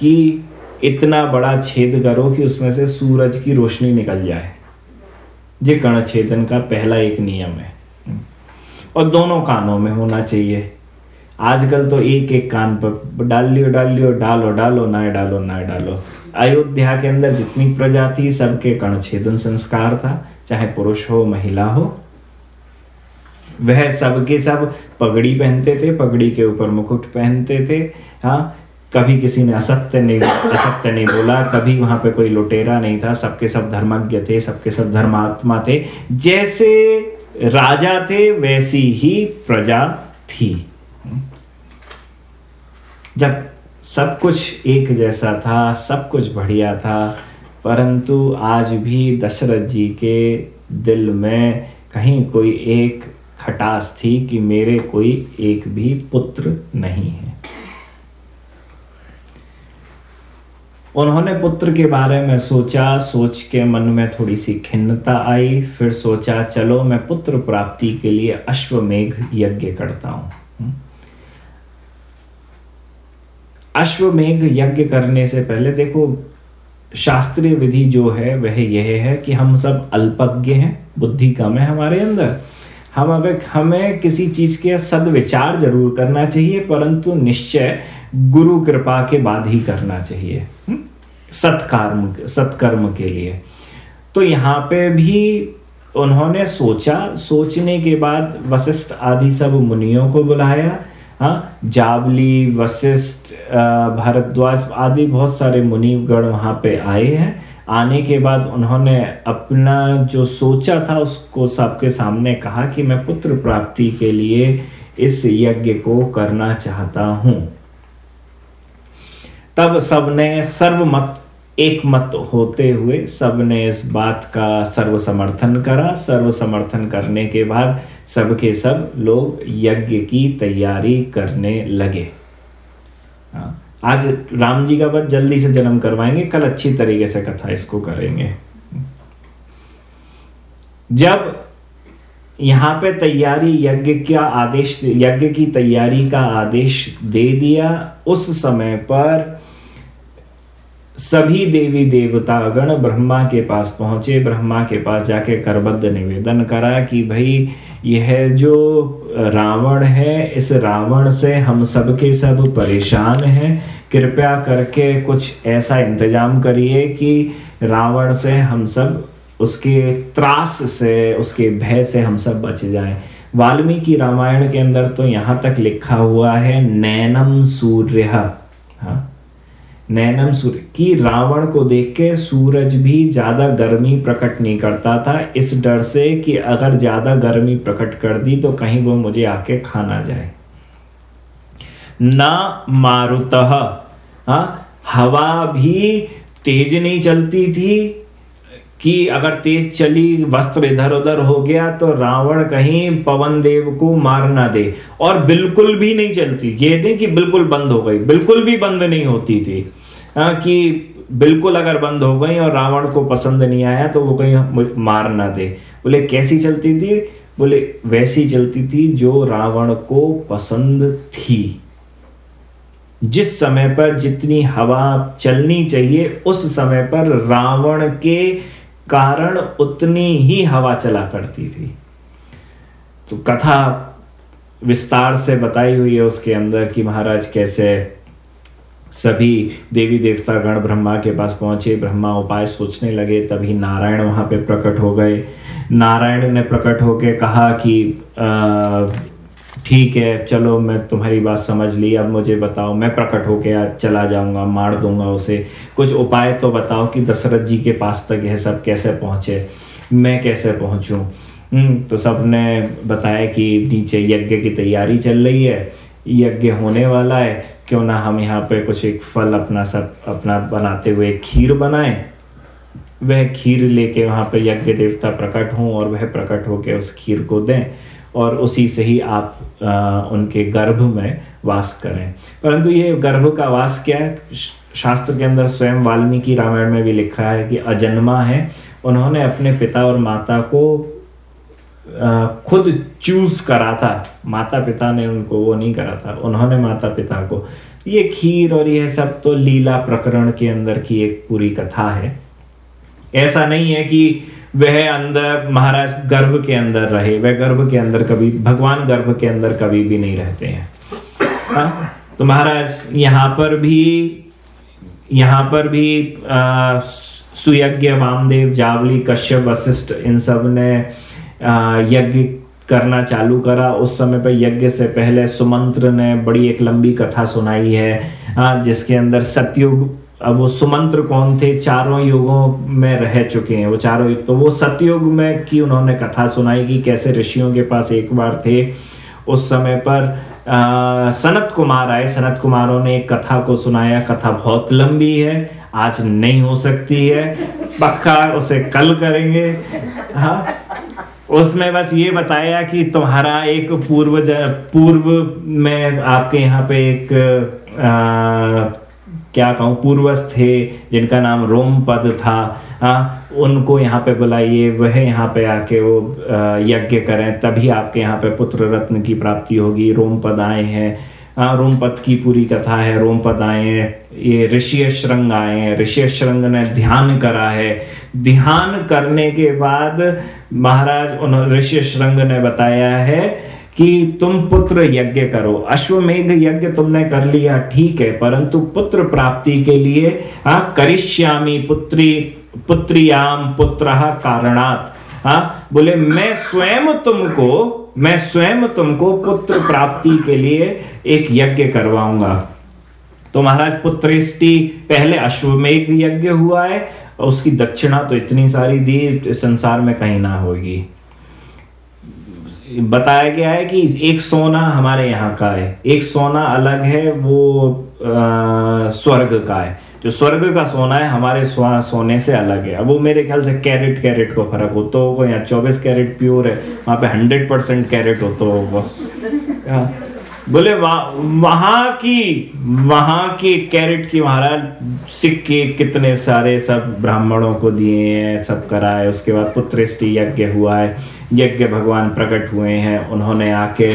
कि इतना बड़ा छेद करो कि उसमें से सूरज की रोशनी निकल जाए। ये कर्ण छेदन का पहला एक नियम है। और दोनों कानों में होना चाहिए। आजकल तो एक एक कान पर डाल लियो डाल लियो डालो डालो ना डालो ना डालो। अयोध्या के अंदर जितनी प्रजा थी सबके कर्ण छेदन संस्कार था, चाहे पुरुष हो, महिला हो। वह सबके सब पगड़ी पहनते थे, पगड़ी के ऊपर मुकुट पहनते थे हाँ। कभी किसी ने असत्य नहीं असत्य नहीं बोला, कभी वहाँ पे कोई लुटेरा नहीं था, सबके सब धर्मज्ञ थे, सबके सब धर्मात्मा थे। जैसे राजा थे, वैसी ही प्रजा थी। जब सब कुछ एक जैसा था, सब कुछ बढ़िया था, परंतु आज भी दशरथ जी के दिल में कहीं कोई एक खटास थी कि मेरे कोई एक भी पुत्र नहीं है। उन्होंने पुत्र के बारे में सोचा, सोच के मन में थोड़ी सी खिन्नता आई, फिर सोचा, चलो मैं पुत्र प्राप्ति के लिए अश्वमेघ यज्ञ करता हूँ। हम्म। अश्वमेघ यज्ञ करने से पहले देखो, शास्त्रीय विधि जो है, वह यह है कि हम सब अल्पज्ञ हैं, बुद्धि कम है हमारे अंदर। हम अगर, हमें किसी चीज़ के सदविचार ज़रूर करना चाहिए, परंतु निश्चय गुरु कृपा के बाद ही करना चाहिए हम्म? सत्कर्म सत्कर्म के लिए तो यहाँ पे भी उन्होंने सोचा, सोचने के बाद वशिष्ठ आदि सब मुनियों को बुलाया हाँ जावली वशिष्ठ भारद्वाज आदि बहुत सारे मुनिगण वहाँ पे आए हैं आने के बाद उन्होंने अपना जो सोचा था उसको सबके सामने कहा कि मैं पुत्र प्राप्ति के लिए इस यज्ञ को करना चाहता हूँ। तब सबने सर्वमत एक मत होते हुए सबने इस बात का सर्व समर्थन करा। सर्व समर्थन करने के बाद सबके सब लोग यज्ञ की तैयारी करने लगे। हाँ, आज राम जी का बस जल्दी से जन्म करवाएँगे, कल अच्छी तरीके से कथा इसको करेंगे। जब यहाँ पे तैयारी यज्ञ का आदेश, यज्ञ की तैयारी का आदेश दे दिया, उस समय पर सभी देवी देवता गण ब्रह्मा के पास पहुँचे, ब्रह्मा के पास जाके करबद्ध निवेदन करा कि भाई यह जो रावण है, इस रावण से हम सब के सब परेशान हैं। कृपया करके कुछ ऐसा इंतज़ाम करिए कि रावण से हम सब, उसके त्रास से, उसके भय से हम सब बच जाएँ। वाल्मीकि रामायण के अंदर तो यहाँ तक लिखा हुआ है, नैनम सूर्य। हाँ। नैनम सूर्य, कि रावण को देख के सूरज भी ज़्यादा गर्मी प्रकट नहीं करता था। इस डर से कि अगर ज़्यादा गर्मी प्रकट कर दी तो कहीं वो मुझे आके खा ना जाए। ना मारुत हाँ हवा भी तेज नहीं चलती थी कि अगर तेज चली, वस्त्र इधर उधर हो गया तो रावण कहीं पवन देव को मार ना दे। और बिल्कुल भी नहीं चलती। ये नहीं कि बिल्कुल बंद हो गई, बिल्कुल भी बंद नहीं होती थी। कि बिल्कुल अगर बंद हो गई और रावण को पसंद नहीं आया तो वो कहीं मार ना दे। बोले, कैसी चलती थी? बोले, वैसी चलती थी जो रावण को पसंद थी। जिस समय पर जितनी हवा चलनी चाहिए, उस समय पर रावण के कारण उतनी ही हवा चला करती थी। तो कथा विस्तार से बताई हुई है उसके अंदर कि महाराज कैसे सभी देवी देवता गण ब्रह्मा के पास पहुँचे ब्रह्मा उपाय सोचने लगे तभी नारायण वहाँ पे प्रकट हो गए। नारायण ने प्रकट होके कहा कि ठीक है चलो मैं तुम्हारी बात समझ ली अब मुझे बताओ मैं प्रकट होके चला जाऊँगा मार दूँगा उसे। कुछ उपाय तो बताओ कि दशरथ जी के पास तक यह सब कैसे पहुँचे मैं कैसे पहुंचूं? हम्म, तो सबने बताया कि नीचे यज्ञ की तैयारी चल रही है यज्ञ होने वाला है क्यों ना हम यहाँ पे कुछ एक फल अपना सब अपना बनाते हुए खीर बनाएँ? वह खीर लेके वहाँ पे यज्ञ देवता प्रकट हों और वह प्रकट होके उस खीर को दें और उसी से ही आप आ, उनके गर्भ में वास करें। परंतु ये गर्भ का वास क्या है? शास्त्र के अंदर स्वयं वाल्मीकि रामायण में भी लिखा है कि अजन्मा है। उन्होंने अपने पिता और माता को खुद चूज़ करा था। माता पिता ने उनको वो नहीं करा था। उन्होंने माता पिता को। ये खीर और यह सब तो लीला प्रकरण के अंदर की एक पूरी कथा है। ऐसा नहीं है कि वह अंदर महाराज गर्भ के अंदर रहे। वह गर्भ के अंदर कभी, भगवान गर्भ के अंदर कभी भी नहीं रहते हैं। हा? तो महाराज, यहाँ पर भी, यहाँ पर भी सुयज्ञ, वामदेव, जावली, कश्यप, वशिष्ठ, इन सबने यज्ञ करना चालू करा। उस समय पर यज्ञ से पहले सुमंत्र ने बड़ी एक लंबी कथा सुनाई है जिसके अंदर सतयुग अब वो सुमंत्र कौन थे? चारों युगों में रह चुके हैं वो चारों युग। तो वो सतयुग में की उन्होंने कथा सुनाई कि कैसे ऋषियों के पास एक बार थे। उस समय पर आ, सनत कुमार आए। सनत कुमारों ने एक कथा को सुनाया। कथा बहुत लंबी है आज नहीं हो सकती है। पक्का उसे कल करेंगे। हाँ? उसमें बस ये बताया कि तुम्हारा एक पूर्व पूर्व में आपके यहाँ पे एक आ, क्या कहूँ पूर्वज थे जिनका नाम रोमपद था। आ, उनको यहाँ पे बुलाइए वह यहाँ पे आके वो यज्ञ करें तभी आपके यहाँ पे पुत्र रत्न की प्राप्ति होगी। रोमपद आए हैं। रोमपद की पूरी कथा है, रोमपद आए हैं, ये ऋषि श्रृंग आए हैं, ऋषि श्रृंग ने ध्यान करा है। ध्यान करने के बाद महाराज उन ऋषि श्रृंग ने बताया है कि तुम पुत्र यज्ञ करो। अश्वमेघ यज्ञ तुमने कर लिया, ठीक है, परंतु पुत्र प्राप्ति के लिए, आ, करिष्यामी पुत्री पुत्रियाम पुत्र कारणात। हाँ बोले, मैं स्वयं तुमको मैं स्वयं तुमको पुत्र प्राप्ति के लिए एक यज्ञ करवाऊँगा। तो महाराज पुत्रेष्टि पहले अश्वमेघ यज्ञ हुआ है और उसकी दक्षिणा तो इतनी सारी दी संसार में कहीं ना होगी। बताया गया है कि एक सोना हमारे यहाँ का है। एक सोना अलग है वो आ, स्वर्ग का है। जो स्वर्ग का सोना है, हमारे सोने से अलग है अब वो मेरे ख्याल से कैरेट कैरेट को फ़र्क होता होगा यहाँ चौबीस कैरेट प्योर है, वहाँ पे हंड्रेड परसेंट कैरेट होता होगा हाँ। बोले, वहाँ की वहाँ की कैरेट की महाराज सिक्के कितने सारे सब ब्राह्मणों को दिए हैं, सब कराए, उसके बाद पुत्रेष्टि यज्ञ हुआ है, यज्ञ भगवान प्रकट हुए हैं, उन्होंने आके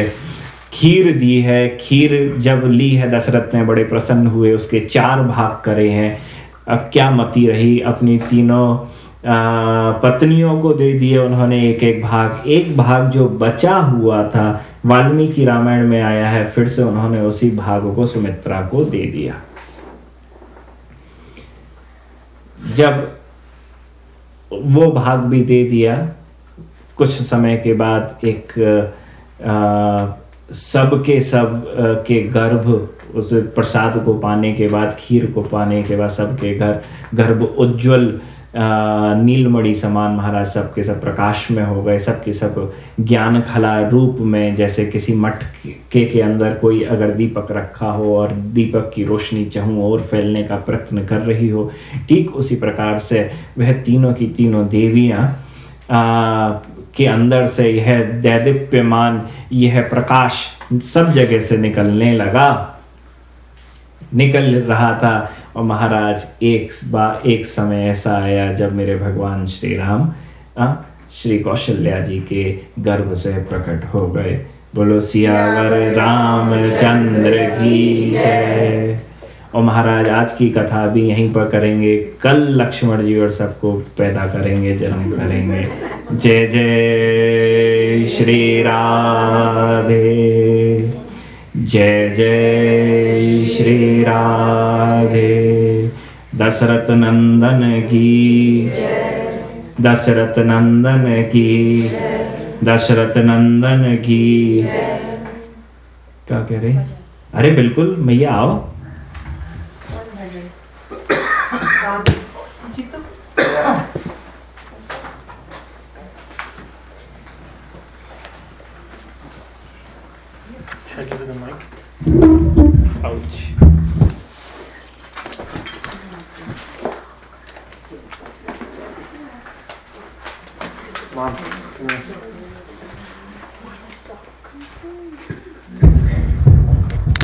खीर दी है खीर जब ली है दशरथ ने बड़े प्रसन्न हुए उसके चार भाग करे हैं। अब क्या मती रही? अपनी तीनों पत्नियों को दे दिए उन्होंने एक एक भाग। एक भाग जो बचा हुआ था वाल्मीकि रामायण में आया है फिर से उन्होंने उसी भाग को सुमित्रा को दे दिया। जब वो भाग भी दे दिया कुछ समय के बाद एक आ, सब के सब के गर्भ, उस प्रसाद को पाने के बाद, खीर को पाने के बाद सबके घर, गर्भ उज्जवल नीलमणि समान महाराज सब के सब प्रकाश में हो गए, सब के सब ज्ञान खला रूप में, जैसे किसी मठ के के अंदर कोई अगर दीपक रखा हो और दीपक की रोशनी चहु और फैलने का प्रयत्न कर रही हो, ठीक उसी प्रकार से वह तीनों की तीनों देवियाँ के अंदर से यह दैदीप्यमान यह प्रकाश सब जगह से निकलने लगा। निकल रहा था। और महाराज एक बार एक समय ऐसा आया जब मेरे भगवान श्री राम आ, श्री कौशल्या जी के गर्भ से प्रकट हो गए। बोलो सियावर रामचंद्र की जय। और महाराज आज की कथा भी यहीं पर करेंगे। कल लक्ष्मण जी और सबको पैदा करेंगे, जन्म करेंगे। जय जय श्री राधे। जय जय श्री राधे। दशरथ नंदन की दशरथ नंदन की दशरथ नंदन की। क्या कह रहे अरे बिल्कुल, मैया आओ। Ouch.